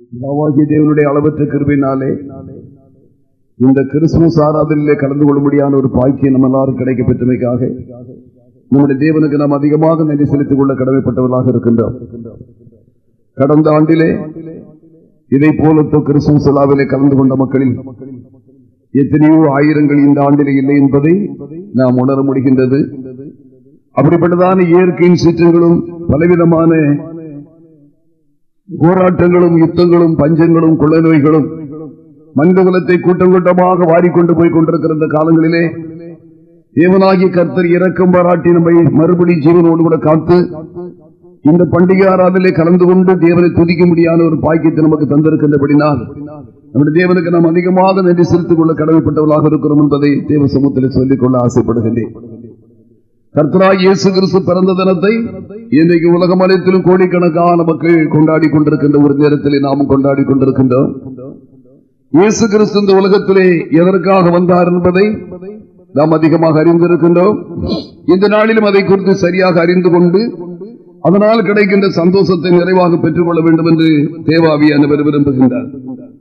பிதாவாகிய தேவனுடைய அளவற்ற கிருபினாலே இந்த கிறிஸ்துமஸ் ஆராதனையிலே கலந்து கொள்ளும்படியான ஒரு பாக்கியம் நம்ம எல்லாரும் கிடைக்க பெற்றமைக்காக நம்முடைய தேவனுக்கு நாம் அதிகமாக நன்றி செலுத்திக் கொள்ள கடமைப்பட்டவர்களாக இருக்கின்றோம். கடந்த ஆண்டிலே இதை போல கிறிஸ்துமஸ் விழாவிலே கலந்து கொண்ட மக்களில் எத்தனையோ ஆயிரங்கள் இந்த ஆண்டிலே இல்லை என்பதை நாம் உணர முடிகின்றது. அப்படிப்பட்டதான இயற்கையின் சீற்றங்களும் பலவிதமான போராட்டங்களும் யுத்தங்களும் பஞ்சங்களும் கொள்ள நோய்களும் மனித குலத்தை கூட்டம் கூட்டமாக வாரிக்கொண்டு போய் கொண்டிருக்கிற இந்த காலங்களிலே தேவனாகி கர்த்தர் இரக்கம் பாராட்டி நம்மை மறுபடி ஜீவனோடு கூட காத்து இந்த பண்டிகை ஆறாவிலே கலந்து கொண்டு தேவனை துதிக்க முடியாத ஒரு பாக்கியத்தை நமக்கு தந்திருக்கின்றபடினால் நம்முடைய தேவனுக்கு நாம் அதிகமாக நன்றி செலுத்திக் கொள்ள கடமைப்பட்டவர்களாக இருக்கிறோம் என்பதை தேவ சமூகத்தில் சொல்லிக்கொள்ள ஆசைப்படுகின்றேன். கர்த்தராய் இயேசு கிறிஸ்து பிறந்த தினத்தை இன்றைக்கு உலகம் அனைத்திலும் கோடிக்கணக்கான மக்கள் கொண்டாடி கொண்டிருக்கின்ற ஒரு நேரத்திலே நாமும் கொண்டாடி கொண்டிருக்கின்றோம். இயேசு கிறிஸ்து இந்த உலகத்திலே எதற்காக வந்தார் என்பதை நாம் அதிகமாக அறிந்திருக்கின்றோம். இந்த நாளிலும் அதை குறித்து சரியாக அறிந்து கொண்டு அதனால் கிடைக்கின்ற சந்தோஷத்தை நிறைவாக பெற்றுக் கொள்ள வேண்டும் என்று தேவாவி அனைவர் விரும்புகின்றார்.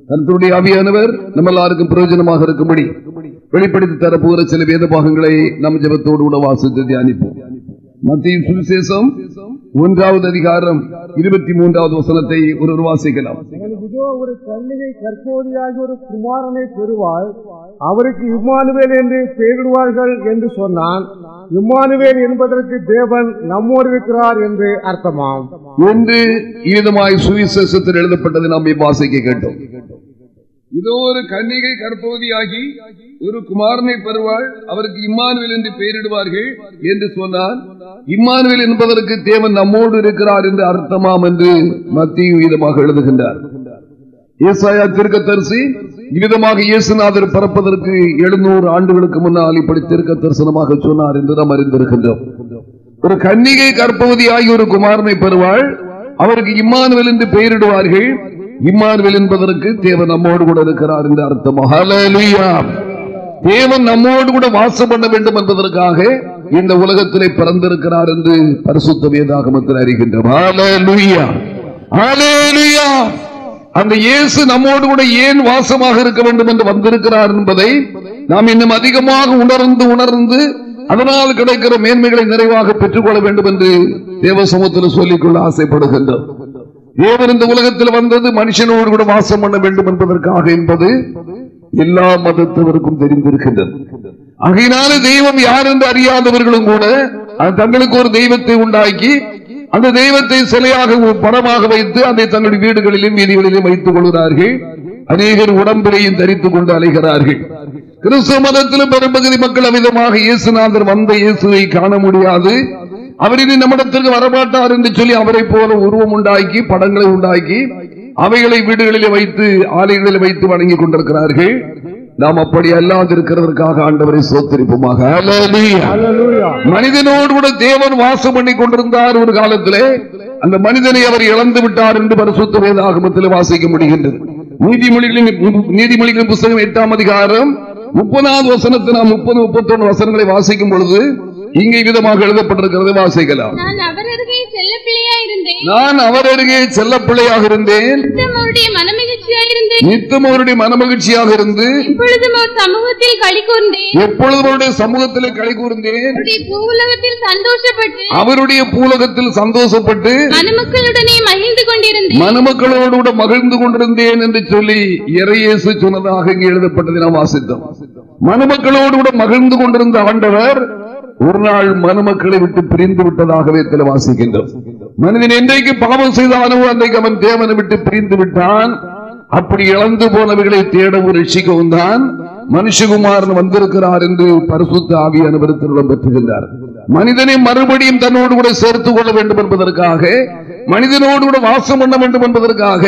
கருத்துடைய ஆவியானவர் நம்ம எல்லாருக்கும் பிரயோஜனமாக இருக்கும்படி வெளிப்படுத்தி தரப்போகிற சில வேத பாகங்களை நம் ஜபத்தோடு கூட வாசித்து தியானிப்போம். மத்திய சுவிசேஷம் ஒன்றாவது அதிகாரம் இருபத்தி மூன்றாவது வசனத்தை ஒருவர் வாசிக்கலாம். இதோ ஒரு கன்னிகை கற்போதியாகி ஒரு குமாரனை பெறுவாள். அவருக்கு இம்மானுவேல் என்று பெயரிடுவார்கள் என்று சொன்னான். இம்மானுவேல் என்பதற்கு தேவன் நம்மோடு இருக்கிறார் என்று அர்த்தமாம். என்று ஈதமாய் சுவிசேஷத்தில் எழுதப்பட்டது நாம் வாசிக்க கேட்டோம். இதோ ஒரு கன்னிகை கற்பவதியாகி ஒரு குமாரனை பெறுவாள். அவருக்கு இம்மானுவேல் என்று பெயரிடுவார்கள் என்று சொன்னார் இம்மானுவேல் என்பதற்கு தேவன் நம்மோடு இருக்கிறார் என்று அர்த்தமாம் என்று மத்திய விதமாக எழுதுகின்றார். ஏசாயா தீர்க்கதரிசி இவ்விதமாக இயேசுநாதர் பிறப்பதற்கு எழுநூறு ஆண்டுகளுக்கு முன்னால் இப்படி திருக்க தரிசனமாக சொன்னார் என்று நாம் அறிந்திருக்கின்றோம். ஒரு கன்னிகை கற்பகுதியாகி ஒரு குமாரனை பெறுவாள். அவருக்கு இம்மானுவேல் என்று பெயரிடுவார்கள். இம்மானுவேல் என்பதற்கு தேவன் நம்மோடு கூட இருக்கிறார் என்று அர்த்தம்? தேவன் நம்மோடு கூட வாசம் பண்ண வேண்டும் என்பதற்காக இந்த உலகத்திலே பிறந்திருக்கிறார் என்று பரிசுத்த வேதாகமத்தில் அறிகின்றோம். அந்த இயேசு நம்மோடு கூட ஏன் வாசமாக இருக்க வேண்டும் என்று வந்திருக்கிறார் என்பதை நாம் இன்னும் அதிகமாக உணர்ந்து உணர்ந்து அதனால் கிடைக்கிற மேன்மைகளை நிறைவாக பெற்றுக்கொள்ள வேண்டும் என்று தேவசமூகத்தில் சொல்லிக்கொள்ள ஆசைப்படுகின்றோம். தேவன் இந்த உலகத்தில் வந்தது மனுஷனோடு கூட வாசம் பண்ண வேண்டும் என்பதற்காக என்பது எல்லா மதத்தவருக்கும் தெரிந்திருக்கின்றது. அகையினால தெய்வம் யார் என்று அறியாதவர்களும் கூட தங்களுக்கு ஒரு தெய்வத்தை உண்டாக்கி அந்த தெய்வத்தை சிலையாக படமாக வைத்து அதை தங்களுடைய வீடுகளிலும் வீதிகளிலும் வைத்துக் கொள்கிறார்கள். அநேகர் உடம்பிலையும் தரித்துக் கொண்டு அலைகிறார்கள். கிறிஸ்துவ மதத்திலும் பெரும்பகுதி மக்கள் அமிதமாக இயேசுநாதர் வந்த இயேசுவை காண முடியாது. அவர் இனி நம்மிடத்திற்கு வரமாட்டார் என்று சொல்லி அவரை போல உருவம் உண்டாக்கி படங்களை உண்டாக்கி அவைகளை வீடுகளிலே வைத்து ஆலைகளில் வைத்து வணங்கிக் கொண்டிருக்கிறார்கள். நாம் அப்படி அல்லாது இருக்கிறதற்காக ஆண்டவரை சோத்தரிப்போமாக. மனிதனோடு கூட தேவன் வாசம் பண்ணி கொண்டிருந்தார் ஒரு காலத்திலே. அந்த மனிதனை அவர் இழந்து விட்டார் என்று பரிசுத்த வேதாகமத்தில் வாசிக்க முடிகின்றது. நீதிமொழிகளின் நீதிமொழிகளின் புத்தகம் எட்டாம் அதிகாரம் முப்பதாவது வசனத்தை நாம் முப்பது முப்பத்தொன்னு வசனங்களை வாசிக்கும் பொழுது இங்கே விதமாக எழுதப்பட்டிருக்கிறது வாசிக்கலாம். நான் அவர் அருகே செல்ல பிள்ளையா இருந்தேன் நான் அவர் அருகே செல்ல பிள்ளையாக இருந்தேன் நித்தம் அவருடைய மனமகிழ்ச்சியாக இருந்து இப்பொழுதும் அவர் சமூகத்தில் களி கூர்ந்தேன். எப்பொழுதும் அவருடைய சமூகத்திலே கை கூர்ந்தேன். அவருடைய பூவுலகத்தில் சந்தோஷப்பட்டு அவருடைய பூலகத்தில் சந்தோஷப்பட்டு மணமக்களுடனே மகிழ்ந்து கொண்டிருந்தேன். மணமக்களோடு மகிழ்ந்து கொண்டிருந்தேன் என்று சொல்லி இறையேசு சொன்னதாக இங்கே எழுதப்பட்டதை நாம் வாசித்தோம். மணமக்களோடு கூட மகிழ்ந்து கொண்டிருந்த ஆண்டவர் ஒரு நாள் மணமக்களை விட்டு பிரிந்து விட்டதாகவே சில வாசிக்கின்றோம். மனிதன் என்றைக்கு பாவம் செய்தானோ அன்றைக்கு அவன் தேவனை விட்டு பிரிந்து விட்டான். அப்படி இழந்து போனவைகளை தேடவும் ரட்சிக்கவும் தான் மனுஷகுமாரன் வந்திருக்கிறார் என்று பரிசுத்த ஆவி அனுபவத்திடம் பெற்றுகின்றார் மனிதனை மறுபடியும் தன்னோடு கூட சேர்த்துக் கொள்ள வேண்டும் என்பதற்காக மனிதனோடு கூட வாசம் பண்ண வேண்டும் என்பதற்காக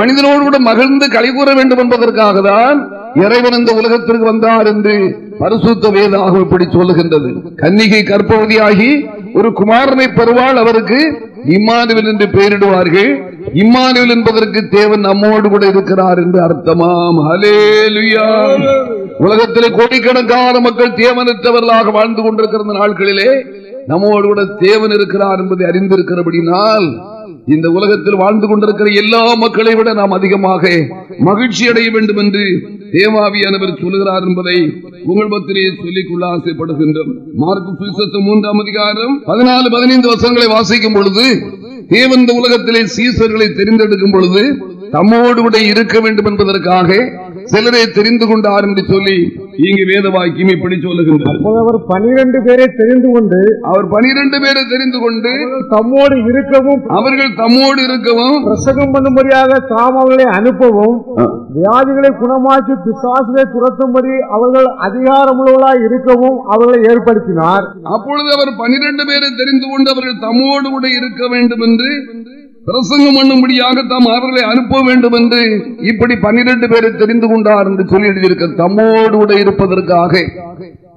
மனிதனோடு கூட மகிழ்ந்து கலை கூற வேண்டும் என்பதற்காக தான் இறைவன் இந்த உலகத்திற்கு வந்தார் என்று பரிசுத்த வேதாக இப்படி சொல்லுகின்றது. கன்னிகை கற்பவதியாகி ஒரு குமாரனை பெறுவாள் அவருக்கு இம்மானுவில் என்று பெயரிடுவார்கள். இம்மானுவில் என்பதற்கு தேவன் நம்மோடு கூட இருக்கிறார் என்று அர்த்தமாம். ஹலேலுயா உலகத்திலே கோடிக்கணக்கான மக்கள் தேவனற்றவர்களாக வாழ்ந்து கொண்டிருக்கிற நாட்களிலே நம்மோடு கூட தேவன் இருக்கிறார் என்பதை அறிந்திருக்கிறபடினால் இந்த உலகத்தில் வாழ்ந்து கொண்டிருக்கிற எல்லா மக்களை விட நாம் அதிகமாக மகிழ்ச்சி அடைய வேண்டும் என்று தேவாவியானவர் சொல்லுகிறார் என்பதை உங்கள் பத்திலே சொல்லிக் கொள்ள ஆசைப்படுகின்றோம். மார்க்கு சுவிசேஷம் மூன்றாம் அதிகாரம் பதினாலு பதினைந்து வருஷங்களை வாசிக்கும் பொழுது தேவன் இந்த உலகத்திலே சீசர்களை தெரிந்தெடுக்கும் பொழுது தம்மோடு விட இருக்க வேண்டும் என்பதற்காக சிலரை தெரிந்து கொண்டார் என்று சொல்லி இங்கு வேத வாக்கியம் இப்படி சொல்லுகின்றார் அவர் பனிரெண்டு பேரை தெரிந்து கொண்டு அவர் பனிரெண்டு பேரை தெரிந்து கொண்டு தம்மோடு இருக்கவும் அவர்கள் தம்மோடு இருக்கவும் பிரசங்கம் பண்ணும்படியாக தாம் அவர்களை அனுப்பவும் வியாதிகளை குணமாக்கி பிசாசுகளை துரத்தும்படி அவர்கள் அதிகாரமுள்ளவர்களாய் இருக்கவும் அவர்களை ஏற்படுத்தினார். அப்பொழுது அவர் பனிரெண்டு பேரை தெரிந்து கொண்டு அவர்கள் தம்மோடு கூட இருக்க வேண்டும் என்று பிரசங்கம் பண்ணும்படியாக தாம் அவர்களை அனுப்ப வேண்டும் என்று இப்படி பன்னிரண்டு பேரை தெரிந்து கொண்டார் என்று சொல்லி எழுதியிருக்க தம்மோடு இருப்பதற்காக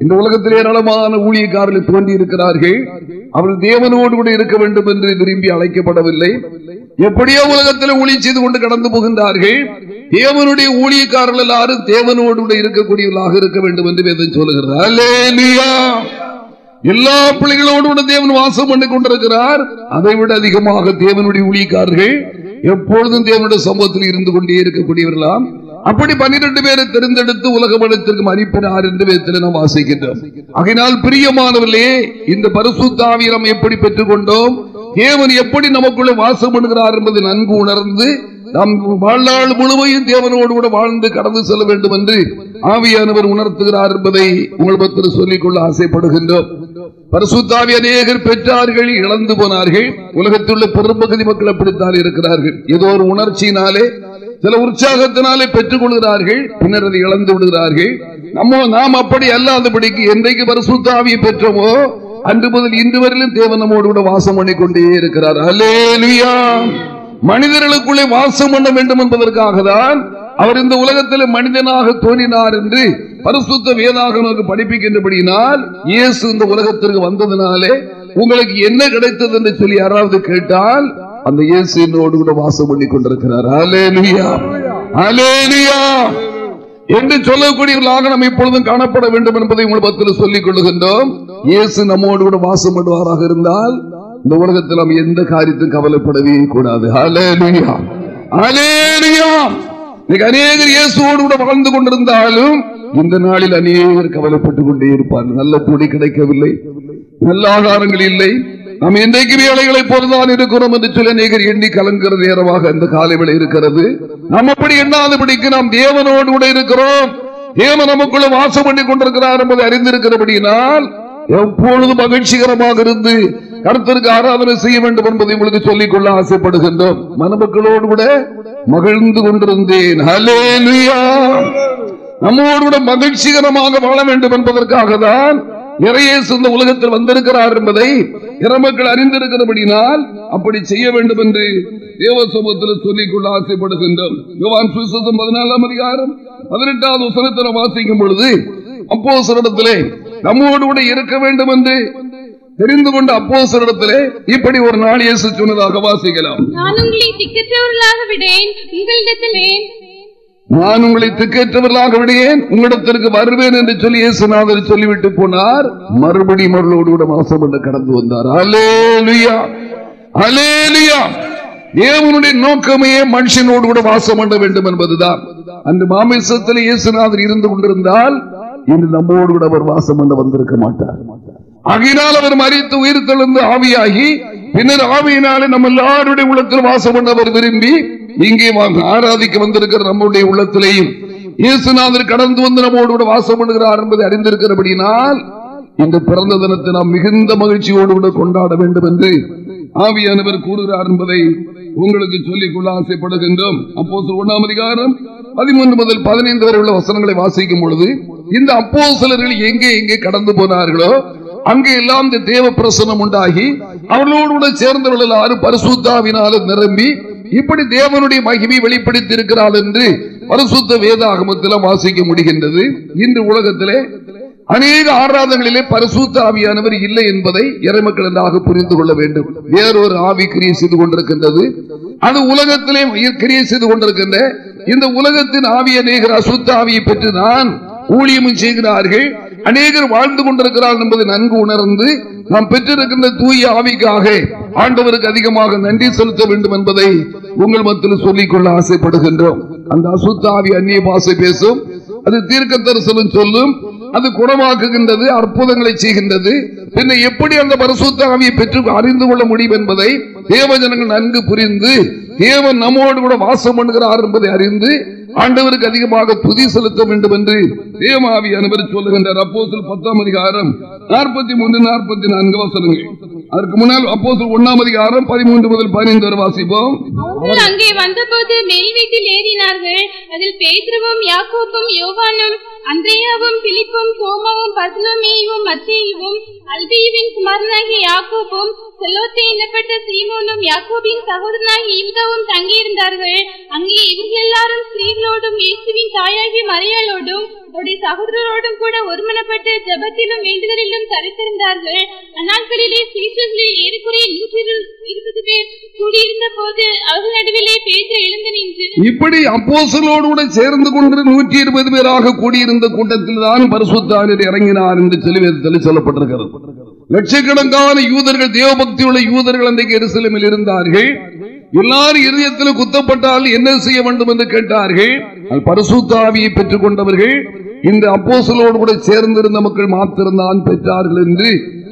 இந்த உலகத்தில் ஏராளமான ஊழியக்காரர்கள் தோன்றி இருக்கிறார்கள். அவர்கள் தேவனோடு கூட இருக்க வேண்டும் என்று விரும்பி அழைக்கப்படவில்லை. எப்படியோ உலகத்தில் ஊழி செய்து கொண்டு கடந்து போகின்றார்கள். தேவனுடைய ஊழியக்காரர்கள் எல்லாரும் தேவனோடு கூட இருக்கக்கூடியவர்களாக இருக்க வேண்டும் என்று வேதம் சொல்லுகிறார் எல்லா பிள்ளைகளோடு கூட தேவன் வாசம் பண்ணி கொண்டிருக்கிறார். அதை விட அதிகமாக தேவனுடைய ஊழியக்காரர்கள் எப்பொழுதும் தேவனுடைய சமூகத்தில் இருந்து கொண்டே இருக்கக்கூடியவர்களாம். அப்படி பன்னிரண்டு பேரை தெரிந்தெடுத்து உலக மனத்திற்கும் அனுப்பினார் என்று வேதத்தில் நாம் வாசிக்கின்றோம். அதனால் பிரியமானவர்களே இந்த பரிசுத்தாவியை நாம் எப்படி பெற்றுக் கொண்டோம் தேவன் எப்படி நமக்குள்ள வாசம் பண்ணுகிறார் என்பதை நன்கு உணர்ந்து நாம் வாழ்நாள் முழுமையும் தேவனோடு கூட வாழ்ந்து கடந்து செல்ல வேண்டும் என்று ஆவியானவர் உணர்த்துகிறார் என்பதை உங்கள் பத்திர சொல்லிக் கொள்ள ஆசைப்படுகின்றோம். பரிசுத்தாவி அநேகர் பெற்றார்கள் இழந்து போனார்கள். உலகத்தில் உள்ள பெரும்பகுதி மக்கள் அப்படித்தான் இருக்கிறார்கள். ஏதோ ஒரு உணர்ச்சியினாலே சில உற்சாகத்தினாலே பெற்றுக் கொள்கிறார்கள் பின்னர் அதை இழந்து விடுகிறார்கள். நம்ம நாம் அப்படி அல்லாதபடிக்கு என்றைக்கு பரிசுத்தாவியை பெற்றோமோ அன்று முதல் இன்று வரையிலும் தேவன் நம்மோடு கூட வாசம் பண்ணி கொண்டே இருக்கிறார். அல்லேலுயா மனிதர்களுக்குள்ளே வாசம் பண்ண வேண்டும் என்பதற்காக தான் அவர் இந்த உலகத்தில் மனிதனாக தோன்றினார் என்று பரிசுத்த வேதாகனுக்கு படிப்பிக்கின்றபடியினால் இயேசு இந்த உலகத்திற்கு வந்ததினாலே உங்களுக்கு என்ன கிடைத்தது என்று சொல்லி யாராவது கேட்டால் அந்த இயேசு என்னோடு கூட வாசம் பண்ணி கொண்டிருக்கிறார் அலேலுயா அலேலுயா என்று சொல்லக்கூடியவர்களாக நாம் இப்பொழுதும் காணப்பட வேண்டும் என்பதை உங்கள் பத்தில் சொல்லிக் கொள்ளுகின்றோம். இயேசு நம்மோடு கூட வாசம் பண்ணுவாராக இருந்தால் இந்த உலகத்தில் நாம் எந்த காரியத்தும் கவலைப்படவே கூடாது. அலேலியா அலேலியா இன்னைக்கு அநேகர் இயேசுவோடு கூட வாழ்ந்து கொண்டிருந்தாலும் இந்த நாளில் அநேகர் கவலைப்பட்டுக் கொண்டே இருப்பார் நல்ல துணி கிடைக்கவில்லை. நல்ல ஆகாரங்கள் இல்லை. நாம் இன்றைக்கு வேலைகளை போலதான் இருக்கிறோம் என்று சொல்ல அநேகர் எண்ணி கலங்குகிற நேரமாக இந்த காலை விலை இருக்கிறது. நாம் அப்படி எண்ணாதபடிக்கு நாம் தேவனோடு கூட இருக்கிறோம். தேவன் நமக்குள்ள வாசம் பண்ணி கொண்டிருக்கிறார் என்பதை அறிந்திருக்கிறபடியினால் எப்பொழுது மகிழ்ச்சிகரமாக இருந்து கருத்திற்கு ஆராதனை செய்ய வேண்டும் என்பதை உங்களுக்கு சொல்லிக் கொள்ள ஆசைப்படுகின்றோம். மணமக்களோடு கூட மகிழ்ந்து கொண்டிருந்தேன். நம்மோடு கூட மகிழ்ச்சிகரமாக வாழ வேண்டும் என்பதற்காக தான் இறையேசு இந்த உலகத்தில் வந்திருக்கிறார் என்பதை இறமக்கள் அறிந்திருக்கிறபடினால் அப்படி செய்ய வேண்டும் என்று தேவ சமூகத்தில் சொல்லிக் கொள்ள ஆசைப்படுகின்றோம். யோவான் சுவிசேஷம் பதினாலாம் அதிகாரம் பதினெட்டாவது வசனத்தில் வாசிக்கும் பொழுது அப்போ சிறிடத்திலே நம்மோடு கூட இருக்க வேண்டும் என்று தெரிந்து கொண்ட அப்போ சிறிடத்திலே இப்படி ஒரு நாள் இயேசு சொன்னதாக வாசிக்கலாம். நான் உங்களை திக்கற்றவர்களாக விடேன் உங்களிடத்திலே நான் உங்களை திக்கேற்றவர்களாக விடுவேன் உங்களிடத்திற்கு வருவேன் என்று சொல்லி இயேசுநாதர் சொல்லிவிட்டு போனார். மறுபடி மருளோடு கூட மாசம் என்று கடந்து வந்தார். அலேலியா அலேலியா தேவனுடைய நோக்கமே மனுஷனோடு கூட வாசம் பண்ண வேண்டும் என்பதுதான். அந்த மாமிசத்தில் இயேசுநாதர் இருந்து கொண்டிருந்தால் இன்று நம்மோடு கூட அவர் வாசம் பண்ண வந்திருக்க மாட்டார். அகினால் அவர் மறித்து உயிர் தெழுந்து ஆவியாகி பின்னர் ஆவியினாலே நம்ம எல்லாருடைய உள்ளத்தில் வாசம் பண்ண அவர் விரும்பி இங்கே ஆராதிக்க வந்திருக்கிற நம்முடைய உள்ளத்திலேயும் இயேசுநாதர் கடந்து வந்து நம்மோடு கூட வாசம் பண்ணுகிறார் என்பதை அறிந்திருக்கிறபடினால் இந்த பிறந்த தினத்தை நாம் மிகுந்த மகிழ்ச்சியோடு கூட கொண்டாட வேண்டும் என்று ஆவியானவர் கூறுகிறார் என்பதை உங்களுக்கு சொல்லிக் கொள்ள ஆசைப்படுகின்றோம். அப்போ ஒன்றாம் அதிகாரம் பதிமூன்று முதல் பதினைந்து வரை உள்ள வசனங்களை வாசிக்கும் பொழுது இந்த அப்போ சிலர்கள் எங்கே எங்கே கடந்து போனார்களோ அங்கே எல்லாம் இந்த தேவ பிரசனம் உண்டாகி அவர்களோடு கூட சேர்ந்தவர்கள் எல்லாரும் பரிசுத்தாவினால நிரம்பி இப்படி தேவனுடைய மகிமை வெளிப்படுத்தி இருக்கிறார் என்று பரிசுத்த வேதாகமத்தில் வாசிக்க முடிகின்றது. இன்று உலகத்திலே அநேக ஆராதங்களிலே பரிசுத்த ஆவியானவர் இல்லை என்பதை இறைமக்கள் என்றாக புரிந்து கொள்ள வேண்டும். வேறொரு ஆவி கிரியை செய்து கொண்டிருக்கின்றது. அது உலகத்திலே கிரியை செய்து கொண்டிருக்கின்ற இந்த உலகத்தின் ஆவிய நேகர் அசுத்த ஆவியை பெற்று தான் ஊழியமும் செய்கிறார்கள். அநேகர் வாழ்ந்து கொண்டிருக்கிறார்கள் என்பதை நன்கு உணர்ந்து நாம் பெற்றிருக்கின்ற தூய ஆவிக்காக ஆண்டவருக்கு அதிகமாக நன்றி செலுத்த வேண்டும் என்பதை உங்கள் மத்தியில் சொல்லிக் கொள்ள ஆசைப்படுகின்றோம். அந்த அசுத்த ஆவி அந்நிய பாசை பேசும் அது தீர்க்க தரிசனம் சொல்லும் அது குணமாக்குகின்றது அற்புதங்களை செய்கின்றது. பின்ன எப்படி அந்த பரிசுத்த ஆவியை பெற்று அறிந்து கொள்ள முடியும் என்பதை தேவஜனங்கள் நன்கு புரிந்து தேவன் நம்மோடு கூட வாசம் பண்ணுகிறார் என்பதை அறிந்து ஆண்டவருக்கு அதிகமாக துதி செலுத்த வேண்டும் என்று தேமாவி அனைவர் சொல்லுகின்றார். அப்போசல் பத்தாம் அதிகாரம் நாற்பத்தி மூன்று நாற்பத்தி நான்கு வசனங்கள். அதற்கு முன்னால் அப்போசில் ஒன்னாம் அதிகாரம் பதிமூன்று முதல் பதினைந்து வரை வாசிப்போம். அங்கே வந்தபோது மேல் வீட்டில் ஏறினார்கள். அதில் பேதுருவும் யாக்கோப்பும் யோவானும் அந்திரேயாவும் பிலிப்பும் தோமாவும் பர்தலோமேயுவும் மத்தியும் அல்பியுவின் குமாரனாகிய யாக்கோப்பும் செல்லோத்தை எண்ணப்பட்ட சீமோனும் யாக்கோபின் சகோதரனாகிய யூதாவும் தங்கியிருந்தார்கள். அங்கே இவர்கள் எல்லாரும் ஸ்திரீகளோடும் இயேசுவின் தாயாகிய மரியாளோடும் அவருடைய சகோதரரோடும் கூட ஒருமனப்பட்டு ஜபத்திலும் வேண்டுதலிலும் தரித்திருந்தார்கள். அந்நாட்களிலே சீசர்களில் ஏறக்குறைய நூற்றி இருபது பேர் கூடியிருந்த போது அவர்கள் நடுவிலே பேச்சு எழுந்து நின்று இப்படி அப்போசலோடு கூட சேர்ந்து கொண்டு நூற்றி இருபது பேராக கூடியிருந்த கூட்டத்தில் தான் பரிசுத்தாரர் இறங்கினார் என்று சொல்லி சொல்லப்பட்டிருக்கிறது லட்சக்கணக்கான யூதர்கள் தேவபக்தி உள்ள யூதர்கள் அன்றைக்கு எருசலமில் இருந்தார்கள். எல்லாரும் இருதயத்தில் குத்தப்பட்டால் என்ன செய்ய வேண்டும் என்று கேட்டார்கள். பரிசுத்தாவியை பெற்றுக் கொண்டவர்கள் இந்த அப்போசலோடு கூட சேர்ந்திருந்த மக்கள் மாத்திருந்தான் பெற்றார்கள் என்று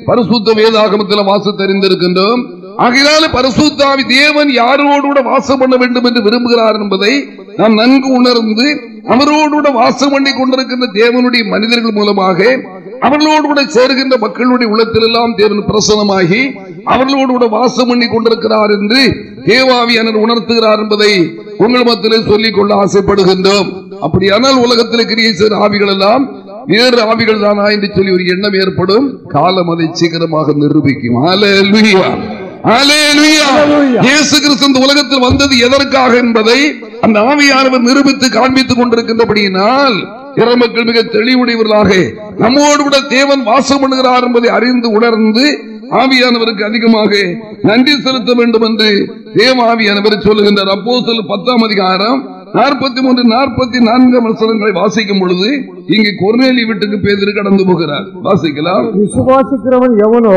பரிசுத்த வேதாகமத்தில் வாசத்தறிந்திருக்கின்றோம். ஆகையால பரிசுத்தாவி தேவன் யாரோடு கூட வாசம் பண்ண வேண்டும் என்று விரும்புகிறார் என்பதை நாம் நன்கு உணர்ந்து அவரோடு கூட வாசம் பண்ணி கொண்டிருக்கின்ற தேவனுடைய மனிதர்கள் மூலமாக அவர்களோடு கூட சேர்கின்ற மக்களுடைய உள்ளத்தில் எல்லாம் தேவன் பிரசனமாகி அவர்களோடு கூட வாசம் பண்ணி கொண்டிருக்கிறார் என்று தேவாவியானர் உணர்த்துகிறார் என்பதை உங்கள் மத்தியிலே சொல்லிக் கொள்ள ஆசைப்படுகின்றோம். அப்படியானால் உலகத்தில் கிரியை செய்த ஆவிகள் எல்லாம் வேறு ஆவிகள் தானா என்று சொல்லி ஒரு எண்ணம் ஏற்படும். காலம் அதை சீக்கிரமாக நிரூபிக்கும். உலகத்தில் வந்தது எதற்காக என்பதை அந்த ஆவியானவர் நிரூபித்து காண்பித்துக் கொண்டிருக்கின்றபடியினால் இறமக்கள் மிக தெளிவுடையவர்களாக நம்மோடு கூட தேவன் வாசம் பண்ணுகிறார் என்பதை அறிந்து உணர்ந்து ஆவியானவருக்கு அதிகமாக நன்றி செலுத்த வேண்டும் என்று தேவ ஆவியானவர் சொல்லுகின்றார். அப்போ பத்தாம் அதிகாரம் நாற்பத்தி மூன்று நாற்பத்தி நான்கு வசனங்களை வாசிக்கும் பொழுது இங்கு கொர்நேலி வீட்டுக்கு பேதர் கடந்து போகிறார். வாசிக்கலாம். விசுவாசிக்கிறவன் எவனோ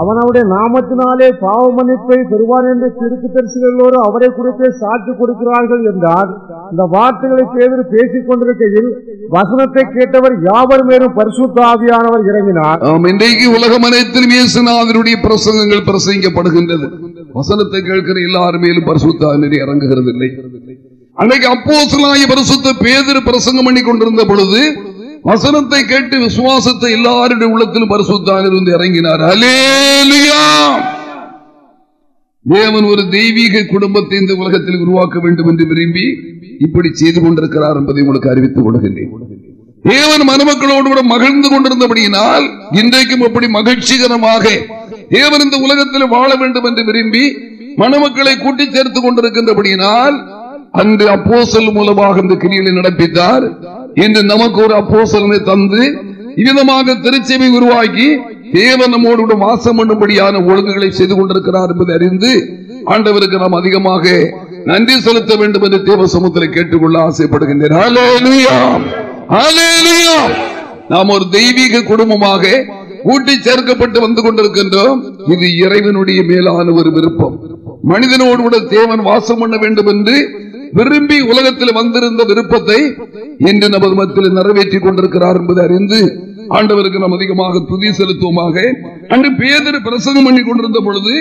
அவன் அவருடைய நாமத்தினாலே பாவ மன்னிப்பை பெறுவான் என்று திருக்கு தரிசிகளோடு அவரை குறித்தே சாட்சி கொடுக்கிறார்கள் என்றார் இந்த வார்த்தைகளை பேதர் பேசிக் கொண்டிருக்கையில் வசனத்தை கேட்டவர் யாவர் மேலும் பரிசுத்த ஆவியானவர் இறங்கினார்? ஆம், இன்றைக்கு உலகம் அனைத்திலும் இயேசுநாதனுடைய பிரசங்கங்கள் பிரசங்கிக்கப்படுகின்றது. வசனத்தை கேட்கிற எல்லார் மேலும் பரிசுத்தாவினரை இறங்குகிறது இல்லை அன்றைக்கு அப்போசலாகி பரிசுத்த பேதர் பிரசங்கம் பண்ணி கொண்டிருந்த பொழுது வசனத்தை கேட்டு விசுவாசத்தை எல்லாருடைய உள்ளத்திலும் பரிசுத்தாவினர் இருந்து இறங்கினார். அலேலியா தேவன் ஒரு தெய்வீக குடும்பத்தை இந்த உலகத்தில் உருவாக்க வேண்டும் என்று விரும்பி இப்படி செய்து கொண்டிருக்கிறார் என்பதை உங்களுக்கு அறிவித்துக் கொள்கின்றேன் தேவன் மணமக்களோடு கூட மகிழ்ந்து கொண்டிருந்தபடியினால் இன்றைக்கும் அப்படி மகிழ்ச்சிகரமாக தேவன் இந்த உலகத்தில் வாழ வேண்டும் என்று விரும்பி மணமக்களை கூட்டி சேர்த்துக் கொண்டிருக்கின்றபடியினால் அன்று அப்போசல் மூலமாக இந்த கிரியை நடப்பித்தார். இன்று நமக்கு ஒரு அப்போசலனை தந்து இவ்விதமாக திருச்செவி உருவாக்கி தேவன் நம்மோடு கூட வாசம் பண்ணும்படியான ஒழுங்குகளை செய்து கொண்டிருக்கிறார் என்பதை அறிந்து ஆண்டவருக்கு நாம் அதிகமாக நன்றி செலுத்த வேண்டும் என்று தேவ சமூகத்தில் கேட்டுக்கொள்ள ஆசைப்படுகின்றேன். நாம் ஒரு தெய்வீக குடும்பமாக கூட்டி சேர்க்கப்பட்டு வந்து கொண்டிருக்கின்றோம். இது இறைவனுடைய மேலான ஒரு விருப்பம். மனிதனோடு கூட தேவன் வாசம் பண்ண வேண்டும் என்று விரும்பி உலகத்தில் வந்திருந்த விருப்பத்தை இன்று நமது மத்தியில் நிறைவேற்றிக் கொண்டிருக்கிறார் என்பதை அறிந்து ஆண்டவருக்கு நாம் அதிகமாக துதி செலுத்துவோமாக. அன்று பேதர் பிரசங்கம் பண்ணி கொண்டிருந்த பொழுது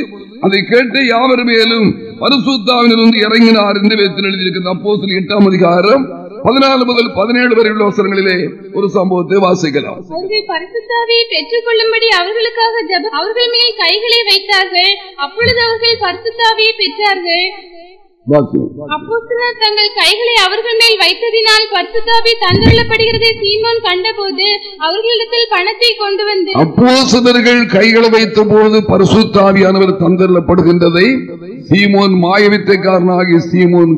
அதை கேட்டு யாவர் மேலும் பரிசுத்தாவிலிருந்து இறங்கினார் என்று வேத்தில் எழுதியிருக்கிறது. அப்போ எட்டாம் அதிகாரம் பதினாலு முதல் பதினேழு வரை உள்ள அவசரங்களிலே ஒரு சம்பவத்தை வாசிக்கலாம். அவர்கள் பரிசுத்தாவியை பெற்றுக் கொள்ளும்படி அவர்களுக்காக அவர்கள் மேல் கைகளை வைத்தார்கள். அப்பொழுது அவர்கள் பரிசுத்தாவியை பெற்றார்கள். அப்போஸ்தலர் தங்கள் கைகளை அவர்கள் மேல் வைத்ததினால் பரிசுத்தாவி தந்துள்ளப்படுகிறதை சீமோன் கண்டபோது அவர்களிடத்தில் பணத்தை கொண்டு வந்து அப்போஸ்தலர்கள் கைகளை வைத்த போது பரிசுத்தாவியானவர் தந்தரப்படுகின்றதை சீமோன்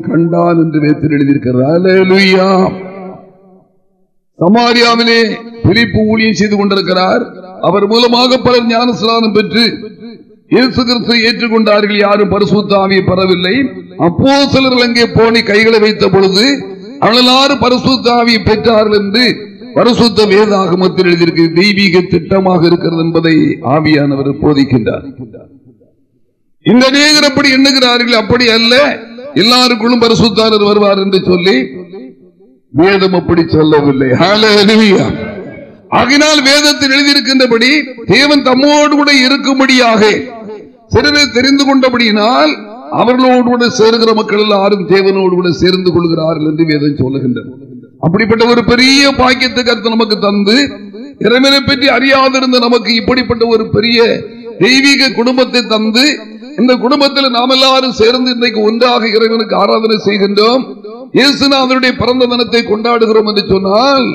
கண்டான் என்று வேத்தில் எழுதியிருக்கிறார். சமாரியாவிலே பிலிப்பு ஊழியம் செய்து கொண்டிருக்கிறார். அவர் மூலமாக பலர் ஞானஸ்நானம் பெற்று இயேசு கிறிஸ்துவை ஏற்றுக்கொண்டார்கள். யாரும் பரிசுத்த ஆவியை பெறவில்லை. அப்போ சிலர் அங்கே போனி கைகளை வைத்த பொழுது அவள் எல்லாரும் பரிசுத்த பெற்றார்கள் என்று பரிசுத்த வேதாகமத்தில் எழுதியிருக்கு தெய்வீக திட்டமாக இருக்கிறது என்பதை ஆவியானவர் போதிக்கின்றார். இந்த நேகர் அப்படி எண்ணுகிறார்கள் அப்படி அல்ல. எல்லாருக்குள்ளும் பரிசுத்தாரர் வருவார் என்று சொல்லி வேதம் அப்படி சொல்லவில்லை. ஆகினால் வேதத்தில் எழுதியிருக்கின்றபடி தேவன் தம்மோடு கூட இருக்கும்படியாக சிறுவை தெரிந்து கொண்டபடியினால் அவர்களோடு கூட சேருகிற மக்கள் எல்லாரும் தேவனோடு கூட சேர்ந்து கொள்கிறார்கள் என்று வேதம் சொல்லுகின்றனர் அப்படிப்பட்ட ஒரு பெரிய பாக்கியத்தை கருத்து நமக்கு தந்து இறைவனை பற்றி அறியாதிருந்த நமக்கு இப்படிப்பட்ட ஒரு பெரிய தெய்வீக குடும்பத்தை தந்து இந்த குடும்பத்தில் நாம் எல்லாரும் சேர்ந்து இன்றைக்கு ஒன்றாக இறைவனுக்கு ஆராதனை செய்கின்றோம். இயேசுநாதனுடைய பிறந்த தினத்தை கொண்டாடுகிறோம் என்று சொன்னால்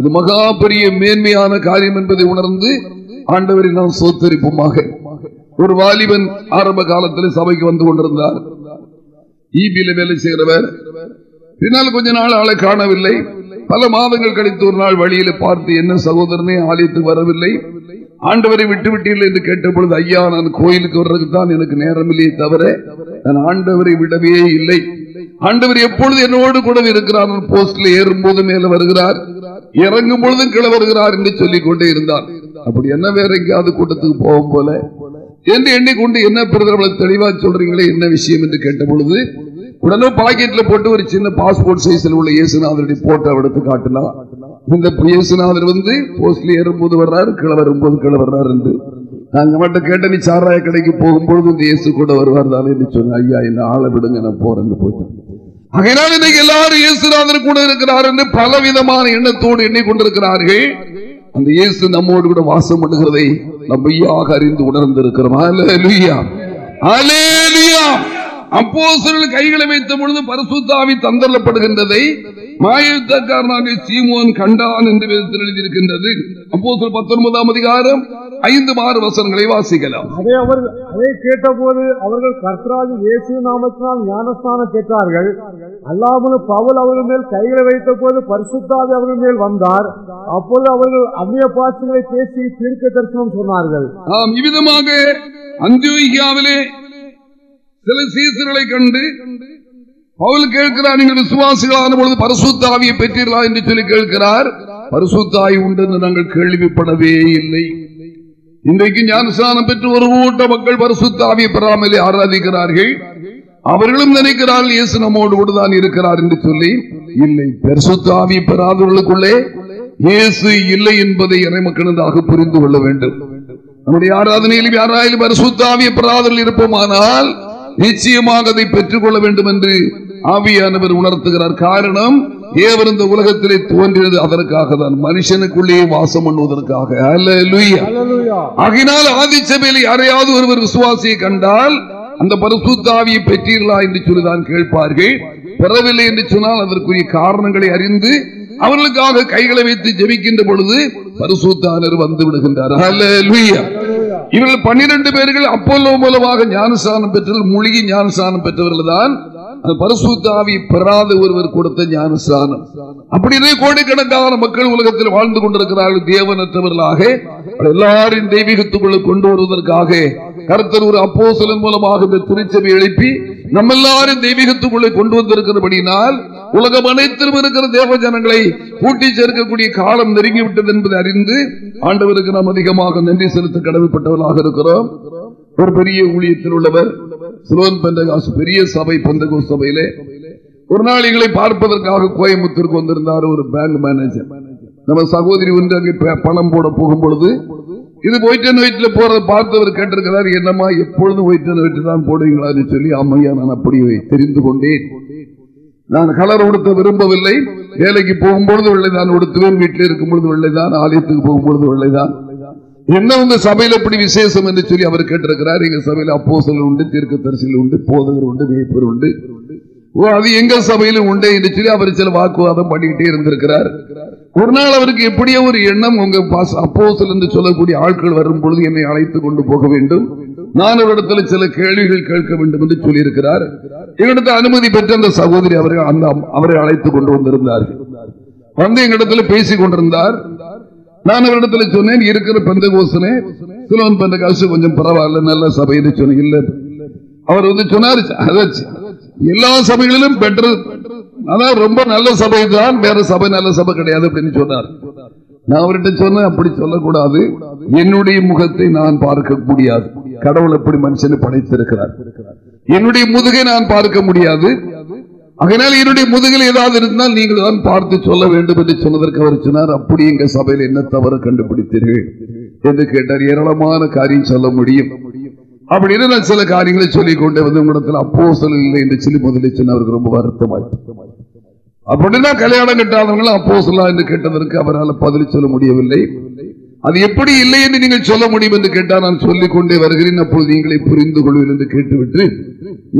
இது மகா பெரிய மேன்மையான காரியம் என்பதை உணர்ந்து ஆண்டவரை நாம் சோத்தரிப்போமாக. ஒரு வாலிபன் ஆரம்ப காலத்தில் சபைக்கு வந்து கொண்டிருந்தார். ஈபியில வேலை செய்கிறவர். பின்னால் கொஞ்ச நாள் ஆளை காணவில்லை. பல மாதங்கள் கழித்து ஒரு நாள் வழியில பார்த்து என்ன சகோதரனே ஆலயத்துக்கு வரவில்லை. ஆண்டவரை விட்டு விட்டீர்கள் என்று கேட்ட பொழுது ஐயா நான் கோயிலுக்கு வர்றதுக்கு தான் எனக்கு நேரம் இல்லையே தவிர நான் ஆண்டவரை விடவே இல்லை. ஆண்டவர் எப்பொழுது என்னோடு கூட இருக்கிறார் போஸ்ட்ல ஏறும் போது மேல வருகிறார். இறங்கும் பொழுதும் கீழே வருகிறார் என்று சொல்லிக் கொண்டே இருந்தார். அப்படி என்ன வேற எங்கேயாவது கூட்டத்துக்கு போகும் போல என்று எண்ணிக்கொண்டு என்ன பிரதமர் தெளிவா சொல்றீங்களே என்ன விஷயம் என்று கேட்ட பொழுது உடனே பாக்கெட்ல போட்டு ஒரு சின்ன பாஸ்போர்ட் சைஸில் உள்ள இயேசுநாதருடைய போட்டோ எடுத்து காட்டினா இந்த இயேசுநாதர் வந்து போஸ்ட்ல ஏறும்போது வர்றாரு கீழே வரும்போது கீழே வர்றாரு என்று. நாங்க மட்டும் கேட்ட நீ சாராய கடைக்கு போகும்பொழுது இந்த இயேசு கூட வருவார் தானே என்று சொன்ன ஐயா என்ன ஆளை விடுங்க நான் போறேன்னு போயிட்டேன். ஆகையினால் இன்னைக்கு எல்லாரும் இயேசுநாதர் கூட இருக்கிறார் என்று பல விதமான எண்ணத்தோடு எண்ணிக்கொண்டிருக்கிறார்கள். அந்த இயேசு நம்மோடு கூட வாசம் பண்ணுகிறதை நம்ம ஐயாக அறிந்து உணர்ந்திருக்கிறோம். ஹalleluya. ஹalleluya. அப்போஸ்தலர்கள் கைகளை வைத்த பொழுது பரிசுத்தாவி தந்தரப்படுகின்றதை மாயத்தக்காரனாக சீமோன் கண்டான் என்று வேதத்தில் எழுதியிருக்கின்றது. அப்போஸ்தலர் பத்தொன்பதாம் அதிகாரம் ஐந்து ஆறு வசனங்களை வாசிக்கலாம். அதை அவர் அதை கேட்டபோது அவர்கள் கர்த்தராஜி இயேசு நாமத்தினால் ஞானஸ்தானம் பெற்றார்கள். அல்லாமலும் பவுல் அவர்கள் மேல் கைகளை வைத்த போது பரிசுத்தாவி அவர்கள் மேல் வந்தார். அப்போது அவர்கள் அந்நிய பாஷைகளை பேசி தீர்க்க தரிசனம் சொன்னார்கள். இவ்விதமாக அந்தியோகியாவிலே சில சீசர்களை கண்டு பவுல் கேட்கிறார் நீங்கள் விசுவாசிகளான பொழுது பரிசுத்தாவியை பெற்றீர்களா? என்று சொல்லி கேட்கிறார். பரிசுத்தாய் உண்டு என்று நாங்கள் கேள்விப்படவே இல்லை. இன்றைக்கு ஞானஸ்தானம் பெற்று ஒரு கூட்ட மக்கள் பரிசுத்தாவியை பெறாமலே ஆராதிக்கிறார்கள். அவர்களும் நினைக்கிறார்கள் இயேசு நம்மோடு கூடதான் இருக்கிறார் என்று சொல்லி. இல்லை பரிசுத்தாவி பெறாதவர்களுக்குள்ளே இயேசு இல்லை என்பதை இறைமக்களதாக புரிந்து கொள்ள வேண்டும். நம்முடைய ஆராதனையிலும் யாராயிலும் பரிசுத்தாவிய பெறாதவர்கள் இருப்போமானால் நிச்சயமாக அதை பெற்றுக் கொள்ள வேண்டும் என்று ஆவியானவர் உணர்த்துகிறார். காரணம் ஏவர் இந்த உலகத்திலே தோன்றியது அதற்காக தான். மனுஷனுக்குள்ளே வாசம் பண்ணுவதற்காக. ஆகினால் ஆதிச்சபையில் யாரையாவது ஒருவர் விசுவாசியை கண்டால் அந்த பரிசுத்தாவியை பெற்றீர்களா என்று சொல்லிதான் கேட்பார்கள். பெறவில்லை என்று சொன்னால் அதற்குரிய காரணங்களை அறிந்து அவர்களுக்காக கைகளை வைத்து ஜெபிக்கின்ற பொழுது பரிசுத்தானர் வந்து விடுகின்றார். இவர்கள் பன்னிரண்டு பேர்கள் அப்போல்லோ மூலமாக ஞானஸ்தானம் பெற்ற மூழ்கி ஞானஸ்தானம் பெற்றவர்கள் தான் அந்த பரிசுத்தாவி பெறாத ஒருவர் கொடுத்த ஞானஸ்தானம். அப்படியே கோடிக்கணக்கான மக்கள் உலகத்தில் வாழ்ந்து கொண்டிருக்கிறார்கள் தேவனற்றவர்களாக. எல்லாரின் தெய்வீகத்துக்குள்ள கொண்டு வருவதற்காக கருத்தர் ஒரு அப்போ மூலமாக இந்த திருச்சபை எழுப்பி நம்ம எல்லாரும் தெய்வீகத்துக்குள்ளே கொண்டு வந்திருக்கிறபடினால் உலகம் அனைத்திலும் இருக்கிற தேவ ஜனங்களை கூட்டி சேர்க்கக்கூடிய காலம் நெருங்கிவிட்டது என்பதை அறிந்து ஆண்டவருக்கு நாம் அதிகமாக நன்றி செலுத்த கடமைப்பட்டவர்களாக இருக்கிறோம். ஒரு பெரிய ஊழியத்தில் உள்ளவர் சிலோன் பெந்தகாசு பெரிய சபை பெந்தகோ சபையிலே. ஒரு நாள் எங்களை பார்ப்பதற்காக கோயம்புத்தூருக்கு வந்திருந்தார் ஒரு பேங்க் மேனேஜர். நம்ம சகோதரி ஒன்று அங்கே பணம் போட போகும் பொழுது இது ஒயிட் அண்ட் ஒயிட்ல போறதை பார்த்தவர் கேட்டிருக்கிறார் என்னம்மா எப்பொழுதும் ஒயிட் அண்ட் தான் போடுவீங்களான்னு சொல்லி அம்மையா நான் அப்படி தெரிந்து கொண்டேன். நான் கலர் உடுத்த விரும்பவில்லை. வேலைக்கு போகும்பொழுது வெள்ளைதான் உடுத்துவேன். வீட்டில் இருக்கும் பொழுது வெள்ளைதான். ஆலயத்துக்கு போகும்பொழுது வெள்ளைதான். என்ன உங்க சபையில் எப்படி விசேஷம் என்று சொல்லி அவர் கேட்டிருக்கிறார். எங்க சபையில் அப்போசல் உண்டு தீர்க்க தரிசிகள் உண்டு போதகர் உண்டு மேய்ப்பர் உண்டு. ஓ அது எங்க சபையிலும் உண்டு என்று சொல்லி அவர் சில வாக்குவாதம் பண்ணிக்கிட்டே இருந்திருக்கிறார். ஒரு நாள் அவருக்கு எப்படியோ ஒரு எண்ணம் உங்க அப்போசல் என்று சொல்லக்கூடிய ஆட்கள் வரும் பொழுது என்னை அழைத்து கொண்டு போக வேண்டும். நான் அவரிடத்துல சில கேள்விகள் கேட்க வேண்டும் என்று சொல்லியிருக்கிறார். எங்களிடத்தில் அனுமதி பெற்ற அந்த சகோதரி அவர்கள் அந்த அவரை அழைத்து கொண்டு வந்திருந்தார்கள். வந்து எங்களிடத்தில் பேசிக் கொண்டிருந்தார். நான் அவரிடத்துல சொன்னேன் இருக்கிற பெந்த கோசனே சிலவன் பெந்த காசு கொஞ்சம் பரவாயில்ல நல்ல சபைன்னு சொன்னேன். இல்ல. அவர் வந்து சொன்னார் எல்லா சபைகளிலும் பெற்ற அதான் ரொம்ப நல்ல சபை தான் வேற சபை நல்ல சபை கிடையாது அப்படின்னு சொன்னார். நான் அவர்கிட்ட சொன்னேன் அப்படி சொல்லக்கூடாது. என்னுடைய முகத்தை நான் பார்க்க முடியாது. கடவுள் எப்படி மனுஷனை படைத்திருக்கிறார். என்னுடைய முதுகை நான் பார்க்க முடியாது. அதனால் என்னுடைய முதுகில் ஏதாவது இருந்தால் நீங்கள் தான் பார்த்து சொல்ல வேண்டும் என்று சொன்னதற்கு அவர் சொன்னார். அப்படி எங்க சபையில் என்ன தவறு கண்டுபிடித்தீர்கள்? என்று கேட்டார். ஏராளமான காரியம் சொல்ல முடியும். அப்படின்னு நான் சில காரியங்களை சொல்லிக் கொண்டே வந்து உங்களிடத்தில் அப்போ இல்லை என்று சொல்லி முதலில் சொன்ன அவருக்கு ரொம்ப வருத்தமாயிட்டு அப்படின்னா கல்யாணம் கட்டாதவங்களும் அப்போ சொல்லா என்று கேட்டதற்கு அவரால் பதில் சொல்ல முடியவில்லை. அது எப்படி இல்லை என்று நீங்கள் சொல்ல முடியும் என்று கேட்டால் நான் சொல்லிக் கொண்டே வருகிறேன். அப்பொழுது நீங்களை புரிந்து கொள்வேன் என்று கேட்டுவிட்டு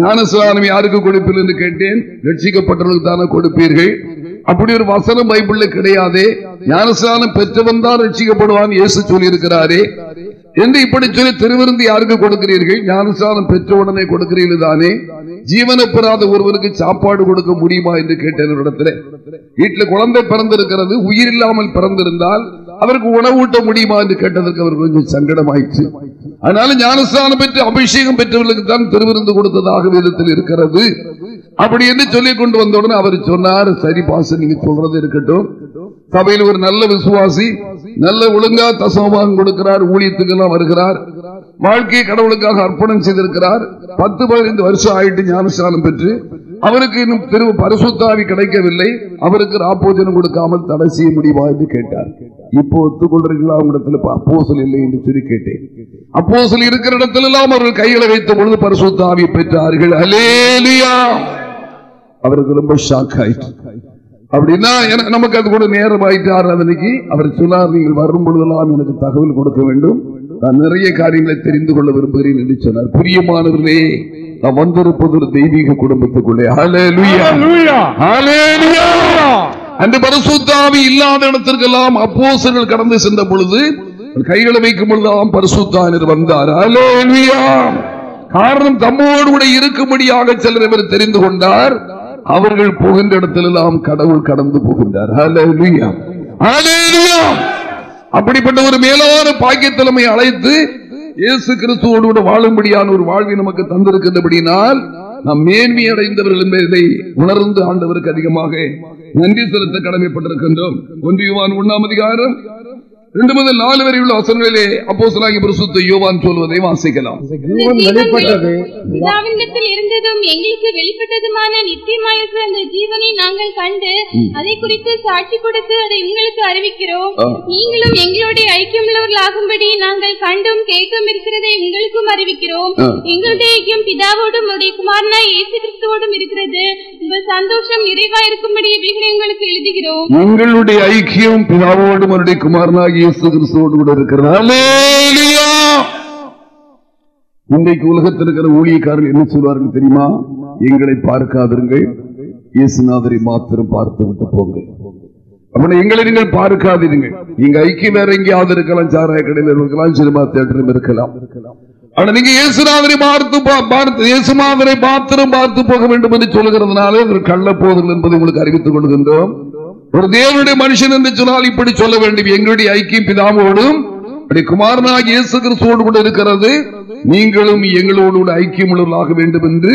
ஞானஸ்தானம் யாருக்கு கொடுப்பீர்கள் என்று கேட்டேன். ரட்சிக்கப்பட்டவர்களுக்கு தானே கொடுப்பீர்கள். அப்படி ஒரு வசனம் பைபிள்ல கிடையாதே. ஞானஸ்தானம் பெற்றவன் தான் ரட்சிக்கப்படுவான் இயேசு சொல்லி இருக்கிறாரே என்று இப்படி சொல்லி திருவிருந்து யாருக்கு கொடுக்கிறீர்கள்? ஞானஸ்நானம் பெற்ற உடனே கொடுக்கிறீர்கள் தானே ஜீவன பெறாத ஒருவருக்கு சாப்பாடு கொடுக்க முடியுமா என்று கேட்டேன் இடத்துல வீட்டுல குழந்தை பிறந்திருக்கிறது உயிர் இல்லாமல் பிறந்திருந்தால் அவருக்கு உணவூட்ட முடியுமா என்று கேட்டதற்கு அவர் கொஞ்சம் சங்கடமாயிற்று. அதனால ஞானஸ்தானம் பெற்று அபிஷேகம் பெற்றவர்களுக்கு தான் திருவிருந்து கொடுத்ததாக விதத்தில் இருக்கிறது. அப்படி என்று சொல்லிக் கொண்டு உடனே அவர் சொன்னார் சரி பாச நீங்க சொல்றது இருக்கட்டும். சபையில் ஒரு நல்ல விசுவாசி நல்ல ஒழுங்கா தசமபாகம் கொடுக்கிறார் ஊழியத்துக்கு எல்லாம் வருகிறார். வாழ்க்கையை கடவுளுக்காக அர்ப்பணம் செய்திருக்கிறார். பத்து பதினைந்து வருஷம் ஆயிட்டு ஞானஸ்தானம் பெற்று அவருக்கு இன்னும் திரு பரிசுத்தாவி கிடைக்கவில்லை. அவருக்கு ராப்போஜனம் கொடுக்காமல் தடை செய்ய முடியுமா என்று கேட்டார். இப்போ ஒத்துக்கொள்றீங்களா உங்களிடத்தில் அப்போசல் இல்லை என்று சொல்லி கேட்டேன். அப்போசல் இருக்கிற இடத்துல எல்லாம் அவர்கள் கைகளை வைத்த பொழுது பரிசுத்தாவி பெற்றார்கள். அலேலியா அவருக்கு ரொம்ப ஷாக் ஆயிட்டு அப்படின்னா நமக்கு அது கூட நேரம் ஆயிட்டார். அதனைக்கு அவர் சொன்னார் நீங்கள் வரும் பொழுதெல்லாம் எனக்கு தகவல் கொடுக்க வேண்டும். நான் நிறைய காரியங்களை தெரிந்து கொள்ள விரும்புகிறேன் என்று சொன்னார். பிரியமானவர்களே நான் வந்திருப்பது ஒரு தெய்வீக குடும்பத்துக்குள்ளே. அந்த பரிசுத்தாவி இல்லாத இடத்திற்கெல்லாம் அப்போஸ்தலர்கள் கடந்து சென்ற பொழுது கைகளை வைக்கும் பொழுதெல்லாம் பரிசுத்தானர் வந்தார் காரணம் தம்மோடு கூட இருக்கும்படியாக சிலர் இவர் தெரிந்து கொண்டார். அவர்கள் போகின்ற இடத்திலெல்லாம் கடவுள் கடந்து போகின்றார் ஹalleluya அப்படிப்பட்ட ஒரு மேலான பாக்கியத்தலைமை அழைத்து இயேசு கிறிஸ்துவோடு கூட வாழும்படியான ஒரு வாழ்வை நமக்கு தந்திருக்கின்றபடினால் நாம் மேன்மை அடைந்தவர்கள் என்பதை உணர்ந்து ஆண்டவருக்கு அதிகமாக நன்றி செலுத்த கடமைப்பட்டிருக்கின்றோம். ஒன்றியவான் உண்ணாம் அதிகாரம் ரெண்டு முதல் நாலு வரை உள்ள வசனங்களிலே அப்போ பிரசுத்த யோவான் சொல்வதை வாசிக்கலாம். வெளிப்பட்டது. பிதாவினிடத்தில் இருந்ததும் எங்களுக்கு வெளிப்பட்டதுமான நித்தியமாயிருக்கிற அந்த ஜீவனை நாங்கள் கண்டு அதை குறித்து சாட்சி கொடுத்து அதை உங்களுக்கு அறிவிக்கிறோம். நீங்களும் எங்களுடைய ஐக்கியமுள்ளவர்களாகும்படி நாங்கள் கண்டும் கேட்டும் இருக்கிறதை உங்களுக்கும் அறிவிக்கிறோம். எங்களுடைய ஐக்கியம் பிதாவோடும் உடைய குமாரனாய் இயேசு கிறிஸ்துவோடும் இருக்கிறது. உங்கள் சந்தோஷம் நிறைவா இருக்கும்படி உங்களுக்கு எழுதுகிறோம். எங்களுடைய ஐக்கியம் பிதாவோடும் அவருடைய குமாரனாகிய இயேசு கிறிஸ்துவோடு கூட இருக்கிறது அல்லேலூயா! இன்றைக்கு உலகத்தில் இருக்கிற ஊழியக்காரர்கள் என்ன சொல்வார்கள் தெரியுமா? எங்களை பார்க்காதிருங்கள் இயேசுநாதரை மாத்திரம் பார்த்து விட்டு போங்க அப்படி எங்களை நீங்கள் பார்க்காதீர்கள் நீங்க ஐக்கியம் வேற எங்கேயாவது இருக்கலாம் சாராய கடையில் இருக்கலாம் சினிமா தியேட்டரும் இருக்கலாம். ஆனா நீங்க இயேசுநாதரை பார்த்து பார்த்து இயேசுநாதரை மாத்திரம் பார்த்து போக வேண்டும் என்று சொல்லுகிறதுனால ஒரு கள்ள போதல் என்பதை உங்களுக்கு அறிவித்துக் கொள்கின்றோம். ஒரு தேவனுடைய மனுஷன் என்று சொன்னால் இப்படி சொல்ல வேண்டும். எங்களுடைய ஐக்கியம் பிதாமோடும் அப்படி குமாரனாக இயேசு கிறிஸ்துவோடு கூட இருக்கிறது. நீங்களும் எங்களோடு கூட ஐக்கியம் உள்ளவர்களாக வேண்டும் என்று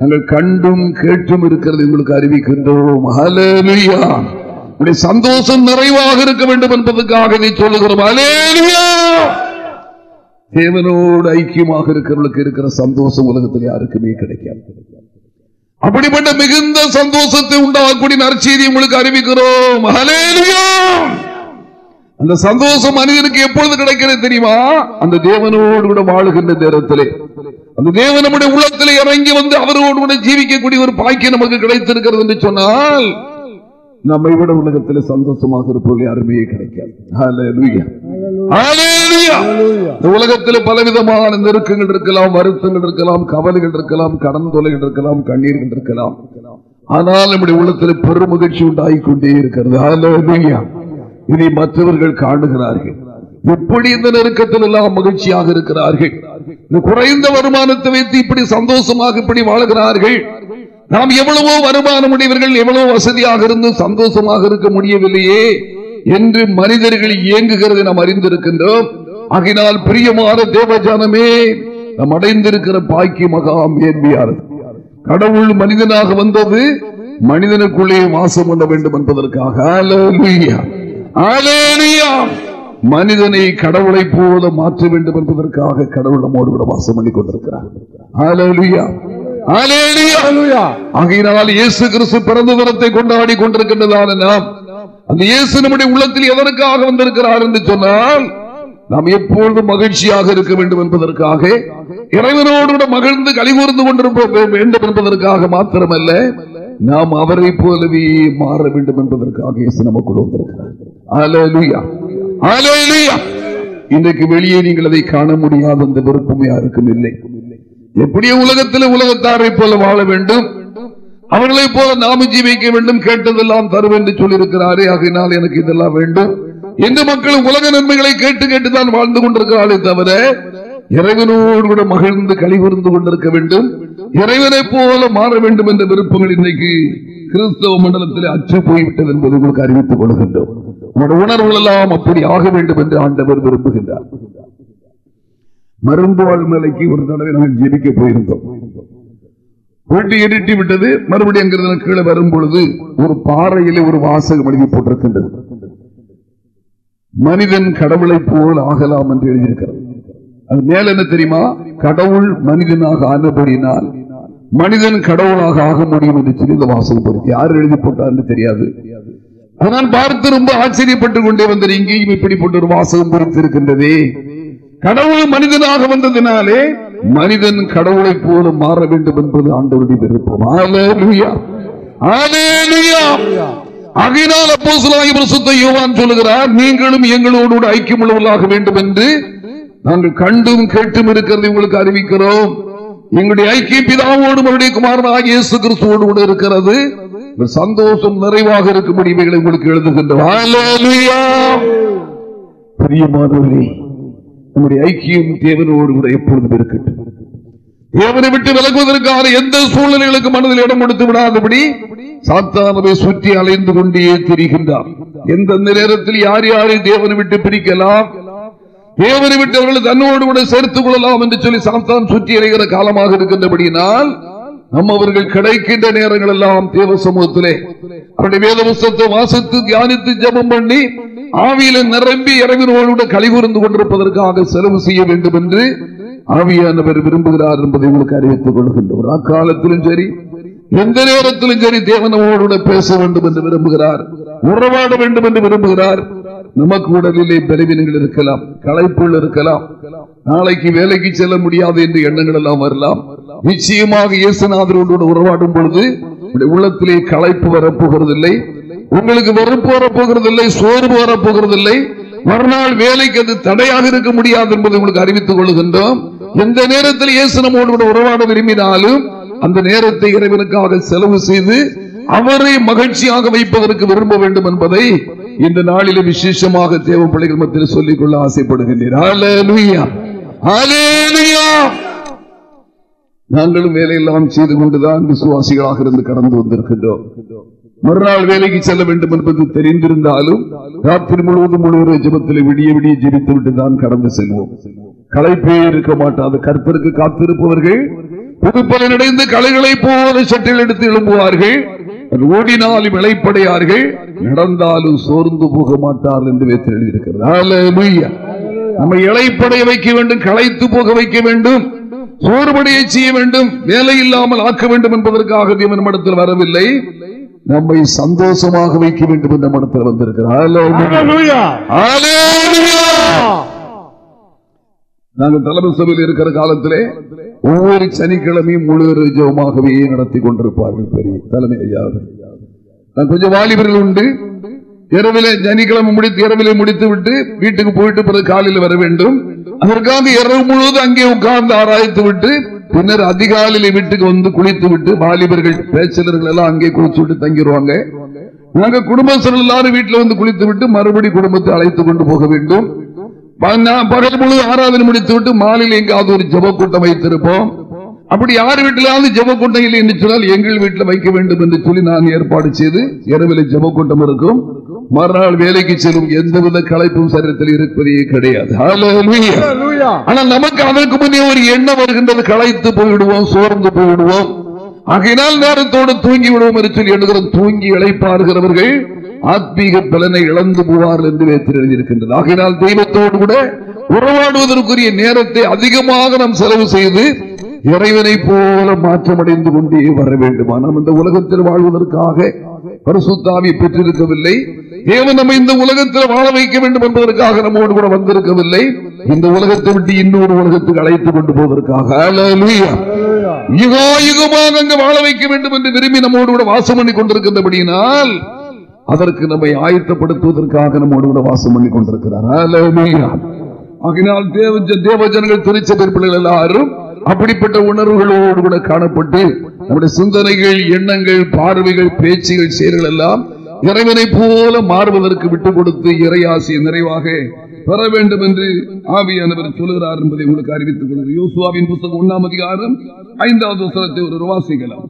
நாங்கள் கண்டும் கேட்டும் இருக்கிறது உங்களுக்கு அறிவிக்கின்றோம். ஹalleluya. உங்களுடைய சந்தோஷம் நிறைவாக இருக்க வேண்டும் என்பதற்காக நீ சொல்லுகிறோம். ஹalleluya. தேவனோடு ஐக்கியமாக இருக்கிறவர்களுக்கு இருக்கிற சந்தோஷம் உலகத்தில் யாருக்குமே கிடைக்காது. அப்படிப்பட்ட மிகுந்த சந்தோஷத்தை உண்டாகக்கூடிய நற்செய்தி உங்களுக்கு அறிவிக்கிறோம். அந்த சந்தோஷம் மனிதனுக்கு எப்பொழுது கிடைக்கிறது தெரியுமா? அந்த தேவனோடு கூட வாழுகின்ற நேரத்திலே. அந்த தேவன் நம்முடைய உள்ளத்திலே இறங்கி வந்து அவரோடு கூட ஜீவிக்கக்கூடிய ஒரு பாக்கியம் நமக்கு கிடைத்திருக்கிறது என்று சொன்னால் நம்மை விட உலகத்திலே சந்தோஷமாக இருப்பவர்கள் யாருமே கிடைக்காது. இந்த உலகத்தில் பலவிதமான நெருக்கங்கள் இருக்கலாம் வருத்தங்கள் இருக்கலாம் கவலைகள் இருக்கலாம் கடன் தொலைகள் இருக்கலாம் கண்ணீர்கள் இருக்கலாம். ஆனால் நம்முடைய உள்ளத்தில் பெரும் மகிழ்ச்சி உண்டாகிக் கொண்டே இருக்கிறது. இதை மற்றவர்கள் காணுகிறார்கள். எப்படி இந்த நெருக்கத்தில் எல்லாம் மகிழ்ச்சியாக இருக்கிறார்கள். குறைந்த வருமானத்தை வைத்து இப்படி சந்தோஷமாக இப்படி வாழுகிறார்கள். நாம் எவ்வளவோ வருமானம் உடையவர்கள் எவ்வளவு வசதியாக இருந்து சந்தோஷமாக இருக்க முடியவில்லையே என்று மனிதர்கள் இயங்குகிறது நாம் அறிந்திருக்கின்றோம். ஆகினால் பிரியமான தேவஜானமே நாம் அடைந்திருக்கிற பாக்கி மகாம் மேன்மையானது. கடவுள் மனிதனாக வந்தது மனிதனுக்குள்ளே வாசம் பண்ண வேண்டும் என்பதற்காக. மனிதனை கடவுளை போல மாற்ற வேண்டும் என்பதற்காக கடவுள் நம்மோடு கூட வாசம் பண்ணி கொண்டிருக்கிறார். ஆகையினால் இயேசு கிறிஸ்து பிறந்த தினத்தை கொண்டாடி கொண்டிருக்கின்றதான நாம் அந்த இயேசு நம்முடைய உள்ளத்தில் எதற்காக வந்திருக்கிறார் என்று சொன்னால் நாம் எப்பொழுதும் மகிழ்ச்சியாக இருக்க வேண்டும் என்பதற்காக இறைவனோடு கூட மகிழ்ந்து கலிகூர்ந்து கொண்டிருக்க வேண்டும் என்பதற்காக மாத்திரமல்ல நாம் அவரை போலவே மாற வேண்டும் என்பதற்காக இயேசு நமக்குள் வந்திருக்கிறார். இன்றைக்கு வெளியே நீங்கள் அதை காண முடியாத அந்த விருப்பம் யாருக்கும் இல்லை. எப்படியோ உலகத்தில் உலகத்தாரை போல வாழ வேண்டும். அவர்களை போல நாம ஜீவிக்க வேண்டும். கேட்டதெல்லாம் தரும் என்று சொல்லியிருக்கிறாரே. ஆகினால் எனக்கு இதெல்லாம் வேண்டும். என்று மக்கள் உலக நன்மைகளை கேட்டு கேட்டுதான் வாழ்ந்து கொண்டிருக்கிறாரே தவிர இறைவனோடு கூட மகிழ்ந்து கழிவுறுந்து கொண்டிருக்க வேண்டும். இறைவனை போல மாற வேண்டும் என்ற விருப்பங்கள் இன்றைக்கு கிறிஸ்தவ மண்டலத்தில் அச்சு போய்விட்டது என்பதை உங்களுக்கு அறிவித்துக் கொள்கின்றோம். உணர்வுகள் எல்லாம் அப்படி ஆக வேண்டும் என்று ஆண்டவர் விரும்புகின்றார். மருந்துவாழ் மலைக்கு ஒரு தடவை நாங்கள் ஜெபிக்க போயிருந்தோம். போட்டி இருட்டி விட்டது. மறுபடியும் அங்கிருந்து கீழே வரும் பொழுது ஒரு பாறையிலே ஒரு வாசகம் எழுதி போட்டிருக்கின்றது. மனிதன் கடவுளை போல் ஆகலாம் என்று எழுதியிருக்கிறது அது மேல என்ன தெரியுமா? கடவுள் மனிதனாக ஆனபடினால் மனிதன் கடவுளாக ஆக முடியும் என்று சொல்லி இந்த வாசகம் பொறுத்து யார் எழுதி போட்டார்னு தெரியாது. நான் பார்த்து ரொம்ப ஆச்சரியப்பட்டுக் கொண்டே வந்தேன் இங்கேயும் இப்படிப்பட்ட ஒரு வாசகம் பொறுத்து இருக்கின்றதே கடவுள் மனிதனாக வந்ததினாலே மனிதன் கடவுளை போல மாற வேண்டும் என்பது ஆண்டவருடைய விருப்பம். ஹalleluya. அப்போ ஆகையினால் யோவான் சொல்லுகிறார் நீங்களும் எங்களோடு ஐக்கியம் உள்ளவர்களாக வேண்டும் என்று நாங்கள் கண்டும் கேட்டும் இருக்கிறது உங்களுக்கு அறிவிக்கிறோம். எங்களுடைய ஐக்கிய பிதாவோடு அவருடைய குமாரனாகிய இயேசு கிறிஸ்துவோடு கூட இருக்கிறது. சந்தோஷம் நிறைவாக இருக்கும்படி இவைகளை உங்களுக்கு எழுதுகின்றோம். ஹalleluya. பிரியமானவர்களே நம்முடைய ஐக்கியம் தேவனோடு கூட எப்பொழுதும் இருக்கட்டும். தேவனை விட்டு விலகுவதற்கான எந்த சூழ்நிலைகளுக்கு மனதில் இடம் கொடுத்து விடாதபடி சாத்தானவை சுற்றி அலைந்து கொண்டே திரிகின்றார். எந்தெந்த நேரத்தில் யார் யாரை தேவனை விட்டு பிரிக்கலாம்? தேவனை விட்டு அவர்களை தன்னோடு கூட சேர்த்துக் கொள்ளலாம் என்று சொல்லி சாத்தான் சுற்றி அலைகிற காலமாக இருக்கின்றபடியினால் நம்ம அவர்கள் கிடைக்கின்ற நேரங்கள் எல்லாம் தேவ சமூகத்திலே அவருடைய வேத புஸ்தத்தை வாசித்து தியானித்து ஜெபம் பண்ணி ஆவியில நிரம்பி இறைவனோடு கழிவுறந்து கொண்டிருப்பதற்காக செலவு செய்ய வேண்டும் என்று ஆவியானவர் விரும்புகிறார் என்பதை உங்களுக்கு அறிவித்துக் கொள்கின்றோம். அக்காலத்திலும் சரி எந்த நேரத்திலும் சரி தேவன் கூட பேச வேண்டும் என்று விரும்புகிறார். உறவாட வேண்டும் என்று விரும்புகிறார். நமக்கு உடலிலே பெருவினங்கள் இருக்கலாம் களைப்புள் இருக்கலாம். நாளைக்கு வேலைக்கு செல்ல முடியாது என்று எண்ணங்கள் எல்லாம் வரலாம். நிச்சயமாக இயேசுநாதரோடு உறவாடும் பொழுது உள்ளத்திலே களைப்பு வரப்போகிறதில்லை. உங்களுக்கு வெறுப்பு வரப்போகிறதில்லை சோர்வு வரப்போகிறதில்லை. மறுநாள் வேலைக்கு அது தடையாக இருக்க முடியாது என்பதை உங்களுக்கு அறிவித்துக் கொள்கின்றோம். எந்த நேரத்தில் இயேசு நம்மோடு உறவாட விரும்பினாலும் அந்த நேரத்தை இறைவனுக்காக செலவு செய்து அவரை மகிழ்ச்சியாக வைப்பதற்கு விரும்ப வேண்டும் என்பதை இந்த நாளில விசேஷமாக தேவ பிள்ளைகள் மத்தியில் சொல்லிக் கொள்ள ஆசைப்படுகின்றேன் நாங்களும் வேலையெல்லாம் செய்து கொண்டுதான் விசுவாசிகளாக இருந்து கடந்து வந்திருக்கின்றோம். மறுநாள் வேலைக்கு செல்ல வேண்டும் என்பது தெரிந்திருந்தாலும் ராத்திரி முழுவதும் முழுவதும் ஜெபத்தில் விடிய விடிய ஜெபித்து விட்டு தான் கடந்து செல்வோம். களைப்பே இருக்க மாட்டாது. கர்த்தருக்கு காத்திருப்பவர்கள் புதுப்பலனடைந்து கலைகளை போல சட்டில் எடுத்து எழும்புவார்கள். ஓடினாலும் இழைப்படையார்கள் நடந்தாலும் சோர்ந்து போக மாட்டார்கள் என்று வைத்து எழுதியிருக்கிறது. நம்மை இழைப்படைய வைக்க வேண்டும் களைத்து போக வைக்க வேண்டும் சோர்வடைய செய்ய வேண்டும் வேலை இல்லாமல் ஆக்க வேண்டும் என்பதற்காக தேவன் நம்மிடத்தில் வரவில்லை. நம்மை சந்தோஷமாக வைக்க வேண்டும் என்ற மனத்தில் வந்திருக்கிறார். நாங்கள் தலைமை சபையில் இருக்கிற காலத்திலே ஒவ்வொரு சனிக்கிழமையும் முழு ஜெபமாகவே நடத்தி கொண்டிருப்பார்கள் பெரிய தலைமை ஐயா நான் கொஞ்சம் வாலிபர்கள் உண்டு. இரவிலே சனிக்கிழமை முடித்து இரவிலே முடித்து விட்டு வீட்டுக்கு போயிட்டு பிறகு காலையில் வர வேண்டும். அதற்காக இரவு முழுவதும் அங்கே உட்கார்ந்து ஆராய்த்து விட்டு பின்னர் அதிகாலையில வீட்டுக்கு வந்து குளித்து விட்டு வாலிபர்கள் பேச்சலர்கள் எல்லாம் அங்கே குளிச்சு விட்டு தங்கிடுவாங்க நாங்க குடும்பஸ்தர்கள் எல்லாரும் வீட்டுல வந்து குளித்து விட்டு மறுபடி குடும்பத்தை அழைத்து கொண்டு போக வேண்டும். பகல் முழு ஆராதனை முடித்து விட்டு மாலையில் எங்காவது ஒரு ஜெப கூட்டம் வைத்திருப்போம். அப்படி யார் வீட்டிலாவது ஜெப கூட்டம் இல்லை என்று சொன்னால் எங்கள் வீட்டில் வைக்க வேண்டும் என்று சொல்லி நான் ஏற்பாடு செய்து இரவில் ஜெப கூட்டம் இருக்கும். மறுநாள் வேலைக்கு செல்லும் எந்தவித களைப்பும் சரீரத்தில் இருப்பதே கிடையாது. ஆனால் நமக்கு அதற்கு முன்னே ஒரு எண்ணம் வருகின்றது. களைத்து போய்விடுவோம் சோர்ந்து போய்விடுவோம். ஆகையினால் நேரத்தோடு தூங்கி விடுவோம் என்று சொல்லி எண்ணுகிறோம். தூங்கி இழைப்பாருகிறவர்கள் ஆத்மீக பலனை இழந்து போவார்கள் என்று வேத்தில் எழுதியிருக்கின்றது. ஆகையினால் தெய்வத்தோடு கூட உறவாடுவதற்குரிய நேரத்தை அதிகமாக நாம் செலவு செய்து இறைவனை போல மாற்றமடைந்து கொண்டே வர வேண்டுமா? நாம் இந்த உலகத்தில் வாழ்வதற்காக பரிசுத்தாவி பெற்றிருக்கவில்லை. தேவன் நம்ம இந்த உலகத்தில் வாழ வைக்க வேண்டும் என்பதற்காக நம்மோடு கூட வந்திருக்கவில்லை. இந்த உலகத்தை விட்டு இன்னொரு உலகத்துக்கு அழைத்துக் கொண்டு போவதற்காக. யுகாயுகமாக யுகா யுகமாக அங்கு வாழ வைக்க வேண்டும் என்று விரும்பி நம்மோடு கூட வாசம் பண்ணி கொண்டிருக்கின்றபடியினால் அதற்கு நம்மை ஆயத்தப்படுத்துவதற்காக நம்மோடு கூட வாசம் பண்ணி கொண்டிருக்கிறார் Hallelujah. ஆகினால் தேவ தேவ திருச்சபை பிள்ளைகள் எல்லாரும் அப்படிப்பட்ட உணர்வுகளோடு கூட காணப்பட்டு நம்முடைய சிந்தனைகள் எண்ணங்கள் பார்வைகள் பேச்சுகள் செயல்கள் எல்லாம் இறைவனை போல மாறுவதற்கு விட்டுக் கொடுத்து இறையாசிய நிறைவாக பெற வேண்டும் என்று ஆவியானவர் சொல்லுகிறார் என்பதை உங்களுக்கு அறிவித்துக் கொள்கிறேன். யோசுவாவின் புத்தகம் ஒண்ணாம் அதிகாரம் ஐந்தாவது வசனத்தை ஒரு வாசிக்கலாம்.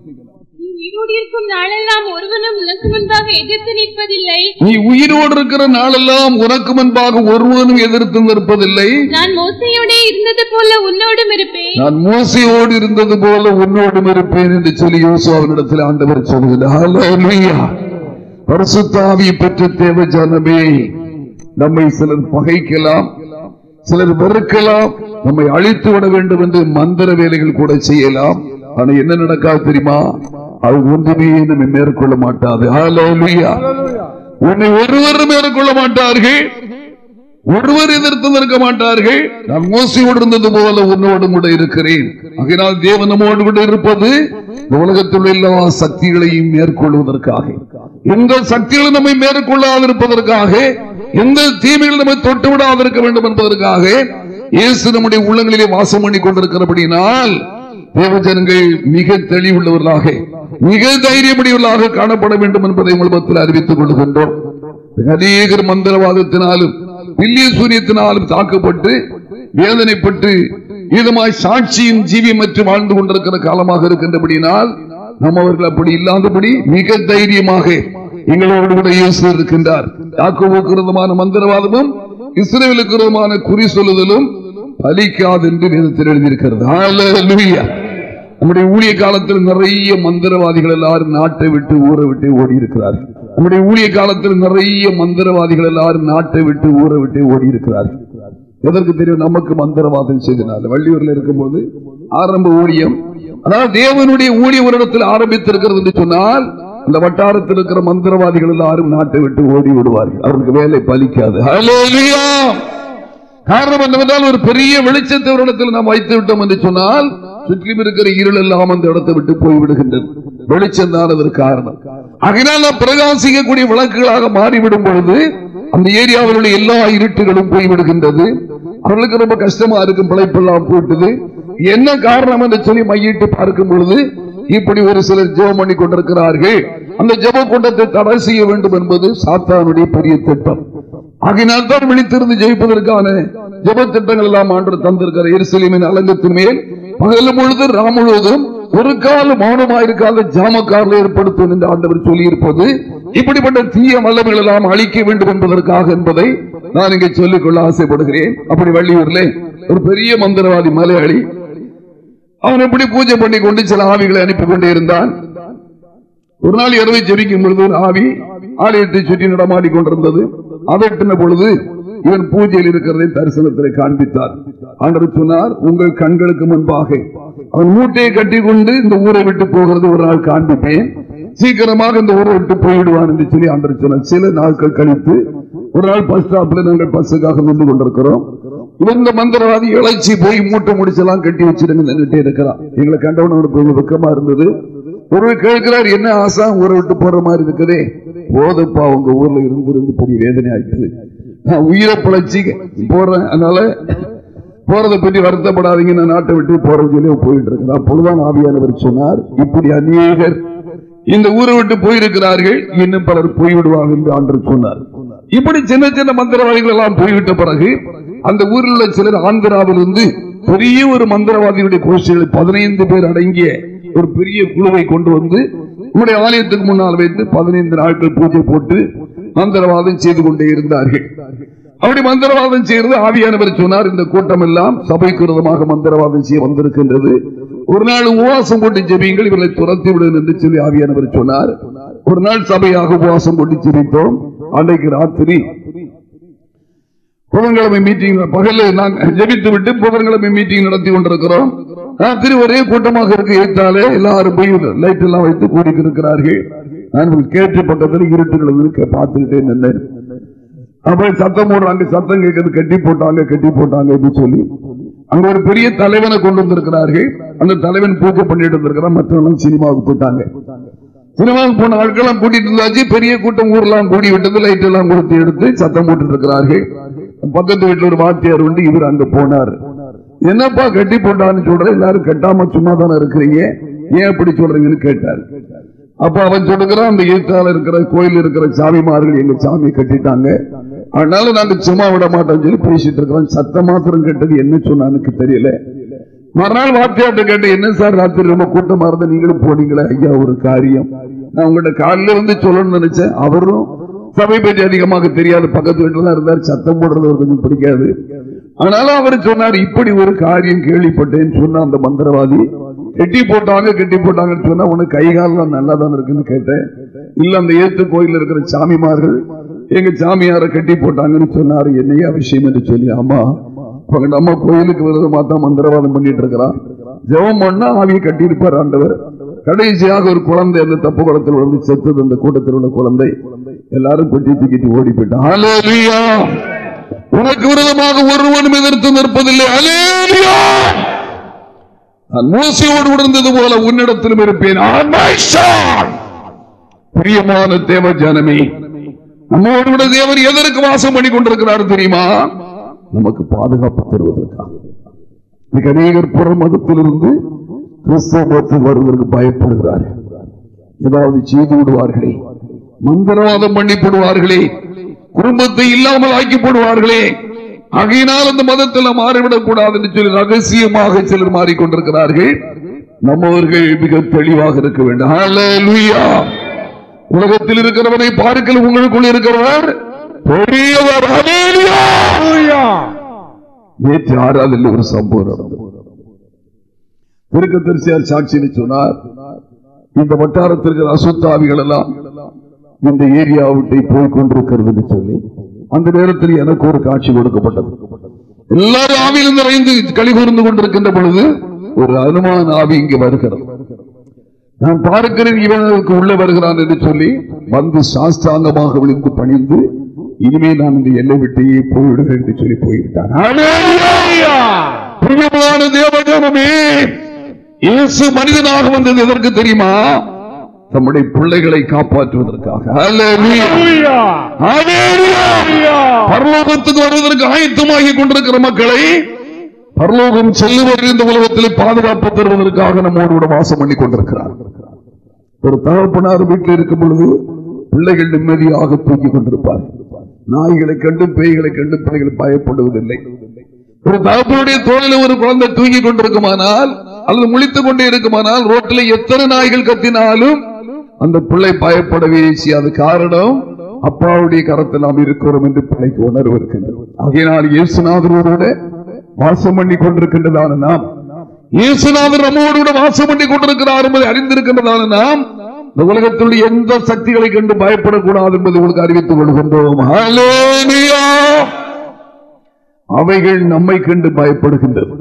உயிரோடு இருக்கும் நாளெல்லாம் ஒருவனும் உனக்கு முன்பாக எதிர்த்து நிற்பதில்லை. நீ உயிரோடு இருக்கிற நாளெல்லாம் உனக்கு முன்பாக ஒருவனும் எதிர்த்து நிற்பதில்லை. நான் மோசையோடே இருந்தது போல உன்னோடும் இருப்பேன். நான் மோசையோடு இருந்தது போல உன்னோடும் இருப்பேன் என்று சொல்லி யோசுவாவினிடத்தில் ஆண்டவர் சொல்கிறார். பரிசுத்தாவி பெற்ற தேவ ஜனமே நம்மை சிலர் பகைக்கலாம் சிலர் வெறுக்கலாம் நம்மை அழித்து விட வேண்டும் என்று மந்திர வேலைகள் கூட செய்யலாம். ஆனா என்ன நடக்காது தெரியுமா? அது ஒன்றுமே நம்மை மேற்கொள்ள மாட்டாது. உன்னை ஒருவரும் மேற்கொள்ள மாட்டார்கள் ஒருவர் எதிர்த்து நிற்க மாட்டார்கள் நான் மோசையோடு இருந்தது போல உன்னோடு கூட இருக்கிறேன். ஆகையினால் தேவன் நம்மோடு கூட இருப்பது உலகத்தில் எல்லா சக்திகளையும் மேற்கொள்வதற்காக. எந்த சக்திகளும் நம்மை மேற்கொள்ளாதிருப்பதற்காக எந்த தீமைகள் நம்மை தொட்டு விடாதிருக்க வேண்டும் என்பதற்காக இயேசு நம்முடைய உள்ளங்களிலே வாசம் பண்ணி கொண்டிருக்கிறபடினால் தேவஜனங்கள் மிக தெளிவுள்ளவர்களாக மிக தைரியமுடையவர்களாக காணப்பட வேண்டும் என்பதை உங்கள் மத்தியில் அறிவித்துக் கொள்கின்றோம். அநேகர் மந்திரவாதத்தினாலும் பில்லிய சூரியத்தினாலும் தாக்கப்பட்டு வேதனைப்பட்டு இதுமாய் சாட்சியின் ஜீவியமற்று வாழ்ந்து கொண்டிருக்கிற காலமாக இருக்கின்றபடியினால் நம்ம அவர்கள் அப்படி இல்லாதபடி மிக தைரியமாக எங்களோடு கூட இயேசு இருக்கின்றார். யாக்கோவுக்கு மந்திரவாதமும் இஸ்ரேலுக்குறதமான குறி சொல்லுதலும் பலிக்காது என்று வேதத்தில் எழுதியிருக்கிறது. நம்முடைய ஊழிய காலத்தில் நிறைய மந்திரவாதிகள் எல்லாரும் நாட்டை விட்டு ஊரை விட்டு ஓடி இருக்கிறார்கள் நம்முடைய ஊழிய காலத்தில் நிறைய மந்திரவாதிகள் எல்லாரும் நாட்டை விட்டு ஊரை விட்டு ஓடி இருக்கிறார்கள் எதற்கு தெரியும்? நமக்கு மந்திரவாதம் செய்தனால வள்ளியூர்ல இருக்கும்போது ஆரம்ப ஊழியம். அதாவது தேவனுடைய ஊழிய ஒரு ஆரம்பித்திருக்கிறது என்று சொன்னால் அந்த வட்டாரத்தில் இருக்கிற மந்திரவாதிகள் எல்லாரும் நாட்டை விட்டு ஓடி விடுவார்கள். அவருக்கு வேலை பலிக்காது. காரணம் என்னவென்றால் ஒரு பெரிய வெளிச்சத்தை ஒரு இடத்தில் நாம் வைத்து விட்டோம் என்று சொன்னால் சுற்றிலும் இருக்கிற இருள் எல்லாம் அந்த இடத்தை விட்டு போய்விடுகின்றது வெளிச்சம் தான் அதற்கு காரணம். ஆகையினால் நாம் பிரகாசிக்கக்கூடிய விளக்குகளாக மாறிவிடும் பொழுது அந்த ஏரியாவில் உள்ள எல்லா இருட்டுகளும் போய்விடுகின்றது அவர்களுக்கு ரொம்ப கஷ்டமா இருக்கும் பிழைப்பெல்லாம் போட்டுது. என்ன காரணம் என்று சொல்லி மையிட்டு பார்க்கும் பொழுது இப்படி ஒரு சிலர் ஜெபம் பண்ணி கொண்டிருக்கிறார்கள். அந்த ஜெப கூட்டத்தை தடை செய்ய வேண்டும் என்பது சாத்தானுடைய பெரிய திட்டம். ஆகினால் தான் விழித்திருந்து ஜெயிப்பதற்கான ஜப திட்டங்கள் எல்லாம் ஆண்டு தந்திருக்கிற எரிசலிமின் அலங்கத்தின் மேல் பகல் முழுது ராம் முழுவதும் ஒரு கால மௌனமாயிருக்காத ஜாமக்காரில் ஏற்படுத்தும் என்று ஆண்டவர் சொல்லி இருப்பது இப்படிப்பட்ட தீய வல்லமைகள் எல்லாம் அழிக்க வேண்டும் என்பதற்காக என்பதை நான் இங்கே சொல்லிக்கொள்ள ஆசைப்படுகிறேன். அப்படி வள்ளியூர்ல ஒரு பெரிய மந்திரவாதி மலையாளி அவன் எப்படி பூஜை பண்ணி கொண்டு சில ஆவிகளை அனுப்பி கொண்டே இருந்தான். ஒரு நாள் இரவை ஜெபிக்கும் பொழுது ஒரு ஆவி ஆலயத்தை சுற்றி நடமாடி கொண்டிருந்தது அதட்டின பொழுது இவன் பூஜையில் இருக்கிறதை தரிசனத்தில் காண்பித்தார். ஆண்டவர் சொன்னார் உங்கள் கண்களுக்கு முன்பாக அவன் மூட்டையை கட்டி கொண்டு இந்த ஊரை விட்டு போகிறது ஒரு நாள் காண்பிப்பேன். சீக்கிரமாக இந்த ஊரை விட்டு போயிடுவான் என்று சொல்லி ஆண்டவர் சொன்னார். சில நாட்கள் கழித்து ஒரு நாள் பஸ் ஸ்டாப்ல நாங்கள் பஸ்ஸுக்காக நின்று கொண்டிருக்கிறோம். இந்த மந்திரவாதி இழைச்சி போய் மூட்டை முடிச்செல்லாம் கட்டி வச்சிருங்க நின்றுட்டே இருக்கிறான். எங்களை கண்டவன அவனுக்கு கொஞ்சம் வெக்கமா இருந்தது. ஒருவர் கேட்கிறார் என்ன ஆசா ஊரை விட்டு போற மாதிரி இருக்குதே? போதப்பா உங்க ஊர்ல இருந்து இருந்து பெரிய வேதனை ஆயிடுது நான் உயிரை பிழைச்சி போடுறேன் அதனால போறதை பற்றி வருத்தப்படாதீங்க நான் நாட்டை விட்டு போறேன்னு சொல்லி போயிட்டு இருக்கிறேன் அப்பொழுதுதான் ஆவியானவர் சொன்னார் இப்படி அநேகர் இந்த ஊரை விட்டு போயிருக்கிறார்கள் இன்னும் பலர் போய்விடுவாங்க என்று ஆண்டு சொன்னார். இப்படி சின்ன சின்ன மந்திரவாதிகள் எல்லாம் போய்விட்ட பிறகு அந்த ஊரில் உள்ள சிலர் ஆந்திராவில் இருந்து பெரிய ஒரு மந்திரவாதியுடைய கோஷ்டிகள் பதினைந்து பேர் அடங்கிய ஒரு பெரிய குழுவை கொண்டு வந்து நம்முடைய ஆலயத்துக்கு முன்னால் வைத்து பதினைந்து நாட்கள் பூஜை போட்டு மந்திரவாதம் செய்து கொண்டே இருந்தார்கள். அப்படி மந்திரவாதம் செய்வது ஆவியானவர் சொன்னார் இந்த கூட்டம் எல்லாம் சபைக்குரதமாக மந்திரவாதம் செய்ய வந்திருக்கின்றது. ஒரு நாள் உபவாசம் கொண்டு ஜெபியுங்கள் இவர்களை துரத்தி விடும் என்று சொல்லி ஆவியானவர் சொன்னார். ஒரு நாள் சபையாக உபவாசம் கொண்டு சிரித்தோம் அன்றைக்கு ராத்திரி புதன்கிழமை மீட்டிங் பகலில் நாங்கள் ஜெபித்து விட்டு புதன்கிழமை மீட்டிங் நடத்தி கொண்டிருக்கிறோம். ராத்திரி ஒரே கூட்டமாக இருக்கு. ஏற்றாலே எல்லாரும் போய் லைட் எல்லாம் வைத்து கூடிக்கிருக்கிறார்கள் நான் கேட்டு பக்கத்தில் இருட்டுகள் பார்த்துக்கிட்டே நின்னேன். அப்படி சத்தம் போடுறாங்க. சத்தம் கேட்கறது கட்டி போட்டாங்க கட்டி போட்டாங்க அப்படின்னு சொல்லி. அங்க ஒரு பெரிய தலைவனை கொண்டு வந்திருக்கிறார்கள். அந்த தலைவன் பூஜை பண்ணிட்டு வந்திருக்கிறான். மற்றவங்க சினிமாவுக்கு போயிட்டாங்க. சினிமாவுக்கு போன ஆட்கள்லாம் கூட்டிட்டு இருந்தாச்சு பெரிய கூட்டம் ஊர்லாம் கூடி விட்டது. லைட் எல்லாம் கொடுத்து எடுத்து சத்தம் போட்டு இருக்கிறார்கள். பக்கத்து வீட்டுல ஒரு வாத்தியார் உண்டு. இவர் அங்க போனார். என்னப்பா கட்டி போட்டான்னு சொல்ற எல்லாரும் கட்டாம சும்மா தானே இருக்கிறீங்க? ஏன் அப்படி சொல்றீங்கன்னு கேட்டார். அப்ப அவன் சொல்லுகிறான் அந்த ஈட்டால இருக்கிற கோயில் இருக்கிற சாமிமார்கள் எங்க சாமி கட்டிட்டாங்க. அதனால நாங்க சும்மா விட மாட்டோம் சொல்லி பேசிட்டு இருக்கிறோம். சத்த மாத்திரம் கேட்டது என்ன சொன்னான்னு தெரியல. மறுநாள் வாத்தியாட்ட கேட்டு என்ன சார் ராத்திரி ரொம்ப கூட்டமா இருந்த நீங்களும் போனீங்களா? ஐயா ஒரு காரியம். நான் உங்கள்ட்ட காலில வந்து சொல்லணும்னு நினைச்சேன். அவரும் சபை பற்றி அதிகமாக தெரியாது பக்கத்து வீட்டுல தான் இருந்தார். சத்தம் போடுறது ஒரு கொஞ்சம் பிடிக்காது. ஆனாலும் அவர் சொன்னார் இப்படி ஒரு காரியம் கேள்விப்பட்டேன்னு சொன்ன அந்த மந்திரவாதி கெட்டி போட்டாங்க கெட்டி போட்டாங்கன்னு சொன்னா உனக்கு கைகாலெல்லாம் நல்லா தான் இருக்குன்னு கேட்டேன். இல்ல அந்த ஏத்து கோயில் இருக்கிற சாமிமார்கள் எங்க சாமியார கட்டி போட்டாங்கன்னு சொன்னாரு என்னையா விஷயம் என்று சொல்லி ஆமா அம்மா கோயிலுக்கு விரதமா தான் மந்திரவாதம் பண்ணிட்டு இருக்கிறான். ஜெபம் பண்ணா ஆவியை கட்டியிருப்பார் ஆண்டவர். கடைசியாக ஒரு குழந்தை அந்த தப்பு குளத்தில் வந்து செத்தது அந்த கூட்டத்தில் உள்ள குழந்தை. எல்லாரும் கொட்டி தூக்கிட்டு ஓடி போயிட்டான். உனக்கு விரோதமாக ஒருவனும் எதிர்த்து நிற்பதில்லை. ஹalleluya. நான் உணர்ந்தது போல உன்னிடத்திலும் இருப்பேன். பிரியமான தேவ ஜனமே நம்மோடு விட தேவன் எதற்கு வாசம் பண்ணி கொண்டிருக்கிறார் தெரியுமா? நமக்கு பாதுகாப்பு தருவதற்காக. இன்னைக்கு அநேகர் புற மதத்திலிருந்து கிறிஸ்தவ மதத்தில் வருவதற்கு பயப்படுகிறார்கள். ஏதாவது செய்து விடுவார்களே மந்திரவாதம் பண்ணி போடுவார்களே குடும்பத்தை இல்லாமல் ஆக்கி போடுவார்களே. ஆகையினால் அந்த மதத்தில் நாம் மாறிவிடக் கூடாது என்று சொல்லி ரகசியமாக சிலர் மாறிக்கொண்டிருக்கிறார்கள். நம்மவர்கள் மிக தெளிவாக இருக்க வேண்டும். உலகத்தில் இருக்கிறவனை பார்க்கல உங்களுக்குள் இருக்கிறவர்? பெரியவர். நேற்று ஆறாவதில் ஒரு சம்பவம் நடந்தது. திருக்கத்தரிசியார் சாட்சின்னு சொன்னார். இந்த வட்டாரத்திற்கு அசுத்தாவிகள் எல்லாம் இந்த ஏரியா விட்டு போய் கொண்டிருக்கிறது சொல்லி அந்த நேரத்தில் எனக்கு ஒரு காட்சி கொடுக்கப்பட்டது. எல்லாரும் ஆவியில் நிறைந்து களி கூர்ந்து கொண்டிருக்கின்ற பொழுது ஒரு அனுமான ஆவி இங்கு வருகிறது. நான் பார்க்கிறேன் இவனுக்கு உள்ள வருகிறான் என்று சொல்லி வந்து சாஸ்தாங்கமாக விழுந்து பணிந்து இனிமே நான் இந்த எல்லை விட்டையே போய்விடுகிறேன் என்று சொல்லி போய்விட்டான். பிரியமான இயேசு மனிதனாக வந்தது எதற்கு தெரியுமா? தம்முடைய பிள்ளைகளை காப்பாற்றுவதற்காக. பரலோகத்துக்கு வருவதற்கு ஆயத்தமாகி கொண்டிருக்கிற மக்களை பரலோகம் செல்லுவர் இந்த உலகத்தில் பாதுகாப்பு தருவதற்காக நம்மோடு கூட வாசம் பண்ணி கொண்டிருக்கிறார். ஒரு தகப்பனார் வீட்டில் இருக்கும் பொழுது பிள்ளைகள் நிம்மதியாக தூக்கிக் கொண்டிருப்பார். நாய்களை கண்டு பேய்களை கண்டு பிள்ளைகள் பயப்படுவதில்லை. ஒரு தகப்பனுடைய தோளில் ஒரு குழந்தை தூங்கி கொண்டிருக்குமானால் அல்லது முழித்துக் கொண்டே இருக்குமானால் ரோட்டில் எத்தனை நாய்கள் கத்தினாலும் அந்த பிள்ளை பயப்படவே செய்யாது காரணம் அப்பாவுடைய கரத்தில் நாம் இருக்கிறோம் என்று பிள்ளைக்கு உணர்வு இருக்கின்றது. ஆகையினால் இயேசுநாதரோட வாசம் பண்ணி கொண்டிருக்கின்றதான நாம் இயேசுநாதர் நம்மோடு வாசம் பண்ணி கொண்டிருக்கிறார் என்பதை அறிந்திருக்கின்றதான நாம் இந்த உலகத்தில் எந்த சக்திகளை கண்டு பயப்படக்கூடாது என்பதை உங்களுக்கு அறிவித்துக் கொள்கின்றோம். அவைகள் நம்மை கண்டு பயப்படுகின்றது.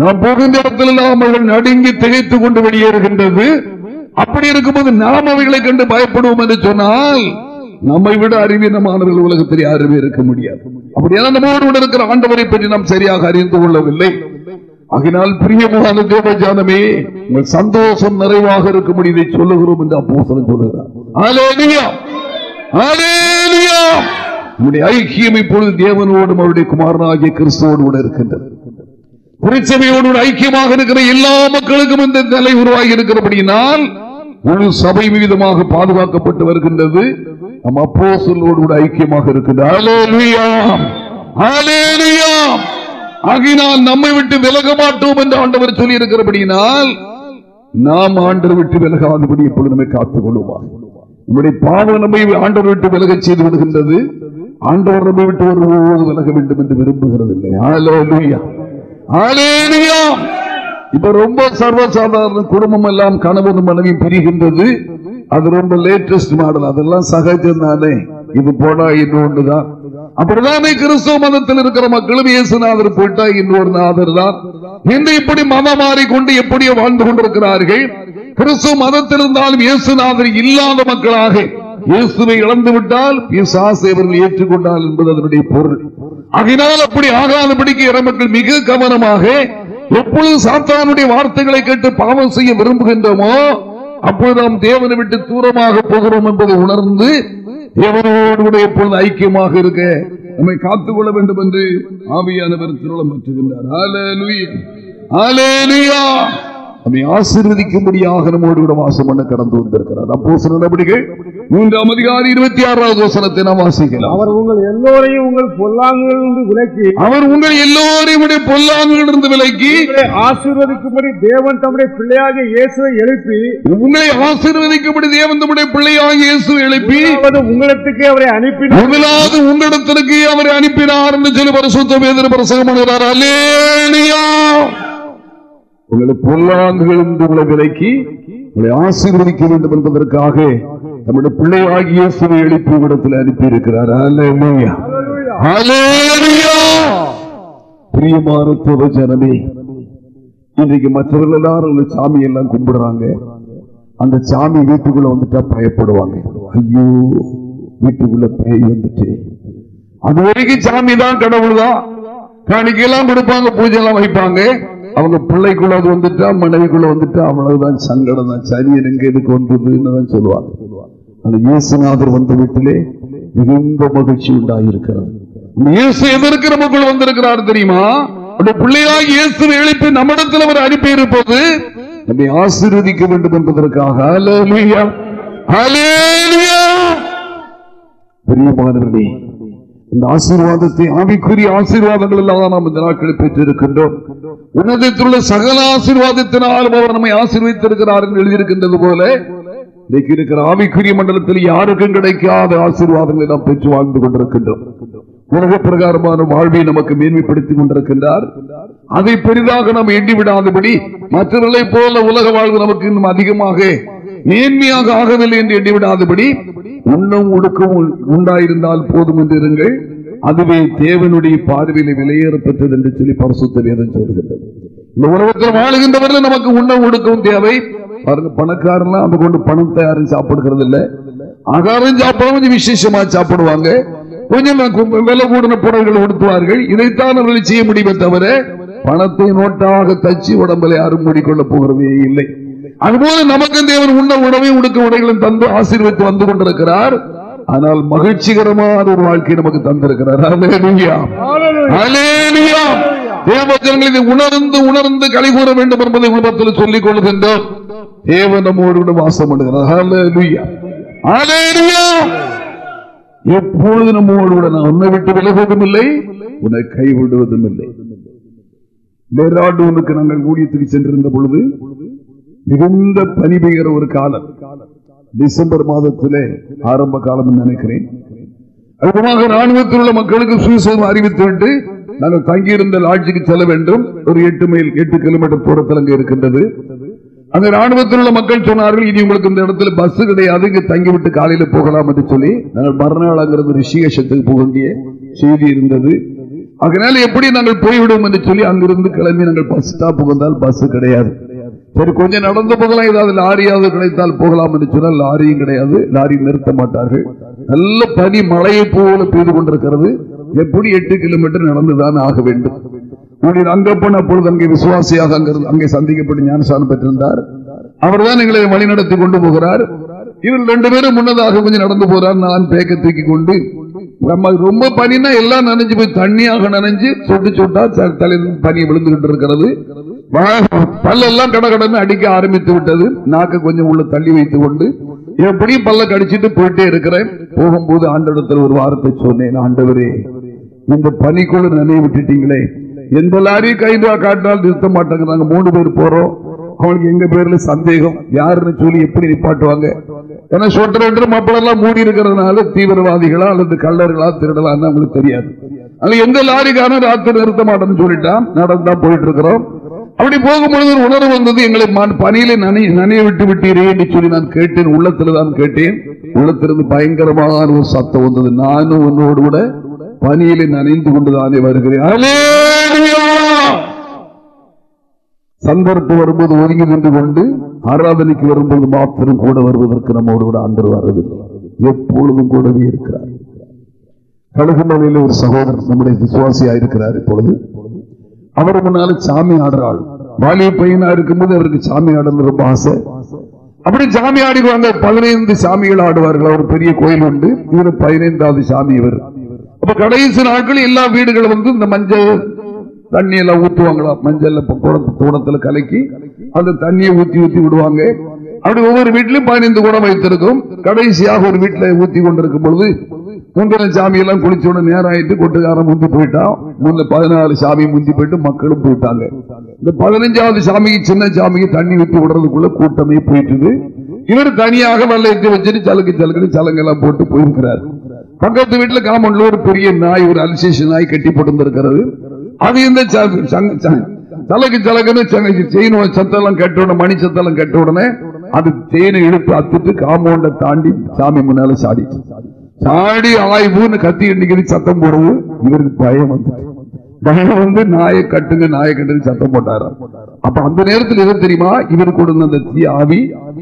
நாம் போகின்ற இடத்தில் அவைகள் நடுங்கி திகைத்துக் கொண்டு வெளியேறுகின்றது. அப்படி இருக்கும்போது நாம் அவைகளை கண்டு பயப்படுவோம் என்று சொன்னால் நம்மை விட அறிவீனமானவர்கள் உலகத்தில் யாருமே இருக்க முடியாது. அப்படியான நம்மோடு இருக்கிற ஆண்டவரை பற்றி நாம் சரியாக அறிந்து கொள்ளவில்லை. ஆகினால் பிரியமான தேவஜானமே உங்கள் சந்தோஷம் நிறைவாக இருக்க முடியதை சொல்லுகிறோம் என்று அப்போசனம் சொல்லுகிறார். ஐக்கியம் இப்பொழுது தேவனோடும் அவருடைய குமாரனாகிய கிறிஸ்துவோடு கூட இருக்கின்றது. திருச்சபையோடு ஐக்கியமாக இருக்கிற எல்லா மக்களுக்கும் இந்த நிலை உருவாகி இருக்கிறபடியினால் முழு சபை மீதமாக பாதுகாக்கப்பட்டு வருகின்றது. நம் அப்போ கூட ஐக்கியமாக. ஆகினால் நம்மை விட்டு விலக மாட்டோம் என்று ஆண்டவர் சொல்லி இருக்கிறபடியினால் நாம் ஆண்டவர் விட்டு விலகாதபடி இப்பொழுது நம்மை காத்துக் கொள்ளுவார் நம்முடைய பாவம் நம்மை ஆண்டவர் விட்டு விலகச் செய்து விடுகின்றது. ஆண்டவர் நம்மை விட்டு ஒருபோது விலக வேண்டும் என்று விரும்புகிறது இல்லை. இப்ப ரொம்ப சர்வசாதாரண குடும்பம் எல்லாம் கணவன் மனைவி பிரிகின்றது. அது ரொம்ப லேட்டஸ்ட் மாடல் அதெல்லாம் சகஜம் தானே இது போனா இன்னொன்றுதான் அப்படிதானே கிறிஸ்தவ மதத்தில் இருக்கிற மக்களும் இயேசுநாதர் போயிட்டா இன்னொரு நாதர் தான். இன்று இப்படி மதம் மாறிக்கொண்டு எப்படியோ வாழ்ந்து கொண்டிருக்கிறார்கள். கிறிஸ்துவ மதத்தில் இருந்தாலும் இயேசுநாதர் இல்லாத மக்களாக இயேசுவை இழந்து விட்டால் பிசாசை அவர்கள் ஏற்றுக்கொண்டால் என்பது அதனுடைய பொருள். அதனால் அப்படி ஆகாதபடிக்கு இறமக்கள் மிக கவனமாக எப்பொழுது சாத்தானுடைய வார்த்தைகளை கேட்டு பாவம் செய்ய விரும்புகின்றோமோ அப்பொழுது நாம் தேவனை விட்டு தூரமாக போகிறோம் என்பதை உணர்ந்து தேவனோடு கூட எப்பொழுது ஐக்கியமாக இருக்க நம்மை காத்துக்கொள்ள வேண்டும் என்று ஆவியானவர் திருளம் பெற்றுகின்றார் ஹalleluya. ஹalleluya. நம்மை ஆசீர்வதிக்கும்படியாக நம்மோடு கூட வாசம் பண்ண கடந்து வந்திருக்கிறார். அப்போ சில நடவடிக்கைகள் மூன்றாம் அதிகாரி இருபத்தி ஆறாவது வசனத்தை நாம் வாசிக்கலாம். அவர் உங்கள் எல்லோரையும் உங்கள் பொல்லாங்குகளிலிருந்து விலக்கி அவர் உங்கள் எல்லோரையும் உடைய பொல்லாங்களிலிருந்து விலக்கி ஆசீர்வதிக்கும்படி தேவன் தம்முடைய பிள்ளையாக இயேசுவை எழுப்பி உங்களை ஆசீர்வதிக்கும்படி தேவன் தம்முடைய பிள்ளையாக இயேசு எழுப்பி உங்களிடத்துக்கு அவரை அனுப்பினார். முதலாவது உங்களிடத்திற்கு அவரை அனுப்பினார் என்று சொல்லி பரிசுத்த வேதனை பிரசங்கம் பண்ணுகிறார். அல்லேலியா. உங்களை பொல்லாங்குகள் என்று உங்களை விலக்கி உங்களை ஆசீர்வதிக்க வேண்டும் என்பதற்காக நம்முடைய பிள்ளையாகிய இயேசுவை எழுப்பி இடத்தில் அனுப்பி இருக்கிறார் அல்லேலியா அல்லேலியா பிரியமான துவ ஜனமே இன்றைக்கு மற்றவர்கள் எல்லாரும் சாமி எல்லாம் கும்பிடுறாங்க. அந்த சாமி வீட்டுக்குள்ள வந்துட்டா பயப்படுவாங்க. ஐயோ வீட்டுக்குள்ள பேய் வந்துட்டு. அது வரைக்கும் சாமி தான் கடவுள் தான் காணிக்கையெல்லாம் கொடுப்பாங்க பூஜை எல்லாம் வைப்பாங்க. அவங்க பிள்ளைக்குள்ள அது வந்துட்டா மனைவிக்குள்ள வந்துட்டா அவ்வளவுதான் சங்கடம் தான். சரியன் எங்க எதுக்கு வந்ததுன்னு தான் சொல்லுவாங்க? ஆனா இயேசுநாதர் வந்த வீட்டிலே மிகுந்த மகிழ்ச்சி உண்டாயிருக்கிறது. இயேசு எதற்கு நமக்குள் வந்திருக்கிறார் தெரியுமா? அந்த பிள்ளையாக இயேசுவை எழுப்பி நம்மிடத்தில் அவர் அனுப்பி இருப்பது நம்மை ஆசீர்வதிக்க வேண்டும் என்பதற்காக. ஹalleluya. ஹalleluya. பிரியமானவர்களே இந்த ஆசீர்வாதத்தை ஆவிக்குரிய ஆசீர்வாதங்கள் எல்லாம் நாம் இந்த நாட்களில் பெற்றிருக்கின்றோம். உன்னதத்தில் சகல ஆசீர்வாதத்தினாலும் அவர் நம்மை ஆசீர்வதித்திருக்கிறார் என்று எழுதியிருக்கின்றது போல இன்னைக்கு இருக்கிற ஆவிக்குரிய மண்டலத்தில் யாருக்கும் கிடைக்காத ஆசீர்வாதங்களை நாம் பெற்று வாழ்ந்து கொண்டிருக்கின்றோம். உலக பிரகாரமான வாழ்வை நமக்கு மேன்மைப்படுத்திக் கொண்டிருக்கின்றார். அதை பெரிதாக நாம் எண்ணி விடாதபடி போல உலக வாழ்வு நமக்கு இன்னும் அதிகமாக மேன்மையாக ஆகவில்லை என்று எண்ணி விடாதபடி உண்ணும் ஒடுக்கம் உண்டாயிருந்தால் போதும் என்று இருங்கள். அதுவே தேவனுடைய பார்வையில விலையேறப்பட்டது என்று சொல்லி பரிசுத்த வேதம் சொல்கின்றது இந்த உலகத்தில் வாழ்கின்றவர்கள் நமக்கு உண்ணம் ஒடுக்கவும் தேவை. பாருங்க பணக்காரன்லாம் அந்த கொண்டு பணம் தயாரும் சாப்பிடுகிறது இல்ல ஆகாரம் சாப்பிட கொஞ்சம் விசேஷமா சாப்பிடுவாங்க. கொஞ்சம் விலை கூடின புடவைகள் உடுத்துவார்கள். இதைத்தான் அவர்கள் செய்ய முடியுமே தவிர பணத்தை நோட்டாக தச்சு உடம்புல யாரும் மூடிக்கொள்ள போகிறதே இல்லை. அதுபோல நமக்கு தேவன் உண்ண உணவை உடுக்க உடைகளும் தந்து ஆசீர்வதித்து வந்து கொண்டிருக்கிறார். ஆனால் மகிழ்ச்சிகரமான ஒரு வாழ்க்கை நமக்கு தந்திருக்கிறார். தேவஜனங்கள் இதை உணர்ந்து உணர்ந்து களி கூற வேண்டும் என்பதை உலகத்தில் சொல்லிக் கொள்கின்றோம். தேவன் நம்மோடு வாசம் பண்ணுகிறார். எப்பொழுது நம்மோடு கூட நான் உன்னை விட்டு விலகுவதும் இல்லை உன்னை கைவிடுவதும் இல்லை. டெராடூனுக்கு நாங்கள் ஊழியத்துக்கு சென்றிருந்த பொழுது மிகுந்த பனி பெய்கிற ஒரு காலம். டிசம்பர் மாதத்திலே ஆரம்ப காலம் நினைக்கிறேன். அதுமாக ராணுவத்தில் உள்ள மக்களுக்கு சுயசேதம் அறிவித்துவிட்டு நாங்கள் தங்கியிருந்த லாட்ஜுக்கு செல்ல வேண்டும். ஒரு எட்டு மைல் எட்டு கிலோமீட்டர் தூரத்தில் அங்கே இருக்கின்றது. அங்க ராணுவத்தில் உள்ள மக்கள் சொன்னார்கள் இனி உங்களுக்கு இந்த இடத்துல பஸ் கிடையாது இங்க தங்கிவிட்டு காலையில போகலாம் என்று சொல்லி நாங்கள் மறுநாள் அங்கிருந்து ரிஷிகேஷத்துக்கு போக வேண்டிய செய்தி இருந்தது. அதனால எப்படி நாங்கள் போய்விடுவோம் என்று சொல்லி அங்கிருந்து கிளம்பி நாங்கள் பஸ் ஸ்டாப்புக்கு வந்தால் பஸ் கிடையாது. சரி கொஞ்சம் நடந்து போகலாம். ஏதாவது லாரியாவது கிடைத்தால் போகலாம் என்று சொன்னால் லாரியும் கிடையாது. லாரி நிறுத்த மாட்டார்கள். நல்ல பனி மழையை போல பெய்து கொண்டிருக்கிறது. எப்படி எட்டு கிலோமீட்டர் நடந்துதான் ஆக வேண்டும். ஊழியர் அங்கப்பன் அப்பொழுது அங்கே விசுவாசியாக அங்கிருந்து அங்கே சந்திக்கப்பட்டு ஞானசானம் பெற்றிருந்தார். அவர் தான் எங்களை வழி நடத்தி கொண்டு போகிறார். இவர் ரெண்டு பேரும் முன்னதாக கொஞ்சம் நடந்து போகிறார் நான் பேக்க தூக்கி கொண்டு நம்ம ரொம்ப பனினா எல்லாம் நனைஞ்சு போய் தண்ணியாக நனைஞ்சு சொட்டு சொட்டா த- தலையில பனி விழுந்துகிட்டு இருக்கிறது. வா- பல்லெல்லாம் கடகடன்னு அடிக்க ஆரம்பித்து விட்டது. நாக்க கொஞ்சம் உள்ள தள்ளி வைத்துக் கொண்டு எப்படியும் பல்ல கடிச்சிட்டு போயிட்டே இருக்கிறேன். போகும்போது ஆண்டவரத்தில் ஒரு வாரத்தை சொன்னேன் ஆண்டவரே இந்த பனிக்குள்ள நினைவு விட்டுட்டீங்களே. எந்த லாரி கைதா காட்டினால் நிறுத்த மாட்டேங்கிறாங்க. மூணு பேர் போறோம். அவங்களுக்கு எங்க பேர்ல சந்தேகம்? யாருன்னு சொல்லி எப்படி நிப்பாட்டுவாங்க? ஏன்னா சொட்டர் என்று மப்பளெல்லாம் மூடி இருக்கிறதுனால தீவிரவாதிகளா அல்லது கள்ளர்களா திருடலான்னு அவங்களுக்கு தெரியாது. அது எந்த லாரிக்காரன் ராத்திரி நிறுத்த மாட்டோம்னு சொல்லிட்டான். நடந்தா போயிட்டு இருக்கிறோம் அப்படி போகும்பொழுது ஒரு உணர்வு வந்தது. எங்களை பணியில நனைய நனைய விட்டு விட்டீரே என்று சொல்லி நான் கேட்டேன். உள்ளத்துல தான் கேட்டேன். உள்ளத்திலிருந்து பயங்கரமான ஒரு சத்தம் வந்தது. நானும் உன்னோடு கூட பணியில நனைந்து கொண்டுதானே வருகிறேன். சந்தர்ப்பம் வரும்போது ஒதுங்கி நின்று கொண்டு ஆராதனைக்கு வரும்போது மாத்திரம் கூட வருவதற்கு நம்மோடு கூட ஆண்டு வரவில்லை. எப்பொழுதும் கூடவே இருக்கிறார். கழுகுமலையில் ஒரு சகோதரர் நம்முடைய விசுவாசியா இருக்கிறார் இப்பொழுது. அவர் முன்னால சாமி ஆடுறாள். வாலிய பையனா இருக்கும்போது அவருக்கு சாமி ஆடணும் ரொம்ப ஆசை. அப்படி சாமி ஆடிக்குவாங்க பதினைந்து சாமிகள் ஆடுவார்கள். ஒரு பெரிய கோயில் உண்டு. இவர் பதினைந்தாவது சாமி இவர். அப்ப கடைசி நாட்கள் எல்லா வீடுகளும் வந்து இந்த மஞ்சள் தண்ணி எல்லாம் ஊத்துவாங்களா? மஞ்சள்ல கலக்கி அந்த தண்ணியை ஊத்தி ஊத்தி விடுவாங்க. அப்படி ஒவ்வொரு வீட்டிலும் பதினைந்து குடம் வைத்திருக்கும். கடைசியாக ஒரு வீட்டில் ஊத்தி கொண்டிருக்கும் பொழுது முந்தின சாமி எல்லாம் உடனே நேரம் ஆயிட்டு கொட்டுக்காரன் முந்தி போயிட்டான் முன்ன பதினாலு சாமி முந்தி போயிட்டு மக்களும் போயிட்டாங்க. இந்த பதினஞ்சாவது சாமிக்கு சின்ன சாமிக்கு தண்ணி ஊத்தி விடுறதுக்குள்ள கூட்டமே போயிட்டுது. இவர் தனியாக வெள்ளையத்தை வச்சுட்டு சலுக்கு சலுக்குன்னு சலங்கெல்லாம் போட்டு போயிருக்கிறார். பக்கத்து வீட்டுல காமன்ல ஒரு பெரிய நாய் ஒரு அல்சேஷன் நாய் கட்டி போட்டு அது இந்த ச- சங்க- சலக்கு சலக்குன்னு சங்க- சத்தெல்லாம் கட்ட உடனே மணி சத்தெல்லாம் கட்ட உடனே அது தேனை இழுத்து அத்துட்டு காம்பவுண்ட தாண்டி சாமி முன்னால சாடி சாடி ஆய்வுன்னு கத்தி எண்ணிக்கிறது சத்தம் போடுறது இவருக்கு பயம் வந்து பயம் வந்து நாயை கட்டுங்க நாயை கட்டுங்க சத்தம் போட்டாராம் அப்ப அந்த நேரத்தில் எது தெரியுமா? இவர் கூட அந்த தீ ஆவி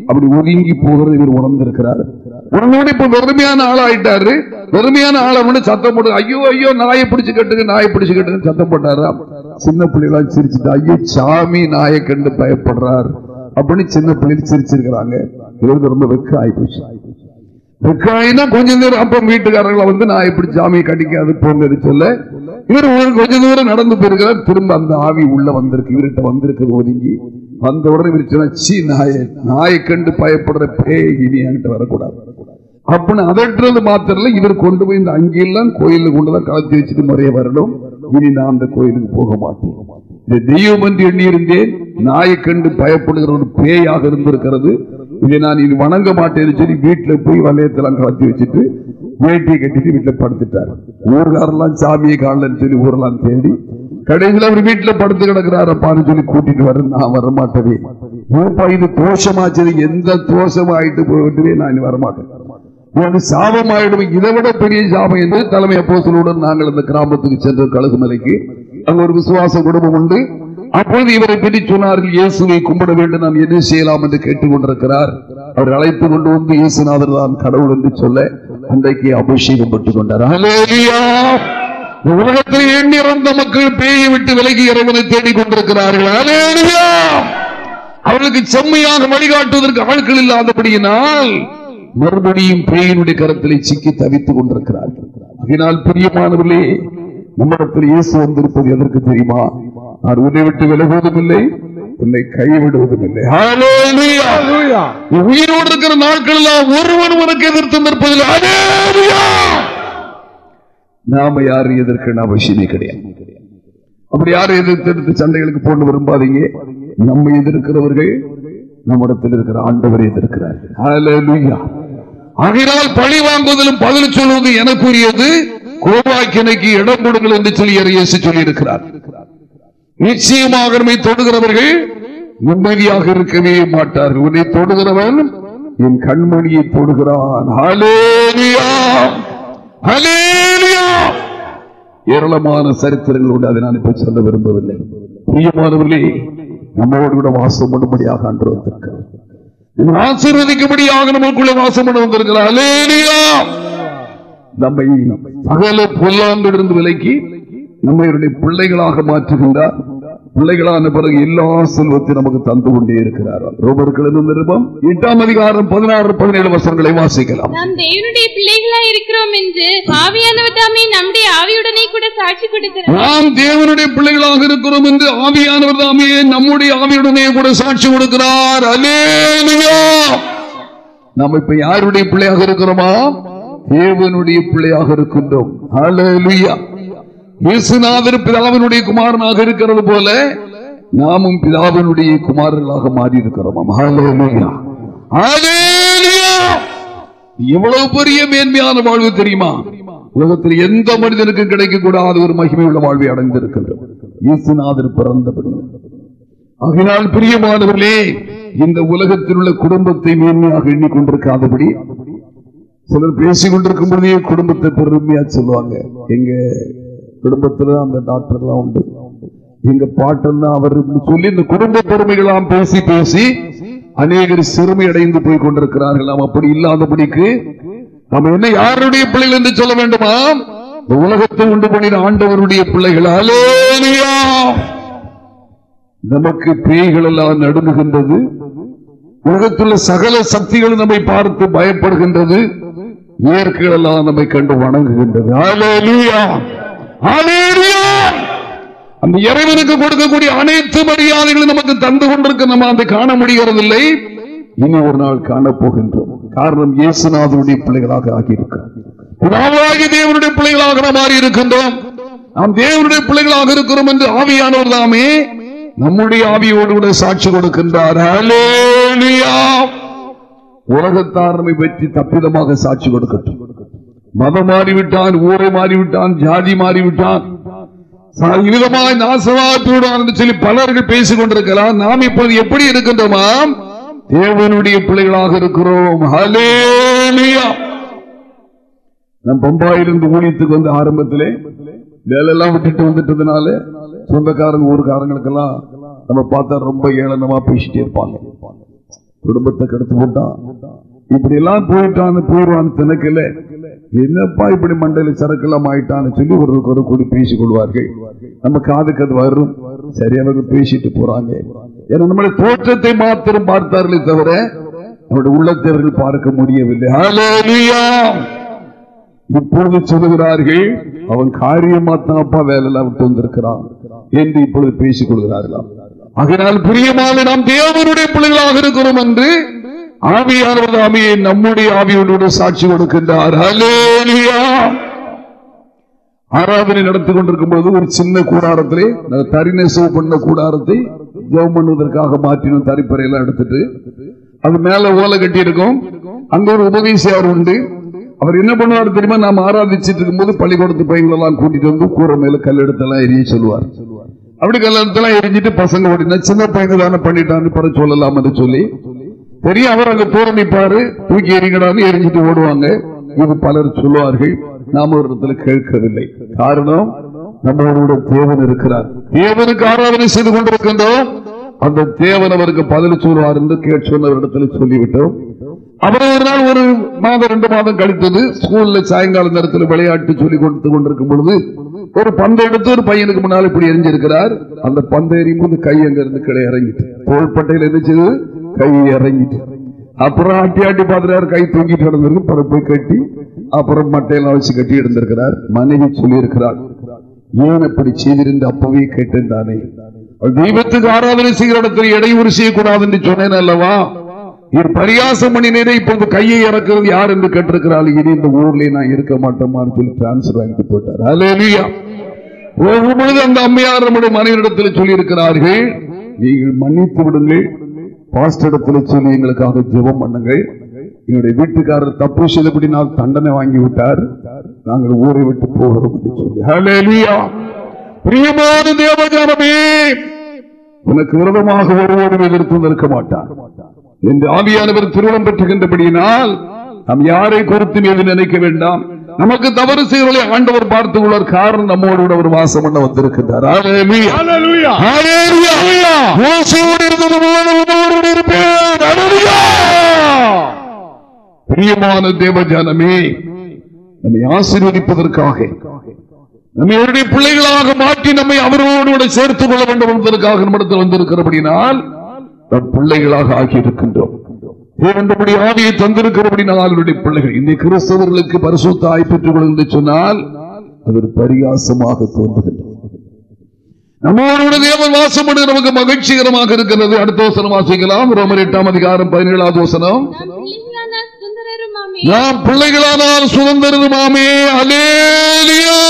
அப்படி ஒதுங்கி போகிறது இவர் உணர்ந்திருக்கிறார். உன்னோட இப்ப வெறுமையான ஆள் ஆயிட்டாரு வெறுமையான ஆள் அவனு சத்தம் போட்டு ஐயோ ஐயோ நாயை பிடிச்சு கட்டுங்க நாயை பிடிச்சு கட்டுங்க சத்தம் போட்டாரா. சின்ன பிள்ளைலாம் சிரிச்சுட்டு ஐயோ சாமி நாயை கண்டு பயப்படுறார். அப்படின்னு சின்ன பிள்ளைகள் சிரிச்சிருக்கிறாங்க. இவருக்கு ரொம்ப வெக்க ஆயிப்போச்சு வெக்காயினா கொஞ்ச நேரம் அப்ப வீட்டுக்காரங்களை வந்து நான் எப்படி சாமியை கடிக்காது போங்கன்னு சொல்ல. இவர் கொஞ்ச தூரம் நடந்து போயிருக்கிறார். திரும்ப அந்த ஆவி உள்ள வந்திருக்கு. இவர்கிட்ட வந்திருக்குது ஒதுங்கி. வந்த உடனே இவர் சொன்னா சீ நாயை நாயை கண்டு பயப்படுற பேய் இனி என்கிட்ட வரக்கூடாது. அப்படின்னு அதட்டுறது மாத்திரல இவர் கொண்டு போய் இந்த அங்கெல்லாம் கொண்டு கொண்டுதான் கலத்தி வச்சுட்டு முறைய வரணும். இனி நான் அந்த கோயிலுக்கு போக மாட்டேன். இந்த தெய்வம் என்று எண்ணியிருந்தேன். நாயை கண்டு பயப்படுகிற ஒரு பேயாக இருந்திருக்கிறது. இதை நான் இனி வணங்க மாட்டேன்னு சொல்லி வீட்டுல போய் வளையத்தெல்லாம் கலத்தி வச்சுட்டு வேட்டியை கட்டிட்டு வீட்டுல படுத்துட்டார். ஊர்காரெல்லாம் சாமியை காணலன்னு சொல்லி ஊரெல்லாம் தேடி கடைசியில் அவர் வீட்டுல படுத்து கிடக்கிறாரப்பான்னு சொல்லி கூட்டிட்டு வர நான் வரமாட்டவே ஏப்பா இது தோஷமாச்சது எந்த தோஷமாயிட்டு போயிட்டுவே நான் இனி வரமாட்டேன். உனக்கு சாபம் ஆயிடும் இதை விட பெரிய சாபம் என்று தலைமை அப்போசலுடன் நாங்கள் இந்த கிராமத்துக்கு சென்ற கழுகுமலைக்கு அங்க ஒரு விசுவாச குடும்பம் உண்டு. அப்பொழுது இவரை பற்றி சொன்னார்கள் இயேசுவை கும்பிட வேண்டும். நாம் என்ன செய்யலாம்? என்று கேட்டுக் கொண்டிருக்கிறார் அவர் அழைத்து கொண்டு வந்து இயேசுநாதர் தான் கடவுள் என்று சொல்ல அன்றைக்கு அபிஷேகம் பெற்றுக் கொண்டார். உலகத்தில் எண்ணிறந்த மக்கள் பேயை விட்டு விலகி இறைவனை தேடிக் கொண்டிருக்கிறார்கள். அவர்களுக்கு செம்மையாக வழிகாட்டுவதற்கு ஆட்கள் இல்லாதபடியினால் மறுபடியும் பேயினுடைய கரத்திலே சிக்கி தவித்துக் கொண்டிருக்கிறார்கள். அதனால் பிரியமானவர்களே நம்மிடத்தில் இயேசு வந்திருப்பது எதற்கு தெரியுமா? நான் உன்னை விட்டு விலகுவதும் இல்லை உன்னை கைவிடுவதும் இல்லை உயிரோடு இருக்கிற நாட்கள் ஒருவன் உனக்கு எதிர்த்து ஹalleluya. நாம யாரும் எதிர்க்க அவசியமே கிடையாது. அப்படி யாரும் எதிர்த்து எடுத்து சண்டைகளுக்கு போட்டு விரும்பாதீங்க. நம்ம எதிர்க்கிறவர்கள் நம்மிடத்தில் இருக்கிற ஆண்டவர் எதிர்க்கிறார்கள். ஹalleluya. பழி வாங்குவதிலும் பதில் சொல்வது எனக்குரியது. கோபாக்கினைக்கு இடம் கொடுங்கள் என்று சொல்லி இயேசு சொல்லி இருக்கிறார் நிச்சயமாக நம்மை தொடுகிறவர்கள் நிம்மதியாக இருக்கவே மாட்டார்கள். உன்னை தொடுகிறவன் என் கண்மணியை தொடுகிறான். ஏராளமான சரித்திரங்கள் உண்டு அதை நான் இப்ப சொல்ல விரும்பவில்லை. பிரியமானவர்களே நம்மோடு கூட வாசம் பண்ணும்படியாக அன்று வந்திருக்கிறேன் ஆசீர்வதிக்கும்படியாக நமக்குள்ள வாசம் பண்ண வந்திருக்கிறார். நம்மை பகல பொல்லாண்டிலிருந்து விலைக்கு நம்மளுடைய பிள்ளைகளாக மாற்றுகின்றார். பிள்ளைகளான பிறகு எல்லா செல்வத்தை நமக்கு தந்து கொண்டே இருக்கிறார். ரோமர்கள் நிருபம் எட்டாம் அதிகாரம் பதினாறு பதினேழு வருஷங்களை வாசிக்கலாம். நாம் தேவனுடைய பிள்ளைகளா இருக்கிறோம் என்று ஆவியானவர் தாமே நம்முடைய ஆவியுடனே கூட சாட்சி கொடுக்கிறார். நாம் தேவனுடைய பிள்ளைகளாக இருக்கிறோம் என்று ஆவியானவர் தாமே நம்முடைய ஆவியுடனே கூட சாட்சி கொடுக்கிறார். அல்லேலூயா! நாம் இப்ப யாருடைய பிள்ளையாக இருக்கிறோமா? தேவனுடைய பிள்ளையாக இருக்கின்றோம். அல்லேலூயா! இயேசுநாதர் பிதாவினுடைய குமாரனாக இருக்கிறது போல நாமும் பிதாவினுடைய குமாரர்களாக மாறி இருக்கிறோம் எவ்வளவு பெரிய மேன்மையான வாழ்வு தெரியுமா? உலகத்தில் எந்த மனிதனுக்கும் கிடைக்கக்கூடாத ஒரு மகிமை உள்ள வாழ்வை அடைந்திருக்கின்றோம் இயேசுநாதர் பிறந்தபடி. ஆகினால் பிரியமானவர்களே இந்த உலகத்தில் உள்ள குடும்பத்தை மேன்மையாக எண்ணிக்கொண்டிருக்காதபடி சிலர் பேசிக் கொண்டிருக்கும் பொழுதே குடும்பத்தை பெருமையா சொல்லுவாங்க. எங்க குடும்பத்துல அந்த டாக்டர் எல்லாம் உண்டு. எங்க பாட்டெல்லாம் அவர் சொல்லி இந்த குடும்ப பெருமைகளாம் பேசி பேசி அநேகர் சிறுமை அடைந்து போய் கொண்டிருக்கிறார்கள். நாம் அப்படி இல்லாதபடிக்கு நம்ம என்ன யாருடைய பிள்ளைகள் என்று சொல்ல வேண்டுமா? உலகத்தை உண்டு பண்ணின ஆண்டவருடைய பிள்ளைகள். அலேலியா நமக்கு பேய்கள் எல்லாம் நடுங்குகின்றது. உலகத்துள்ள சகல சக்திகள் நம்மை பார்த்து பயப்படுகின்றது. இயற்கைகள் எல்லாம் நம்மை கண்டு வணங்குகின்றது. ஹalleluya. அந்த இறைவனுக்கு கொடுக்கக்கூடிய அனைத்து மரியாதைகளும் நமக்கு தந்து கொண்டிருக்க நம்ம அதை காண முடிகிறதில்லை. இனி ஒரு நாள் காணப் போகின்றோம் காரணம் இயேசுநாதனுடைய பிள்ளைகளாக ஆகியிருக்கிறோம். பிதாவாகிய தேவனுடைய பிள்ளைகளாக நாம் மாறி இருக்கின்றோம் நாம் தேவனுடைய பிள்ளைகளாக இருக்கிறோம் என்று ஆவியானவர் தாமே நம்முடைய ஆவியோடு கூட சாட்சி கொடுக்கின்றார். ஹalleluya. உலகத்தார் நம்மை பற்றி தப்பிதமாக சாட்சி கொடுக்கட்டும். மதம் மாறிவிட்டான் ஊரை மாறிவிட்டான் ஜாதி மாறிவிட்டான். விதமாய் நாசமாற்றுவான் என்று சொல்லி பலர்கள் பேசிக் கொண்டிருக்கலாம். நாம் இப்பொழுது எப்படி இருக்கின்றோமா? தேவனுடைய பிள்ளைகளாக இருக்கிறோம். நம் பம்பாயிலிருந்து ஊழியத்துக்கு வந்து ஆரம்பத்திலே வேலையெல்லாம் விட்டுட்டு வந்துட்டதுனால சொந்தக்காரங்க ஊருக்காரங்களுக்கெல்லாம் நம்ம பார்த்தா ரொம்ப ஏளனமா பேசிட்டே இருப்பாங்க. குடும்பத்தை கெடுத்து போட்டான். இப்படி எல்லாம் போயிட்டான்னு போயிடுவான்னு தினக்கல என்னப்பா இப்படி மண்டலி சரக்கெல்லாம் ஆயிட்டான்னு சொல்லி ஒருவருக்கு ஒரு கூடி பேசிக் கொள்வார்கள். நம்ம காதுக்கு அது வரும். சரி அவர்கள் பேசிட்டு போறாங்க. ஏன்னா நம்மளுடைய தோற்றத்தை மாத்திரம் பார்த்தார்களே தவிர நம்முடைய உள்ளத்தவர்கள் பார்க்க முடியவில்லை. இப்பொழுது சொல்லுகிறார்கள் அவன் காரியமா தான் அப்பா வேலையெல்லாம் விட்டு வந்திருக்கிறான் என்று இப்பொழுது பேசிக் கொள்கிறார்களாம். அதனால் பிரியமாக நாம் தேவனுடைய பிள்ளைகளாக இருக்கிறோம் என்று ஆவியானவர் ஆமையை நம்முடைய ஆவியோடு சாட்சி கொடுக்கின்றார். ஆராதனை நடத்தி கொண்டிருக்கும் பொழுது ஒரு சின்ன கூடாரத்திலே நாங்க தறி பண்ண கூடாரத்தை ஜெபம் பண்ணுவதற்காக மாற்றினோம் தரிப்பறையெல்லாம் எடுத்துட்டு அது மேல ஓலை கட்டி இருக்கும் அங்க ஒரு உபதேசியார் உண்டு. அவர் என்ன பண்ணுவார் தெரியுமா? நாம் ஆராதிச்சிட்டு இருக்கும்போது பள்ளிக்கூடத்து பையங்களை எல்லாம் கூட்டிட்டு வந்து கூரை மேல கல்லெடுத்தெல்லாம் எரிய சொல்லுவார். அப்படி கல்லெடுத்தெல்லாம் எரிஞ்சிட்டு பசங்க ஓடினா சின்ன பையங்க தானே பண்ணிட்டான்னு பட சொல்லலாம் என்று சொல்லி பெரிய அவர் அங்க போற நிப்பாரு தூக்கி எறிங்கடான்னு எரிஞ்சிட்டு ஓடுவாங்க. இது பலர் சொல்லுவார்கள் நாம ஒரு இடத்துல கேட்கவில்லை. காரணம் நம்மளோட தேவன் இருக்கிறார். தேவனுக்கு ஆராதனை செய்து கொண்டிருக்கின்றோம். அந்த தேவன் அவருக்கு பதில் சொல்வார் என்று கேட்டு சொன்ன இடத்துல சொல்லிவிட்டோம். அப்புறம் ஒரு நாள் ஒரு மாதம் ரெண்டு மாதம் கழித்தது ஸ்கூல்ல சாயங்கால நேரத்தில் விளையாட்டு சொல்லி கொடுத்து கொண்டிருக்கும் பொழுது ஒரு பந்தை எடுத்து ஒரு பையனுக்கு முன்னால் இப்படி எரிஞ்சிருக்கிறார். அந்த பந்தை எறியும் போது கை அங்க இருந்து கிளை இறங்கிட்டு தோள்பட்டையில் இருந்துச்சு கை இறங்கிட்டு. அப்புறம் ஆட்டி ஆட்டி பார்த்துட்டாரு கை தூங்கிட்டு கிடந்திருக்கு பிறப்பு போய் கட்டி அப்புறம் மட்டையெல்லாம் வச்சு கட்டி இருந்திருக்கிறார் மனைவி சொல்லியிருக்கிறார் ஏன் அப்படி செய்திருந்து அப்பவே கேட்டேன் தானே? தெய்வத்துக்கு ஆராதனை செய்கிற இடத்தில் இடையூறு செய்யக்கூடாது என்று சொன்னேன் அல்லவா? இவர் பரியாசம் நேரம் இப்போது கையை இறக்குறது யார் என்று கேட்டிருக்கிறாள். இனி இந்த ஊர்லயே நான் இருக்க மாட்டோமான்னு சொல்லி டிரான்ஸ்பர் வாங்கிட்டு போயிட்டார். ஹalleluya. போகும் அந்த அம்மையார் நம்முடைய மனைவிடத்தில் சொல்லி இருக்கிறார்கள் நீங்கள் மன்னித்து விடுங்கள். பாஸ்டிடத்தில் சொல்லி எங்களுக்காக ஜெபம் பண்ணுங்கள். என்னுடைய வீட்டுக்காரர் தப்பு செய்தபடி நான் தண்டனை வாங்கி விட்டார் நாங்கள் ஊரை விட்டு போகிறோம் என்று சொல்லி. ஹalleluya. பிரியமான தேவஜானமே உனக்கு விரதமாக ஒருவரும் எதிர்த்து நிற்க மாட்டார் என்று ஆவியானவர் திருமணம் பெற்றுகின்றபடியினால் நாம் யாரை குறித்து எது நினைக்க வேண்டாம்? நமக்கு தவறு செய்வதை ஆண்டவர் பார்த்துக் கொள்வார் காரணம் நம்மோடு கூட ஒரு வாசம் பண்ண வந்திருக்கின்றார். பிரியமான தேவஜானமே நம்மை ஆசீர்வதிப்பதற்காக நம்மை பிள்ளைகளாக மாற்றி நம்மை அவரோடு சேர்த்துக் கொள்ள வேண்டும் என்பதற்காக நம்மிடத்தில் வந்திருக்கிறபடினால் நம் பிள்ளைகளாக ஆகியிருக்கின்றோம். தேவனுடைய ஆவியை தந்திருக்கிறபடினால் அவருடைய பிள்ளைகள்? இன்னைக்கு கிறிஸ்தவர்களுக்கு பரிசுத்தாய் பெற்றுக் கொள் என்று சொன்னால் அது ஒரு பரியாசமாக தோன்றுகின்றது. நம்மளோட தேவன் வாசம் நமக்கு மகிழ்ச்சிகரமாக இருக்கிறது. அடுத்த வசனம் வாசிக்கலாம். ரோமர் எட்டாம் அதிகாரம் பதினேழாவது வசனம். நாம் பிள்ளைகளானால் சுதந்திரமாமே அலேலியா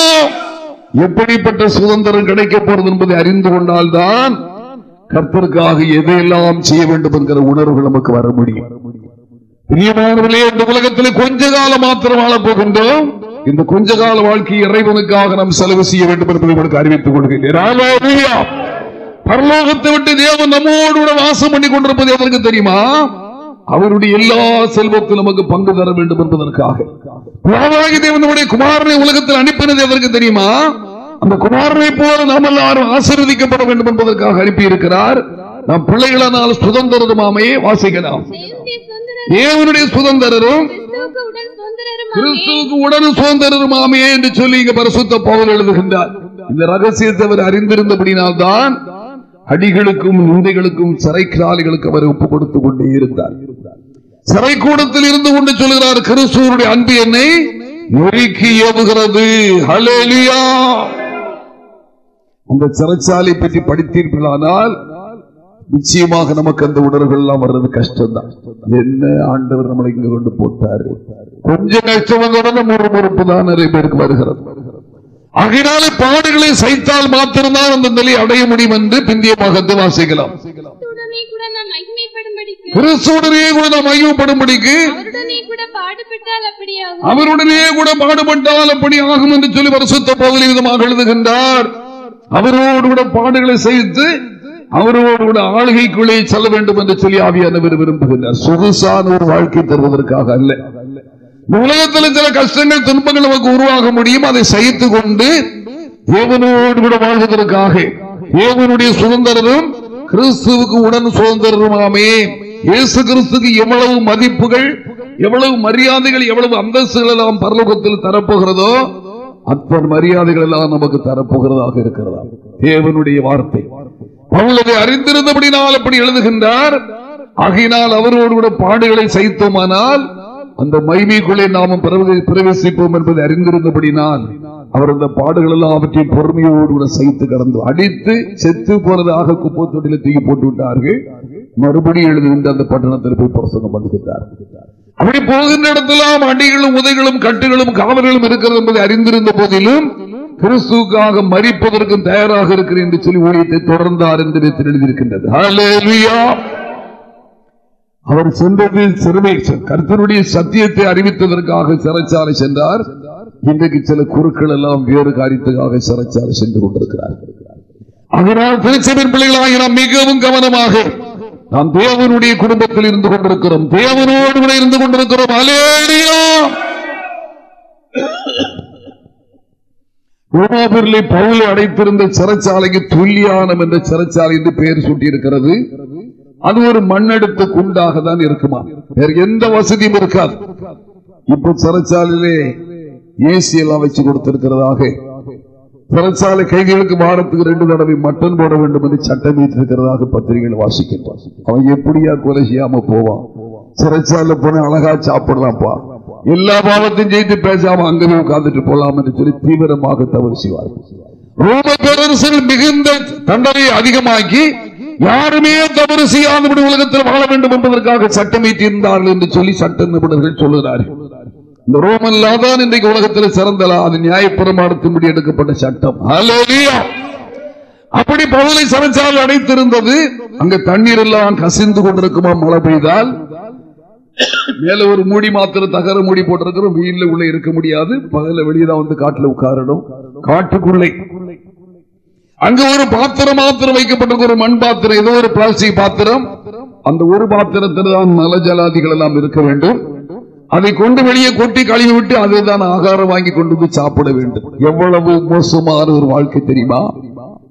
எப்படிப்பட்ட சுதந்திரம் கிடைக்க போறது என்பதை அறிந்து கொண்டால்தான் கர்த்தருக்காக எதையெல்லாம் செய்ய வேண்டும் என்கிற உணர்வு நமக்கு வர முடியும். பிரியமானவர்களே இந்த உலகத்தில் கொஞ்ச காலம் மாத்திரம் வாழப் போகின்றோம். இந்த கொஞ்ச கால வாழ்க்கை இறைவனுக்காக நாம் செலவு செய்ய வேண்டும் என்பதை உங்களுக்கு அறிவித்துக் கொள்கிறேன். பரலோகத்தை விட்டு தேவன் நம்மோடு வாசம் பண்ணி கொண்டிருப்பது எதற்கு தெரியுமா? அவருடைய எல்லா செல்வத்திலும் நமக்கு பங்கு தர வேண்டும் என்பதற்காக. பிதாவாகி குமாரனை உலகத்தில் அனுப்பினது எதற்கு தெரியுமா? அந்த குமாரனை போல நாம் எல்லாரும் ஆசீர்வதிக்கப்பட வேண்டும் என்பதற்காக அனுப்பி இருக்கிறார் நாம் பிள்ளைகளானால் சுதந்திரமாமே வாசிக்கலாம். தேவனுடைய சுதந்திரரும் கிறிஸ்துவுக்கு உடன் சுதந்திரமாமே என்று சொல்லி இங்க பரிசுத்த பவுல் எழுதுகின்றார். இந்த ரகசியத்தை அவர் அறிந்திருந்தபடினால்தான் அடிகளுக்கும் நிந்தைகளுக்கும் சிறைக்காலிகளுக்கு அவர் ஒப்பு கொடுத்து கொண்டே இருந்தார். சிறை கூடத்தில் இருந்து கொண்டு சொல்கிறார் கிறிஸ்துவனுடைய அன்பு என்னை நெருக்கி ஏவுகிறது. ஹalleluya. அந்த சிறைச்சாலை பற்றி படித்தீர்களானால் நிச்சயமாக நமக்கு அந்த உணர்வுகள் எல்லாம் வர்றது கஷ்டம்தான். என்ன ஆண்டவர் நம்மளை இங்க கொண்டு போட்டாரு? கொஞ்சம் கஷ்டம் வந்தவுடனே முறுமுறுப்பு தான் நிறைய பேருக்கு வருகிறது. ஆகையினாலே பாடுகளை சைத்தால் மாத்திரம்தான் அந்த நிலை அடைய முடியும் என்று பிந்திய பாகத்தை வாசிக்கலாம். கிறிஸ்துவுடனே கூட நாம் மையப்படும்படிக்கு அவருடனே கூட பாடுபட்டால் அப்படி ஆகும் என்று சொல்லி பரிசுத்த பகுதி விதமாக எழுதுகின்றார். அவரோடு கூட பாடுகளை செய்து அவரோடு கூட ஆளுகைக்குள்ளே செல்ல வேண்டும் என்று சொல்லி ஆவியானவர் விரும்புகிறார். சொகுசான ஒரு வாழ்க்கை தருவதற்காக அல்ல. உலகத்தில் சில கஷ்டங்கள் துன்பங்கள் நமக்கு உருவாக முடியும். அதை சகித்து கொண்டு தேவனோடு கூட வாழ்வதற்காக தேவனுடைய சுதந்திரரும் கிறிஸ்துவுக்கு உடன் சுதந்திரமாமே இயேசு கிறிஸ்துக்கு எவ்வளவு மதிப்புகள் எவ்வளவு மரியாதைகள் எவ்வளவு அந்தஸ்துகள் எல்லாம் பரலோகத்தில் தரப்போகிறதோ அத்தனை மரியாதைகள் எல்லாம் நமக்கு தரப்போகிறதாக இருக்கிறதா? தேவனுடைய வார்த்தை. பவுலதை அறிந்திருந்தபடினால் அப்படி எழுதுகின்றார். ஆகையினால் அவரோடு கூட பாடுகளை சைத்தோமானால் அந்த மைமிக்குள்ளே நாமும் பிரவேசிப்போம் என்பதை அறிந்திருந்தபடினால் அவர் அந்த பாடுகள் எல்லாம் அவற்றை பொறுமையோடு கூட சைத்து கடந்து அடித்து செத்து போனதாக குப்பை தொட்டில தூக்கி போட்டு விட்டார்கள் மறுபடியும் எழுதுகின்ற அந்த பட்டணத்தில் போய் பிரசங்கம் பண்ணுகின்றார். அப்படி போகின்ற இடத்தெல்லாம் அடிகளும் உதைகளும் கட்டுகளும் காவல்களும் இருக்கிறது என்பதை அறிந்திருந்த போதிலும் கிறிஸ்துக்காக மறிப்பதற்கும் தயாராக இருக்கிறேன் என்று சொல்லி ஊழியத்தை தொடர்ந்தார் என்று எழுதியிருக்கின்றது. அவர் சென்றது சிறுமை கர்த்தருடைய சத்தியத்தை அறிவித்ததற்காக சிறைச்சாலை சென்றார். இன்றைக்கு சில குருக்கள் எல்லாம் வேறு காரியத்துக்காக சிறைச்சாலை சென்று கொண்டிருக்கிறார் அதனால் திருச்சபின் பிள்ளைகளாக நாம் மிகவும் கவனமாக நாம் தேவனுடைய குடும்பத்தில் இருந்து கொண்டிருக்கிறோம். தேவனோடு கூட இருந்து கொண்டிருக்கிறோம். ரோமாபுரிலே பவுலை அடைத்திருந்த சிறைச்சாலைக்கு துல்லியானம் என்ற சிறைச்சாலை என்று பெயர் சூட்டியிருக்கிறது. அது ஒரு மண்ணெடுத்த குண்டாக தான் இருக்குமா? வேற எந்த வசதியும் இருக்காது. இப்ப சிறைச்சாலையிலே ஏசி எல்லாம் வச்சு கொடுத்திருக்கிறதாக சிறைச்சாலை கைதிகளுக்கு வாரத்துக்கு ரெண்டு தடவை மட்டன் போட வேண்டும் என்று சட்டம் இருக்கிறதாக பத்திரிகைகள் வாசிக்கின்றான். அவன் எப்படியா கொலை செய்யாம போவான்? சிறைச்சாலை போன அழகா சாப்பிடலாம்ப்பா. எல்லா பாவத்தையும் ஜெயித்து பேசாம அங்கவே உட்கார்ந்துட்டு போலாம் என்று சொல்லி தீவிரமாக தவறு செய்வார் ரோம பேரரசில் மிகுந்த தண்டனையை அதிகமாக்கி யாருமே தவறு செய்யாதபடி உலகத்தில் வாழ வேண்டும் என்பதற்காக சட்டம் இருந்தார்கள் என்று சொல்லி சட்ட நிபுணர்கள் சொல்லுகிறார்கள். இந்த ரோமன் லா தான் இன்றைக்கு உலகத்தில் சிறந்தலா அது நியாயப்பிரமாணத்தின்படி எடுக்கப்பட்ட சட்டம். அப்படி பவுலை சமைச்சால் அடைத்திருந்தது அங்க தண்ணீர் எல்லாம் கசிந்து கொண்டிருக்குமா? மழை பெய்தால். மேல ஒரு மூடி மாத்திரம் தகர மூடி போட்டிருக்கிறோம். வெயில்ல உள்ள இருக்க முடியாது. பகல வெளியே தான் வந்து காட்டுல உட்காரணும். காட்டுக்குள்ளே. அங்க ஒரு பாத்திரம் மாத்திரம் வைக்கப்பட்டிருக்க ஒரு மண் பாத்திரம் ஏதோ ஒரு பிளாஸ்டிக் பாத்திரம். அந்த ஒரு பாத்திரத்தில் தான் நல ஜலாதிகள் எல்லாம் இருக்க வேண்டும். அதை கொண்டு வெளியே கொட்டி கழுவி விட்டு அதை தான் ஆகாரம் வாங்கி கொண்டு வந்து சாப்பிட வேண்டும். எவ்வளவு மோசமான ஒரு வாழ்க்கை தெரியுமா?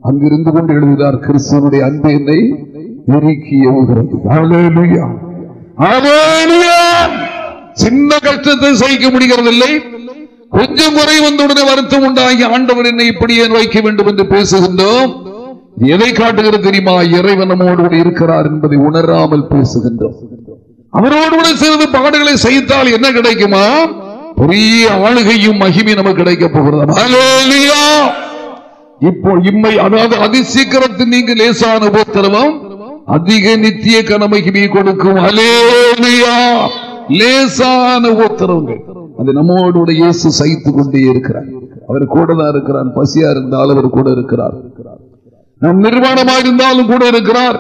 அங்கிருந்து கொண்டு எழுதுகிறார் கிறிஸ்துவனுடைய அன்பு என்னை நெருக்கி எழுகிறது சின்ன கஷ்டத்தை சகிக்க முடிகிறதில்லை. கொஞ்சம் குறை வந்தவுடனே வருத்தம் உண்டாகி ஆண்டவர் என்னை இப்படியே வைக்க வேண்டும் என்று பேசுகின்றோம். எதை காட்டுகிறது தெரியுமா? இறைவனமோடு இருக்கிறார் என்பதை உணராமல் பேசுகின்றோம். அவரோடு கூட சேர்ந்து பாடுகளை செய்தால் என்ன கிடைக்குமா? பெரிய ஆளுகையும் மகிமை நமக்கு கிடைக்க போகிறது. இப்போ இம்மை அதாவது அதிசீக்கிரத்தில் நீங்க லேசான உபத்திரவம் அதிக நித்திய கனமகிமை கொடுக்கும். அலேலியா லேசான உபத்திரவங்கள். அது நம்மோடு இயேசு சகித்துக் கொண்டே இருக்கிறார். அவர் கூட தான் இருக்கிறார். பசியா இருந்தாலும் அவர் கூட இருக்கிறார். நம் நிர்வாணமா இருந்தாலும் கூட இருக்கிறார்.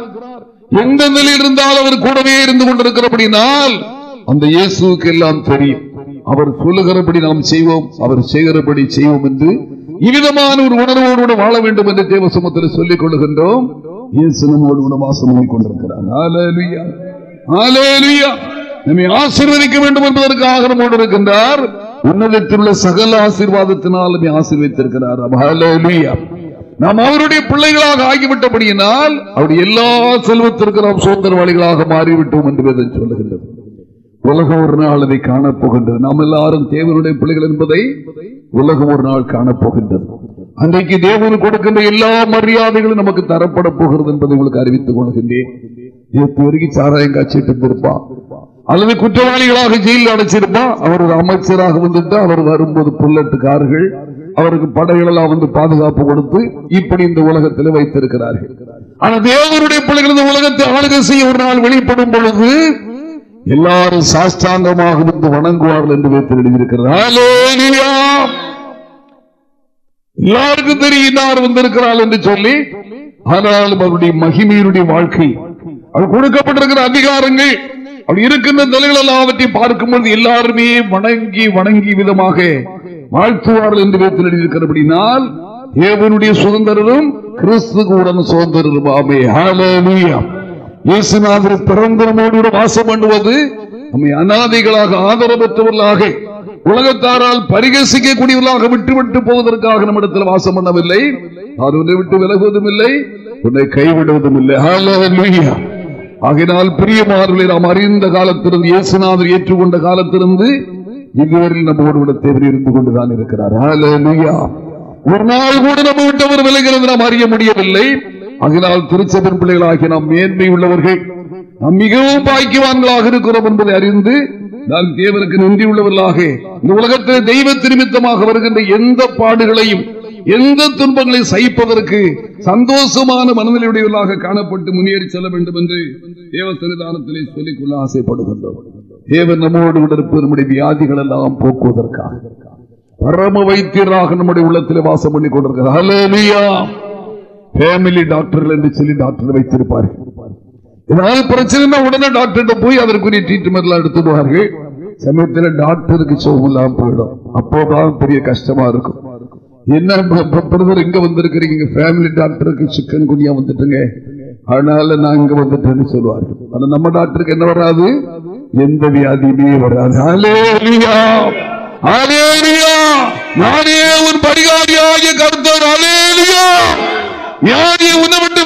எந்த நிலையில் இருந்தாலும் அவர் கூடவே இருந்து கொண்டிருக்கிறபடினால் அந்த இயேசுக்கு எல்லாம் தெரியும். அவர் சொல்லுகிறபடி நாம் செய்வோம் அவர் செய்கிறபடி செய்வோம் என்று இவ்விதமான ஒரு உணர்வோடு கூட வாழ வேண்டும் என்று தேவ சமத்தில் சொல்லிக் கொள்ளுகின்றோம் இயேசு நம்மோடு கூட வாசம் கொண்டிருக்கிறார் நம்மை ஆசீர்வதிக்க வேண்டும் என்பதற்காக நம்மோடு இருக்கின்றார் உன்னதத்தில் உள்ள சகல ஆசீர்வாதத்தினால் நம்மை ஆசீர்வதித்திருக்கிறார். நாம் அவருடைய பிள்ளைகளாக ஆகிவிட்டபடியினால் அவருடைய எல்லா செல்வத்திற்கு நாம் சுதந்திரவாளிகளாக மாறிவிட்டோம் என்று வேதம் சொல்லுகின்றது. உலகம் ஒரு நாள் அதை காணப்போகின்றது. நாம் எல்லாரும் தேவனுடைய பிள்ளைகள் என்பதை உலகம் ஒரு நாள் காணப்போகின்றது. அன்றைக்கு தேவன் கொடுக்கின்ற எல்லா மரியாதைகளும் நமக்கு தரப்பட போகிறது என்பதை உங்களுக்கு அறிவித்துக் கொள்கின்றேன். நேற்று வரைக்கும் சாராயம் காட்சிட்டு இருந்திருப்பான் அல்லது குற்றவாளிகளாக ஜெயிலில் அடைச்சிருப்பான் அவர் ஒரு அமைச்சராக வந்துட்டு அவர் வரும்போது புல்லட்டு கார்கள் அவருக்கு படைகளெல்லாம் வந்து பாதுகாப்பு கொடுத்து இப்படி இந்த உலகத்தில் வைத்திருக்கிறார்கள். ஆனா தேவருடைய பிள்ளைகள் இந்த உலகத்தை ஆளுகை செய்ய ஒரு நாள் வெளிப்படும் பொழுது எல்லாரும் சாஷ்டாங்கமாக வந்து வணங்குவார்கள் என்று வைத்து எழுதியிருக்கிறார் எல்லாருக்கும் தெரியும் இன்னார் வந்திருக்கிறாள் என்று சொல்லி ஆனாலும் அவருடைய மகிமையினுடைய வாழ்க்கை அவர் கொடுக்கப்பட்டிருக்கிற அதிகாரங்கள் அவர் இருக்கின்ற நிலைகள் எல்லாவற்றையும் பார்க்கும்போது எல்லாருமே வணங்கி வணங்கி விதமாக வாழ்த்துவார்கள் என்று வைத்து எழுதியிருக்கிறபடினால் தேவனுடைய சுதந்திரரும் கிறிஸ்து கூட சுதந்திரரும் ஆமே ஹalleluya. இயேசுநாதர் பிறந்த வாசம் பண்ணுவது நம்மை அனாதைகளாக ஆதரவற்றவர்களாக உலகத்தாரால் பரிகசிக்கக்கூடியவர்களாக விட்டு விட்டு போவதற்காக நம்மிடத்தில் வாசம் பண்ணவில்லை நான் உன்னை விட்டு விலகுவதும் இல்லை உன்னை கைவிடுவதும் இல்லை ஹalleluya. ஆகையினால் நாம் அறிந்த காலத்திலிருந்து இயேசுநாதர் ஏற்றுக்கொண்ட காலத்திலிருந்து இதுவரையில் நம்மோடு விட தேவர் இருந்து கொண்டுதான் இருக்கிறார். ஒரு நாள் கூட நம்ம விட்டவர் விலகிறது நாம் அறிய முடியவில்லை. அதனால் திருச்சபையின் பிள்ளைகளாகி நாம் மேன்மை உள்ளவர்கள் நாம் மிகவும் பாக்கியவான்களாக இருக்கிறோம் என்பதை அறிந்து நாம் தேவனுக்கு நன்றி உள்ளவர்களாக இந்த உலகத்தில் தெய்வ திருமித்தமாக வருகின்ற எந்த பாடுகளையும் எந்த துன்பங்களை சகிப்பதற்கு சந்தோஷமான மனநிலையுடையவர்களாக காணப்பட்டு முன்னேறி செல்ல வேண்டும் என்று தேவ சன்னிதானத்திலே சொல்லிக்கொள்ள ஆசைப்படுகின்றோம். தேவன் நம்மோடு இருப்பது நம்முடைய வியாதிகள் எல்லாம் போக்குவதற்காக. பரம வைத்தியராக நம்முடைய உள்ளத்தில் வாசம் பண்ணி கொண்டிருக்கிறார். ஃபேமிலி டாக்டர்கள் என்று சொல்லி டாக்டர் வைத்திருப்பார்கள். பிரச்சனை உடனே டாக்டர் போய் அதற்குரிய ட்ரீட்மெண்ட் எல்லாம் எடுத்துடுவார்கள் சமயத்தில் டாக்டருக்கு சோகம் இல்லாமல் போயிடும். அப்போதான் பெரிய கஷ்டமா இருக்கும். என்ன பிரதர் இங்க வந்திருக்கிறீங்க? ஃபேமிலி டாக்டருக்கு சிக்கன் குனியா வந்துட்டுங்க. அதனால நான் இங்க வந்துட்டேன்னு சொல்லுவார்கள். ஆனா நம்ம டாக்டருக்கு என்ன வராது? எந்த வியாதியுமே வராது. நானே உன் பரிகாரியாகிய வியாதியை உன்னை விட்டு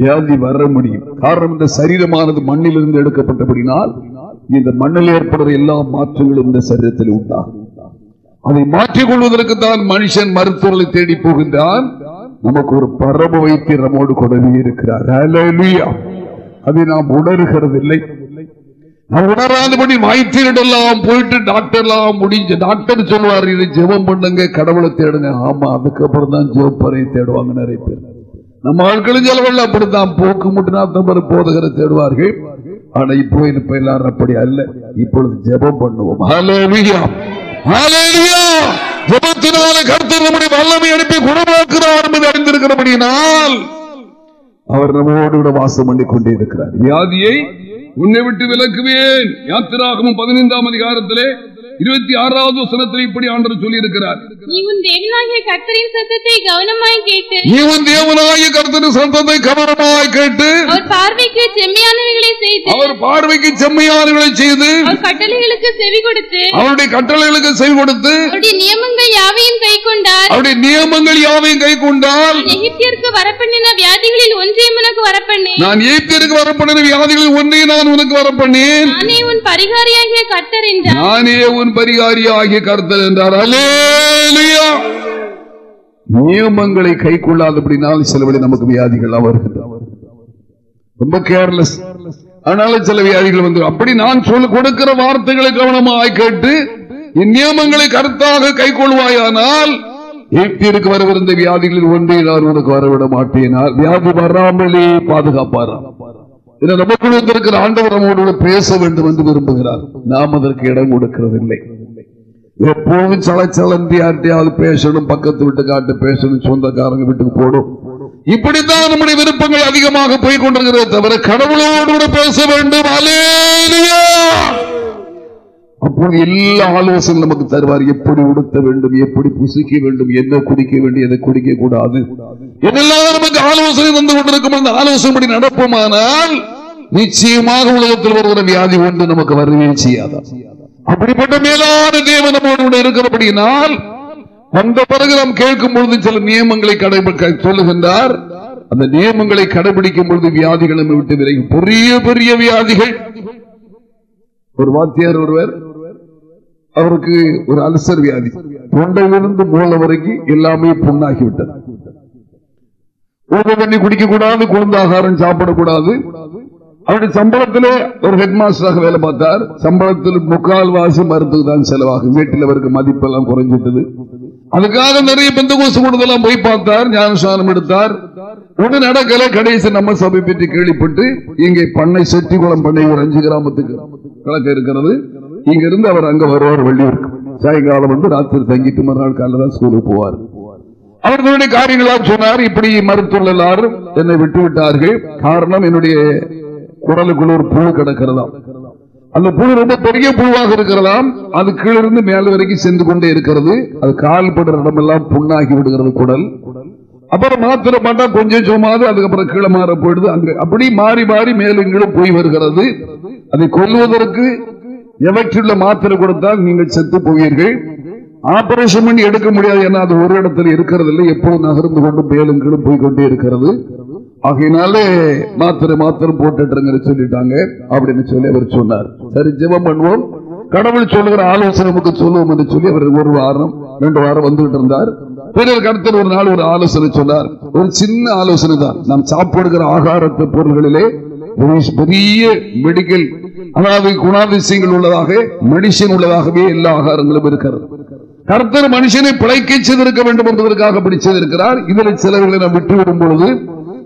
வியாதி வர முடியும். காரணம் இந்த சரீரமானது மண்ணிலிருந்து எடுக்கப்பட்டபடினால் இந்த மண்ணில் ஏற்படுற எல்லா மாற்றங்களும் இந்த சரீரத்தில் உண்டாகும். அதை மாற்றிக் கொள்வதற்கு தான் மனுஷன் மருத்துவர்களை தேடி போகின்றான். நமக்கு ஒரு பரம வைத்தியர் நம்மோடு கூடவே இருக்கிறார். அதை நாம் உணர்கிறது இல்லை நாம் உணராதபடி வைத்தியரிடெல்லாம் போயிட்டு டாக்டர் எல்லாம் முடிஞ்ச டாக்டர் சொல்லுவார் இது ஜெபம் பண்ணுங்க கடவுளை தேடுங்க. ஆமா அதுக்கப்புறம் தான் ஜெபப்பறை தேடுவாங்க நிறைய பேர். நம்ம ஆட்களும் செலவெல்லாம் அப்படித்தான். போக்கு முட்டினாத்தம்பர் போதகரை தேடுவார்கள். ஆனா இப்போ இப்ப எல்லாரும் அப்படி அல்ல. இப்பொழுது ஜெபம் பண்ணுவோம். ஹலோ ஹalleluya. ஜெபத்தினால கருத்து நம்முடைய வல்லமை அனுப்பி குணமாக்குறார் என்பதை அறிந்திருக்கிறபடியினால் அவர் நம்மோடு கூட வாசம் பண்ணி கொண்டே இருக்கிறார் வியாதியை உன்னை விட்டு விலக்குவேன். யாத்திராகமும் பதினைந்தாம் அதிகாரத்திலே இருபத்தி ஆறாவது வசனத்தில் இப்படி ஆண்டவர் சொல்லி இருக்கிறார் நீ உன் தேவனாகிய கர்த்தரின் சத்தத்தை கவனமாய் கேட்டு இவன் தேவனாய கருத்தின் சத்தத்தை கவனமாய் கேட்டு அவர் பார்வைக்கு செம்மையானவைகளை செய்து அவர் பார்வைக்கு செம்மையானவர்களை செய்து அவர் கட்டளைகளுக்கு செவி கொடுத்து அவருடைய கட்டளைகளுக்கு செவி கொடுத்து அவருடைய நியமங்கள் யாவையும் கை கொண்டார். அவருடைய நியமங்கள் யாவையும் கை கொண்டால் எகிப்தியருக்கு வரப்பண்ணின வியாதிகளில் ஒன்றையும் உனக்கு வரப்பண்ணேன். நான் வியாதிகளில் நான் உனக்கு வரப்பண்ணேன். நானே உன் பரிகாரியாகிய கர்த்தர் என்றார் நானே உன் பரிகாரி ஆகிய கருத்தல் என்றார். அல்லேலூயா. நியமங்களை கை கொள்ளாதபடினால் சில நமக்கு வியாதிகள் வருகின்றன. ரொம்ப கேர்லெஸ் அதனால சில வியாதிகள் வந்து அப்படி நான் சொல்ல கொடுக்கிற வார்த்தைகளை கவனமாய் கேட்டு என் நியமங்களை கருத்தாக கை கொள்வாயானால் ஏப்திற்கு வரவிருந்த வியாதிகளில் ஒன்றை நான் உனக்கு வரவிட மாட்டேனால் வியாதி வராமலே பாதுகாப்பாராம். இதை நமக்குள் வந்திருக்கிற ஆண்டவர் நம்மோடு பேச வேண்டும் என்று விரும்புகிறார். நாம் அதற்கு இடம் கொடுக்கிறதில்லை. எப்போதும் சலச்சலந்தி யார்ட்டையாவது பேசணும் பக்கத்து வீட்டுக்காட்டு பேசணும் சொந்தக்காரங்க வீட்டுக்கு போடும் இப்படித்தான் நம்முடைய விருப்பங்கள் அதிகமாக போய் கொண்டிருக்கிறதே தவிர கடவுளோடு கூட பேச வேண்டும். அப்போது எல்லா ஆலோசனை நமக்கு தருவார். எப்படி உடுத்த வேண்டும் எப்படி புசிக்க வேண்டும் என்ன குடிக்க வேண்டும் எதை குடிக்க கூடாது என்னெல்லாம் நமக்கு ஆலோசனை தந்து கொண்டிருக்கும் அந்த ஆலோசனைப்படி நடப்போமானால் நிச்சயமாக உலகத்தில் வருகிற வியாதி ஒன்று நமக்கு வரவே செய்யாதா. அப்படிப்பட்ட மேலான தேவன் நம்மோடு கூட இருக்கிறபடியினால் வந்த பிறகு நாம் கேட்கும் பொழுது சில நியமங்களை கடைபிடிக்க சொல்லுகின்றார். அந்த நியமங்களை கடைபிடிக்கும் பொழுது வியாதிகள் நம்ம விட்டு விலகும் பெரிய பெரிய வியாதிகள். ஒரு வாத்தியார் ஒருவர் அவருக்கு ஒரு அல்சர் வியாதி. தொண்டையிலிருந்து மூளை வரைக்கும் எல்லாமே புண்ணாகிவிட்டது. விட்டது தண்ணி குடிக்க கூடாது குழந்தை ஆகாரம் சாப்பிடக்கூடாது. அவருடைய சம்பளத்திலே ஒரு ஹெட் மாஸ்டராக வேலை பார்த்தார். சம்பளத்தில் முக்கால் வாசி மருத்துவ தான் செலவாகும். வீட்டில் அவருக்கு மதிப்பெல்லாம் குறைஞ்சிட்டது. அதுக்காக நிறைய பெந்த கோசு கூடுதலாம் போய் பார்த்தார். ஞானசானம் எடுத்தார். ஒண்ணு நடக்கல. கடைசி நம்ம சபை பற்றி கேள்விப்பட்டு இங்கே பண்ணை செட்டிக்குளம் பண்ணை ஒரு அஞ்சு கிராமத்துக்கு கலக்க இருக்கிறது. இங்க இருந்து அவர் அங்க வருவார் வெள்ளியூருக்கு. சாயங்காலம் வந்து ராத்திரி தங்கிட்டு மறுநாள் காலையில் தான் ஸ்கூலுக்கு போவார். அவர்களுடைய காரியங்களாக சொன்னார் இப்படி மருத்துவர்கள் எல்லாரும் என்னை விட்டு விட்டார்கள் காரணம் என்னுடைய குடலுக்குள்ள ஒரு புழு கிடக்கிறதாம். அந்த புழு ரொம்ப பெரிய புழுவாக இருக்கிறதாம். அது கீழிருந்து மேல வரைக்கும் சென்று கொண்டே இருக்கிறது. அது கால்படுற இடமெல்லாம் புண்ணாகி விடுகிறது குடல். அப்புறம் மாத்திரை மாட்டா கொஞ்சம் சும்மாது அதுக்கப்புறம் கீழே மாற போயிடுது. அங்க அப்படி மாறி மாறி மேலும் கீழும் போய் வருகிறது. அதை கொல்வதற்கு எவற்றுள்ள மாத்திரை கொடுத்தால் நீங்கள் செத்து போவீர்கள். ஆபரேஷன் பண்ணி எடுக்க முடியாது ஏன்னா அது ஒரு இடத்துல இருக்கிறது இல்லை எப்போது நகர்ந்து கொண்டு மேலும் கீழும் போய் கொண்டே இருக்கிறது. ஆகையினாலே மாத்திரை மாத்திரம் போட்டுட்டுருங்க சொல்லிட்டாங்க. அப்படின்னு சொல்லி அவர் சொன்னார். சரி ஜெபம் பண்ணுவோம். கடவுள் சொல்லுகிற ஆலோசனை நமக்கு சொல்லுவோம் என்று சொல்லி அவர் ஒரு வாரம் ரெண்டு வாரம் வந்துகிட்டு இருந்தார். பிறகு கருத்தர் ஒரு நாள் ஒரு ஆலோசனை சொன்னார். ஒரு சின்ன ஆலோசனை தான். நாம் சாப்பிடுகிற ஆகாரத்து பொருள்களிலே பெரிய மெடிக்கல் அதாவது குணாதிசயங்கள் உள்ளதாக மெடிசின் உள்ளதாகவே எல்லா ஆகாரங்களும் இருக்கிறது. கர்த்தர் மனுஷனை பிழைக்க செய்திருக்க வேண்டும் என்பதற்காக அப்படி செய்திருக்கிறார். இதில் சிலர்களை நாம் விட்டுவிடும் பொழுது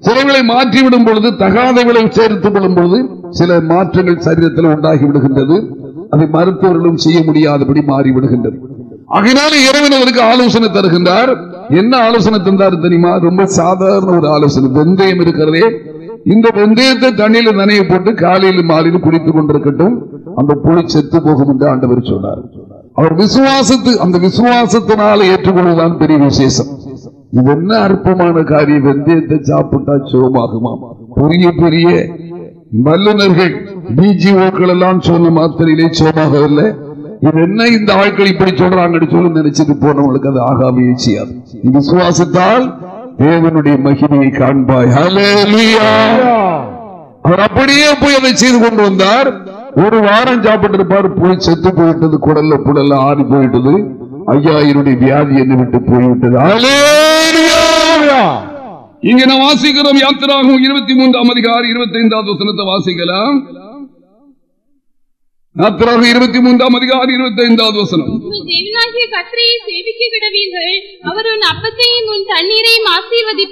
சிலர்களை மாற்றிவிடும் பொழுது தகாதவர்களை சேர்த்துக் கொள்ளும் பொழுது சில மாற்றங்கள் சரீரத்தில் உண்டாகி விடுகின்றது அதை மருத்துவர்களும் செய்ய முடியாதபடி மாறிவிடுகின்றது. ஆகினால இறைவன் ஆலோசனை தருகின்றார். என்ன ஆலோசனை தந்தார் தெரியுமா? ரொம்ப சாதாரண ஒரு ஆலோசனை. வெந்தயம் இருக்கிறதே. இந்த வெந்தயத்தை தண்ணியில நனைய போட்டு காலையில் மாலையில் குடித்துக் கொண்டிருக்கட்டும். அந்த புழு செத்து போகும் என்று ஆண்டவர் சொன்னார். அவர் விசுவாசத்து அந்த விசுவாசத்தினால ஏற்றுக்கொள்வதுதான் பெரிய விசேஷம். இது என்ன அற்பமான காரியம்? வெந்தயத்தை சாப்பிட்டா சுகமாகுமா? பெரிய பெரிய வல்லுநர்கள் பிஜிஓக்கள் எல்லாம் சொன்ன மாத்திரையிலே சுகமாகவில்லை. இது என்ன இந்த ஆட்கள் இப்படி சொல்றாங்கன்னு சொல்லி நினைச்சிட்டு போனவங்களுக்கு அது ஆகாமே செய்யாது. நீ விசுவாசத்தால் தேவனுடைய மகிமையை காண்பாய். அவர் அப்படியே போய் அதை செய்து கொண்டு வந்தார். ஒரு வாரம் சாப்பிட்டு இருப்பார் போய் செத்து போயிட்டது குடல்ல புடல்ல ஆறி போயிட்டது. ஐயா என்னுடைய வியாதி என்னை விட்டு போய்விட்டது. ஹalleluya இங்க நான் வாசிக்கிறோம் யாத்திராகும் இருபத்தி மூன்றாம் அதிகாரம் இருபத்தி ஐந்தாவது வசனத்தை வாசிக்கலாம். யாத்திராகும் இருபத்தி மூன்றாம் அதிகாரம் இருபத்தி ஐந்தாவது வசனம்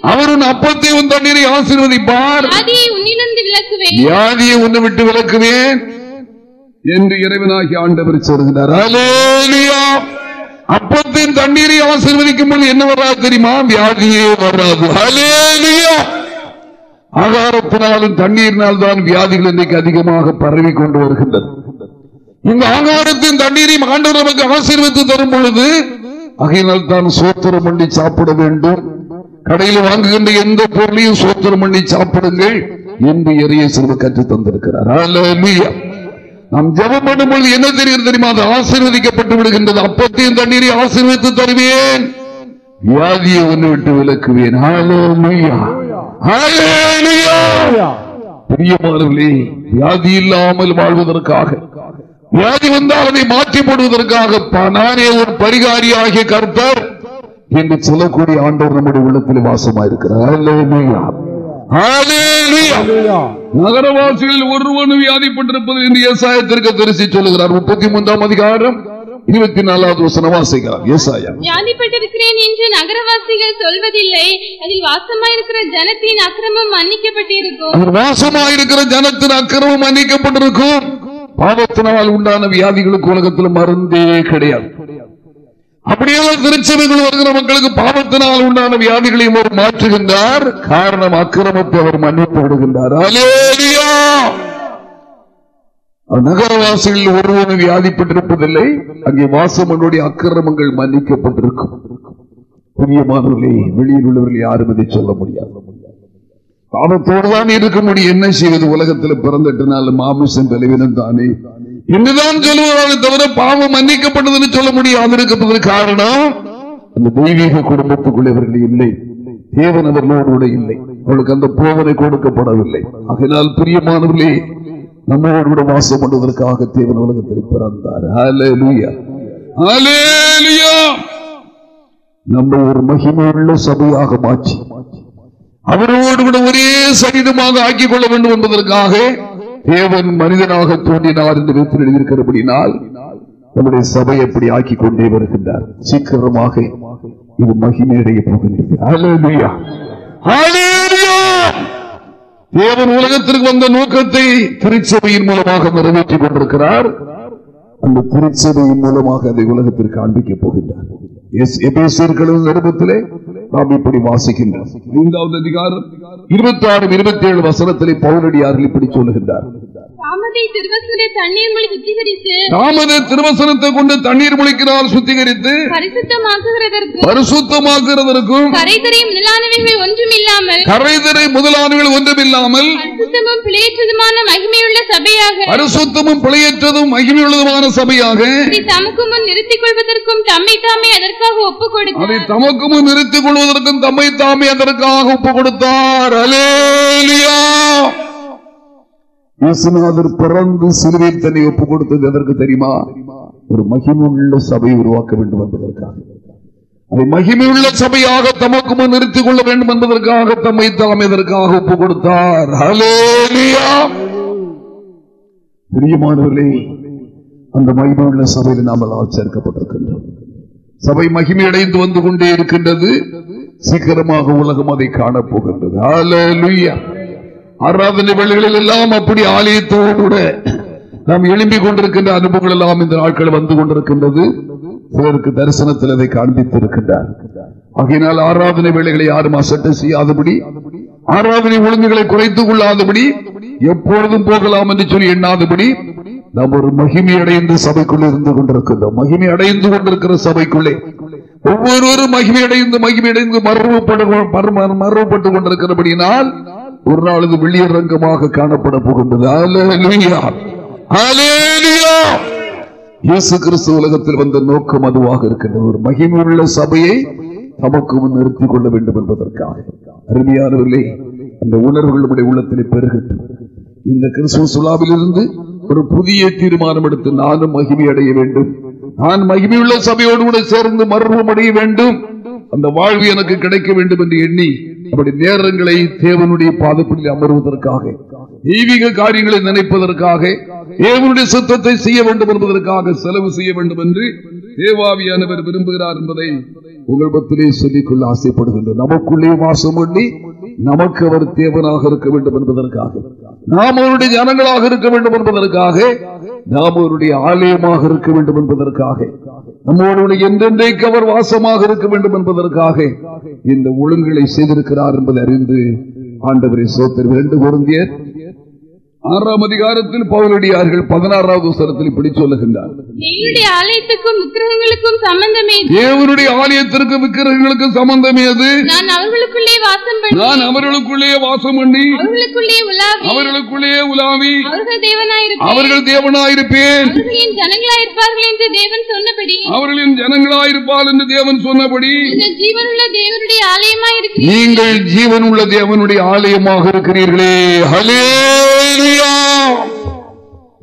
அவர் உன் அப்பத்தையும் உன் தண்ணீரையும் ஆசீர்வதிப்பார். வியாதியை உன்னை விட்டு விலக்குவேன். என்று இறைவனாகி ஆண்டவர் சொல்கிறார். அப்பத்தின் தண்ணீரை ஆசீர்வதிக்கும் பொழுது என்ன வராது தெரியுமா? வியாதியே வராது. ஆகாரத்தினாலும் தண்ணீரினால் தான் வியாதிகள் இன்றைக்கு அதிகமாக பரவி கொண்டு வருகின்றது. இந்த ஆகாரத்தின் தண்ணீரையும் ஆண்டவர் நமக்கு ஆசீர்வதித்து தரும் பொழுது ஆகையினால் தான் சோத்திரம் பண்ணி சாப்பிட வேண்டும். கடையில் வாங்குகின்ற எந்த பொருளையும் சோத்திரம் பண்ணி சாப்பிடுங்கள் என்று எரிய சிறுவ கற்று தந்திருக்கிறார். நாம் ஜபம் பண்ணும் பொழுது என்ன தெரியும் தெரியுமா? அது ஆசீர்வதிக்கப்பட்டு விடுகின்றது. அப்பத்தையும் தண்ணீரை ஆசீர்வதித்து தருவேன். வியாதியை ஒன்று விட்டு விளக்குவேன் பிரியமானவர்களே வியாதி இல்லாமல் வாழ்வதற்காக வியாதி வந்தால் அதை மாற்றி போடுவதற்காக ப- நானே ஒரு பரிகாரியாகிய கர்த்தர் என்று சொல்லக்கூடிய ஆண்டவர் நம்முடைய உள்ளத்தில் வாசமாயிருக்கிறார். நகரவாசிகளில் ஒருவனும் வியாதிப்பட்டிருப்பது என்று ஏசாயத்திற்கு தெரிசி சொல்லுகிறார். முப்பத்தி மூன்றாம் அதிகாரம் இருபத்தி நாலாவது வசனம் வாசிக்கிறார். ஏசாயா. வியாதிப்பட்டிருக்கிறேன் என்று நகரவாசிகள் சொல்வதில்லை. அதில் வாசமாயிருக்கிற ஜனத்தின் அக்கிரமம் மன்னிக்கப்பட்டிருக்கும். வாசமாயிருக்கிற ஜனத்தின் அக்கிரமம் மன்னிக்கப்பட்டிருக்கும். பாவத்தினால் உண்டான வியாதிகளுக்கு உலகத்தில் மருந்தே கிடையாது. அப்படியெல்லாம் திருச்சபைகள் வருகிற மக்களுக்கு பாவத்தினால் உண்டான வியாதிகளையும் அவர் மாற்றுகின்றார். காரணம் அக்கிரமத்தை அவர் மன்னித்து விடுகின்றார் அல்லேலூயா நகரவாசிகள் ஒருவனும் வியாதிப்பட்டிருப்பதில்லை. அங்கே வாசமனுடைய அக்கிரமங்கள் மன்னிக்கப்பட்டிருக்கும். பிரியமானவர்களே வெளியில் உள்ளவர்கள் யாரும் இதை சொல்ல முடியாது. பாவத்தோடு தான் இருக்க முடியும். என்ன செய்வது? உலகத்தில் பிறந்துட்டனால மாமிசம் பலவீனம் தானே என்றுதான் சொல்லுவாங்க தவிர பாவம் மன்னிக்கப்பட்டதுன்னு சொல்ல முடியாது இருப்பதற்கு காரணம் அந்த தெய்வீக குடும்பத்துக்குள் இவர்கள் இல்லை. தேவன் அவர்களோடு கூட இல்லை. அவளுக்கு அந்த போதனை கொடுக்கப்படவில்லை. அதனால் பிரியமானவர்களே நம்மளோடு கூட வாசம் பண்ணுவதற்காக தேவன் உலகத்தில் பிறந்தார். நம்ம ஒரு மகிமையுள்ள சபையாக மாற்றி அவரோடு கூட ஒரே சரீரமாக ஆக்கிக் கொள்ள வேண்டும் என்பதற்காக தேவன் மனிதனாக தோன்றினார் என்று வைத்து எழுதியிருக்கிறபடினால் நம்முடைய சபை எப்படி ஆக்கி கொண்டே வருகின்றார். சீக்கிரமாக இது மகிமையடைய போகின்றது. தேவன் உலகத்திற்கு வந்த நோக்கத்தை திருச்சபையின் மூலமாக நிறைவேற்றிக் கொண்டிருக்கிறார். அந்த திருச்சபையின் மூலமாக அதை உலகத்திற்கு காண்பிக்கப் போகின்றார். எஸ் எபேசியர்களின் நிருபத்திலே நாம் இப்படி வாசிக்கின்றோம் ஐந்தாவது அதிகாரம் இருபத்தி ஆறு இருபத்தி ஏழு வசனத்திலே பவுலடியார்கள் இப்படி சொல்லுகின்றார்? தாமதை திருவசனத்தை கொண்டு தண்ணீர் முழிக்கிறார் சுத்திகரித்து பரிசுத்தமாக்குறதற்கும் முதலானவைகள் கரைதரை முதலானவர்கள் ஒன்றுமில்லாமல் பரிசுத்தமும் பிழையற்றதுமான மகிமையுள்ள சபையாக பரிசுத்தமும் பிழையற்றதும் மகிமையுள்ளதுமான சபையாக தமக்கு முன் நிறுத்திக் கொள்வதற்கும் தம்மை தாமே அதற்காக ஒப்புக் அதை கொடுத்தார் தமக்கும் நிறுத்திக் கொள்வதற்கும் தம்மை தாமே அதற்காக ஒப்பு கொடுத்தார் அலேலியா இயேசுநாதர் பிறந்து சிலுவையில் தன்னை ஒப்பு கொடுத்தது எதற்கு தெரியுமா? ஒரு மகிமுள்ள சபை உருவாக்க வேண்டும் என்பதற்காக. மகிமையுள்ள சபையாக தமக்கு முன் நிறுத்திக் கொள்ள வேண்டும் என்பதற்காக தம்மை தாமே இதற்காக ஒப்பு கொடுத்தார் ஹalleluya. பிரியமானவர்களே அந்த மகிமையுள்ள சபையில் நாம் எல்லாம் சேர்க்கப்பட்டிருக்கின்றோம் சபை மகிமை அடைந்து வந்து கொண்டே இருக்கின்றது. சீக்கிரமாக உலகம் அதை காணப்போகின்றது. ஆராதனை வேளைகளில் எல்லாம் அப்படி ஆலயத்தோடு கூட நாம் எழும்பிக் கொண்டிருக்கின்ற அனுபவங்கள் எல்லாம் இந்த நாட்கள் வந்து கொண்டிருக்கின்றது. சிலருக்கு தரிசனத்தில் அதை காண்பித்திருக்கின்றார். ஆகையினால் ஆராதனை வேலைகளை யாரும் அசட்டை செய்யாதபடி ஆராதனை ஒழுங்குகளை குறைத்துக் கொள்ளாதபடி எப்பொழுதும் போகலாம் என்று சொல்லி எண்ணாதபடி நாம் ஒரு மகிமை அடைந்து சபைக்குள்ளே இருந்து கொண்டிருக்கின்றோம். மகிமை அடைந்து கொண்டிருக்கிற சபைக்குள்ளே ஒவ்வொருவரும் மகிமை அடைந்து மகிமை அடைந்து மர்வப்படு மர்ம- கொண்டிருக்கிறபடியினால் ஒரு நாள் இது வெளியரங்கமாக காணப்பட போகின்றது. இயேசு கிறிஸ்து உலகத்தில் வந்த நோக்கம் அதுவாக இருக்கின்றது. ஒரு மகிமையுள்ள சபையை தமக்கு முன் நிறுத்திக் கொள்ள வேண்டும் என்பதற்காக. அருமையானவர்களே அந்த உணர்வுகள் நம்முடைய உள்ளத்திலே பெருகட்டும். இந்த கிறிஸ்துவ சுலாவிலிருந்து ஒரு புதிய தீர்மானம் எடுத்து நானும் மகிமை அடைய வேண்டும். நான் மகிமையுள்ள சபையோடு கூட சேர்ந்து மர்வம் அடைய வேண்டும். அந்த வாழ்வு எனக்கு கிடைக்க வேண்டும் என்று எண்ணி அப்படி நேரங்களை தேவனுடைய பாதப்படியில் அமர்வதற்காக தெய்வீக காரியங்களை நினைப்பதற்காக தேவனுடைய சுத்தத்தை செய்ய வேண்டும் என்பதற்காக செலவு செய்ய வேண்டும் என்று தேவாவியானவர் விரும்புகிறார் என்பதை உங்கள் பத்திலே சொல்லிக்கொள்ள ஆசைப்படுகின்றோம். நமக்குள்ளே வாசம் பண்ணி நமக்கு அவர் தேவனாக இருக்க வேண்டும் என்பதற்காக. நாம் அவருடைய ஜனங்களாக இருக்க வேண்டும் என்பதற்காக. நாம் அவருடைய ஆலயமாக இருக்க வேண்டும் என்பதற்காக. நம்மளுடைய என்றென்றைக்கு அவர் வாசமாக இருக்க வேண்டும் என்பதற்காக இந்த ஒழுங்குகளை செய்திருக்கிறார் என்பதை அறிந்து ஆண்டவரை சோத்தர். இரண்டு பொருந்தியர் ஆறாம் அதிகாரத்தில் பவுலடியார்கள் பதினாறாவது வசனத்தில் இப்படி சொல்லுகின்றார். தேவனுடைய ஆலயத்துக்கும் விக்கிரகங்களுக்கும் சம்பந்தமே தேவனுடைய ஆலயத்திற்கு விக்கிரகங்களுக்கு சம்பந்தம் ஏது நான் அவர்களுக்குள்ளே வாசம் பண்ணி. நான் அவர்களுக்குள்ளே வாசம் பண்ணி. அவர்களுக்குள்ளே உலாவி. அவர்களுக்குள்ளே உலாவி. அவர்கள் தேவனாயிருப்பேன். அவர்கள் தேவனாயிருப்பேன். அவர்களின் ஜனங்களாயிருப்பார்கள் என்று தேவன் சொன்னபடி. அவர்களின் ஜனங்களாயிருப்பால் என்று தேவன் சொன்னபடி. நீங்கள் ஜீவனுள்ள தேவனுடைய ஆலயமாயிருக்கிறீர்கள். நீங்கள் ஜீவனுள்ள தேவனுடைய ஆலயமாக இருக்கிறீர்களே. ஹalleluya.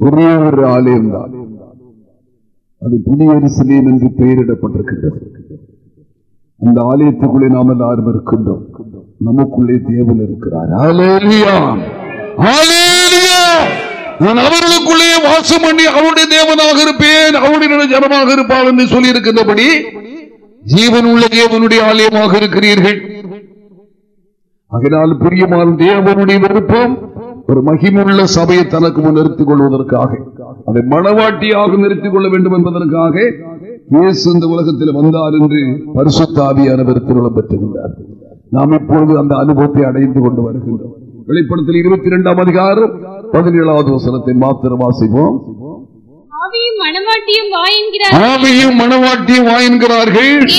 ஒரே ஒரு ஆலயம் தான். அது புதிய எருசலேம் என்று பெயரிடப்பட்டிருக்கின்றது. அந்த ஆலயத்துக்குள்ளே நாம் எல்லாரும் இருக்கின்றோம். நமக்குள்ளே தேவன் இருக்கிறார். நான் அவர்களுக்குள்ளே வாசம் பண்ணி அவருடைய தேவனாக இருப்பேன். அவருடைய ஜனமாக இருப்பார் என்று சொல்லி இருக்கின்றபடி ஜீவனுள்ள தேவனுடைய ஆலயமாக இருக்கிறீர்கள். அதனால் பிரியமான தேவனுடைய விருப்பம் ஒரு மகிமுள்ள சபையை தனக்கு முன் நிறுத்திக் கொள்வதற்காக அதை மனவாட்டியாக நிறுத்திக் கொள்ள வேண்டும் என்பதற்காக இயேசு இந்த உலகத்தில் வந்தார் என்று பரிசுத்தாவியானவர் திருவிழம் பெற்றுகின்றார். நாம் இப்பொழுது அந்த அனுபவத்தை அடைந்து கொண்டு வருகின்றோம். வெளிப்படத்தில் இருபத்தி இரண்டாம் அதிகாரம் பதினேழாவது வசனத்தை மாத்திரம் வாசிப்போம். ஆவியும் மனமாட்டியும் வா என்கிறார். ஆவியும் மனவாட்டியும்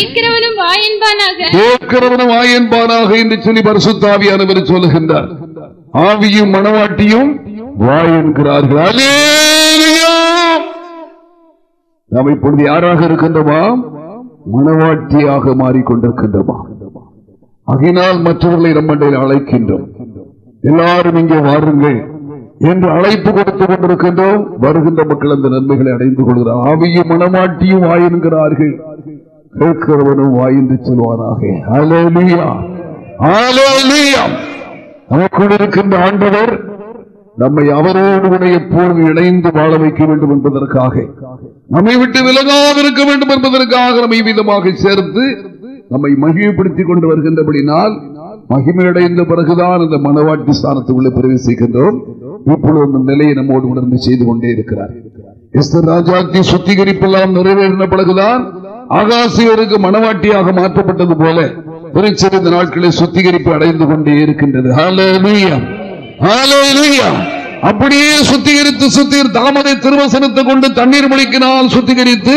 கேட்கிறவனும் வா என்பானாக. கேட்கிறவனும் வாயன்பானாக என்று சொல்லி பரிசுத்தாவியானவர் சொல்லுகின்றார். ஆவியும் மனவாட்டியும் அல்லேலூயா! நாம் இப்பொழுது யாராக இருக்கின்றோமா? மனவாட்டியாக மாறிக்கொண்டிருக்கின்றோமா? ஆகினால் மற்றவர்களை நம்மண்டையில் அழைக்கின்றோம். எல்லாரும் இங்கே வாருங்கள். என்று அழைப்பு கொடுத்து கொண்டிருக்கின்றோம். வருகின்ற மக்கள் அந்த நன்மைகளை அடைந்து கொள்கிறார் ஆவியும் மனமாட்டியும் வாயின்கிறார்கள் கேட்கிறவனும் வாயின்றி சொல்வானாக. நமக்குள் இருக்கின்ற ஆண்டவர் நம்மை அவரோடு கூட எப்போதும் இணைந்து வாழ வைக்க வேண்டும் என்பதற்காக நம்மை விட்டு விலகாமல் இருக்க வேண்டும் என்பதற்காக நம்மை விதமாக சேர்த்து நம்மை மகிழ்ப்படுத்திக் கொண்டு வருகின்றபடினால் மகிமையடைந்த பிறகுதான் அந்த மனவாட்டி ஸ்தானத்துக்குள்ளே பிரவேசிக்கின்றோம். இப்பொழுது அந்த நிலையை நம்மோடு உணர்ந்து செய்து கொண்டே இருக்கிறார். எஸ்தர் ராஜாத்தி சுத்திகரிப்பெல்லாம் நிறைவேறின பிறகுதான் ஆகாசியருக்கு மனவாட்டியாக மாற்றப்பட்டது போல திருச்சிறந்த நாட்களில் சுத்திகரிப்பு அடைந்து கொண்டே இருக்கின்றது. அப்படியே சுத்திகரித்து சுத்திகரி தாமதை திருவசனத்தை கொண்டு தண்ணீர் முழிக்கினால் சுத்திகரித்து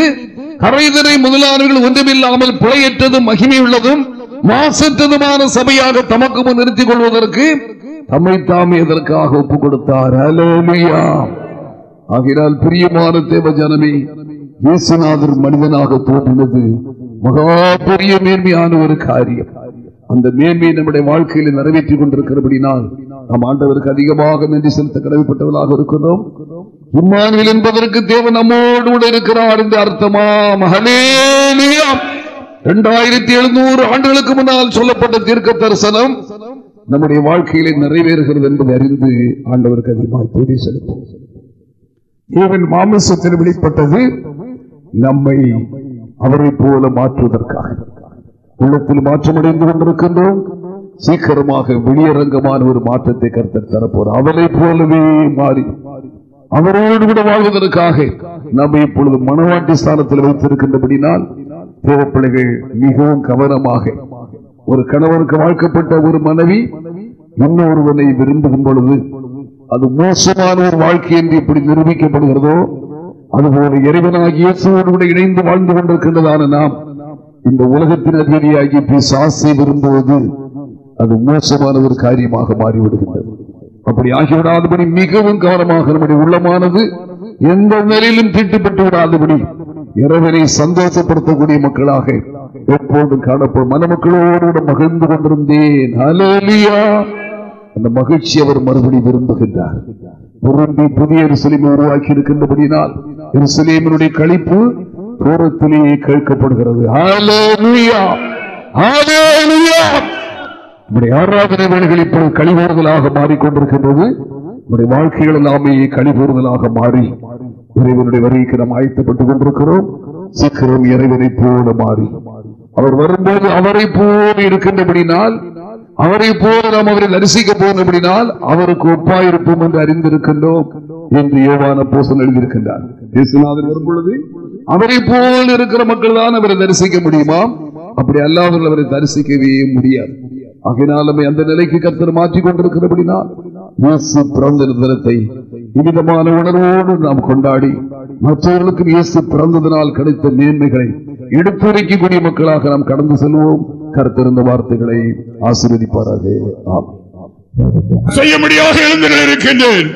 கரைதரை முதலாளர்கள் ஒன்றுமில்லாமல் பிழையற்றதும் மகிமை உள்ளதும் மாசற்றதுமான சபையாக தமக்கு முன் நிறுத்திக் கொள்வதற்கு தம்மை தாமே இதற்காக ஒப்புக் கொடுத்தார். ஆகினால் பிரியமான தேவ ஜனமே இயேசுநாதர் மனிதனாக தோன்றினது மகா பெரிய மேன்மையான ஒரு காரியம். அந்த மேன்மையை நம்முடைய வாழ்க்கையில் நிறைவேற்றிக் கொண்டிருக்கிறபடினால் நாம் ஆண்டவருக்கு அதிகமாக நன்றி செலுத்த கடமைப்பட்டவர்களாக இருக்கிறோம் இம்மானுவில் என்பதற்கு தேவன் நம்மோடு கூட இருக்கிறார் என்று அர்த்தமா மகனேலியா இரண்டாயிரத்தி எழுநூறு ஆண்டுகளுக்கு முன்னால் சொல்லப்பட்ட தீர்க்க தரிசனம் நம்முடைய வாழ்க்கையிலே நிறைவேறுகிறது என்பதை அறிந்து ஆண்டவருக்கு அதிகமாக துதி செலுத்தும் மாமிசத்தில் வெளிப்பட்டது நம்மை அவரை போல மாற்றுவதற்காக. உள்ளத்தில் மாற்றமடைந்து கொண்டிருக்கின்றோம். சீக்கிரமாக வெளியரங்கமான ஒரு மாற்றத்தை கருத்தர் தரப்போறார். அவரை போலவே மாறி அவரோடு கூட வாழ்வதற்காக நம்மை இப்பொழுது மனவாட்டி ஸ்தானத்தில் வைத்திருக்கின்றபடினால் தேவப்பிள்ளைகள் மிகவும் கவனமாக ஒரு கணவனுக்கு வாழ்க்கப்பட்ட ஒரு மனைவி இன்னொருவனை விரும்பும் பொழுது அது மோசமான ஒரு வாழ்க்கை என்று இப்படி நிரூபிக்கப்படுகிறதோ அதுபோல இறைவனாகிய இயேசுவோடு இணைந்து வாழ்ந்து கொண்டிருக்கின்றதான நாம் இந்த உலகத்தின் அதிபதியாகிய பிசாசை விரும்புவது அது மோசமான ஒரு காரியமாக மாறிவிடுகின்றது. அப்படி ஆகிவிடாதபடி மிகவும் கவனமாக நம்முடைய உள்ளமானது எந்த நிலையிலும் தீட்டுப்பட்டு விடாதபடி இறைவனை சந்தோஷப்படுத்தக்கூடிய மக்களாக எப்போதும் காணப்படும். மனமக்களோடு கூட மகிழ்ந்து கொண்டிருந்தேன். அந்த மகிழ்ச்சி அவர் மறுபடி விரும்புகின்றார். விரும்பி புதிய எருசலேமை உருவாக்கி இருக்கின்றபடியினால் எருசலேமினுடைய கழிப்பு தூரத்திலேயே கேட்கப்படுகிறது. நம்முடைய ஆராதனை வேலைகள் இப்போது கழிவுறுதலாக மாறிக்கொண்டிருக்கின்றது. நம்முடைய வாழ்க்கைகள் எல்லாமே கழிவுறுதலாக மாறி இறைவனுடைய வரிக்கு நாம் ஆயத்தப்பட்டுக் கொண்டிருக்கிறோம். சீக்கிரம் இறைவனை போல மாறி. அவர் வரும்போது அவரை போல இருக்கின்றபடினால் அவரை போல நாம் அவரை தரிசிக்க போனபடினால் அவருக்கு ஒப்பாயிருப்போம் என்று அறிந்திருக்கின்றோம் என்று யோவான போசன் எழுதியிருக்கின்றார். இயேசுநாதர் வரும் அவரை போல் இருக்கிற மக்கள் தான் அவரை தரிசிக்க முடியுமா? அப்படி அல்லாதவர்கள் அவரை தரிசிக்கவே முடியாது. அகினாலுமே அந்த நிலைக்கு கத்தர் மாற்றிக் கொண்டிருக்கிறபடினால் இயேசு பிறந்த தினத்தை விதமான உணர்வோடு நாம் கொண்டாடி மற்றவர்களுக்கு இயேசு பிறந்ததனால் கிடைத்த மேன்மைகளை எடுத்துரைக்கக்கூடிய மக்களாக நாம் கடந்து செல்வோம். கருத்திருந்த வார்த்தைகளை ஆசீர்வதிப்பாராக. ஆம் செய்ய முடியாத எழுந்து இருக்கின்றேன்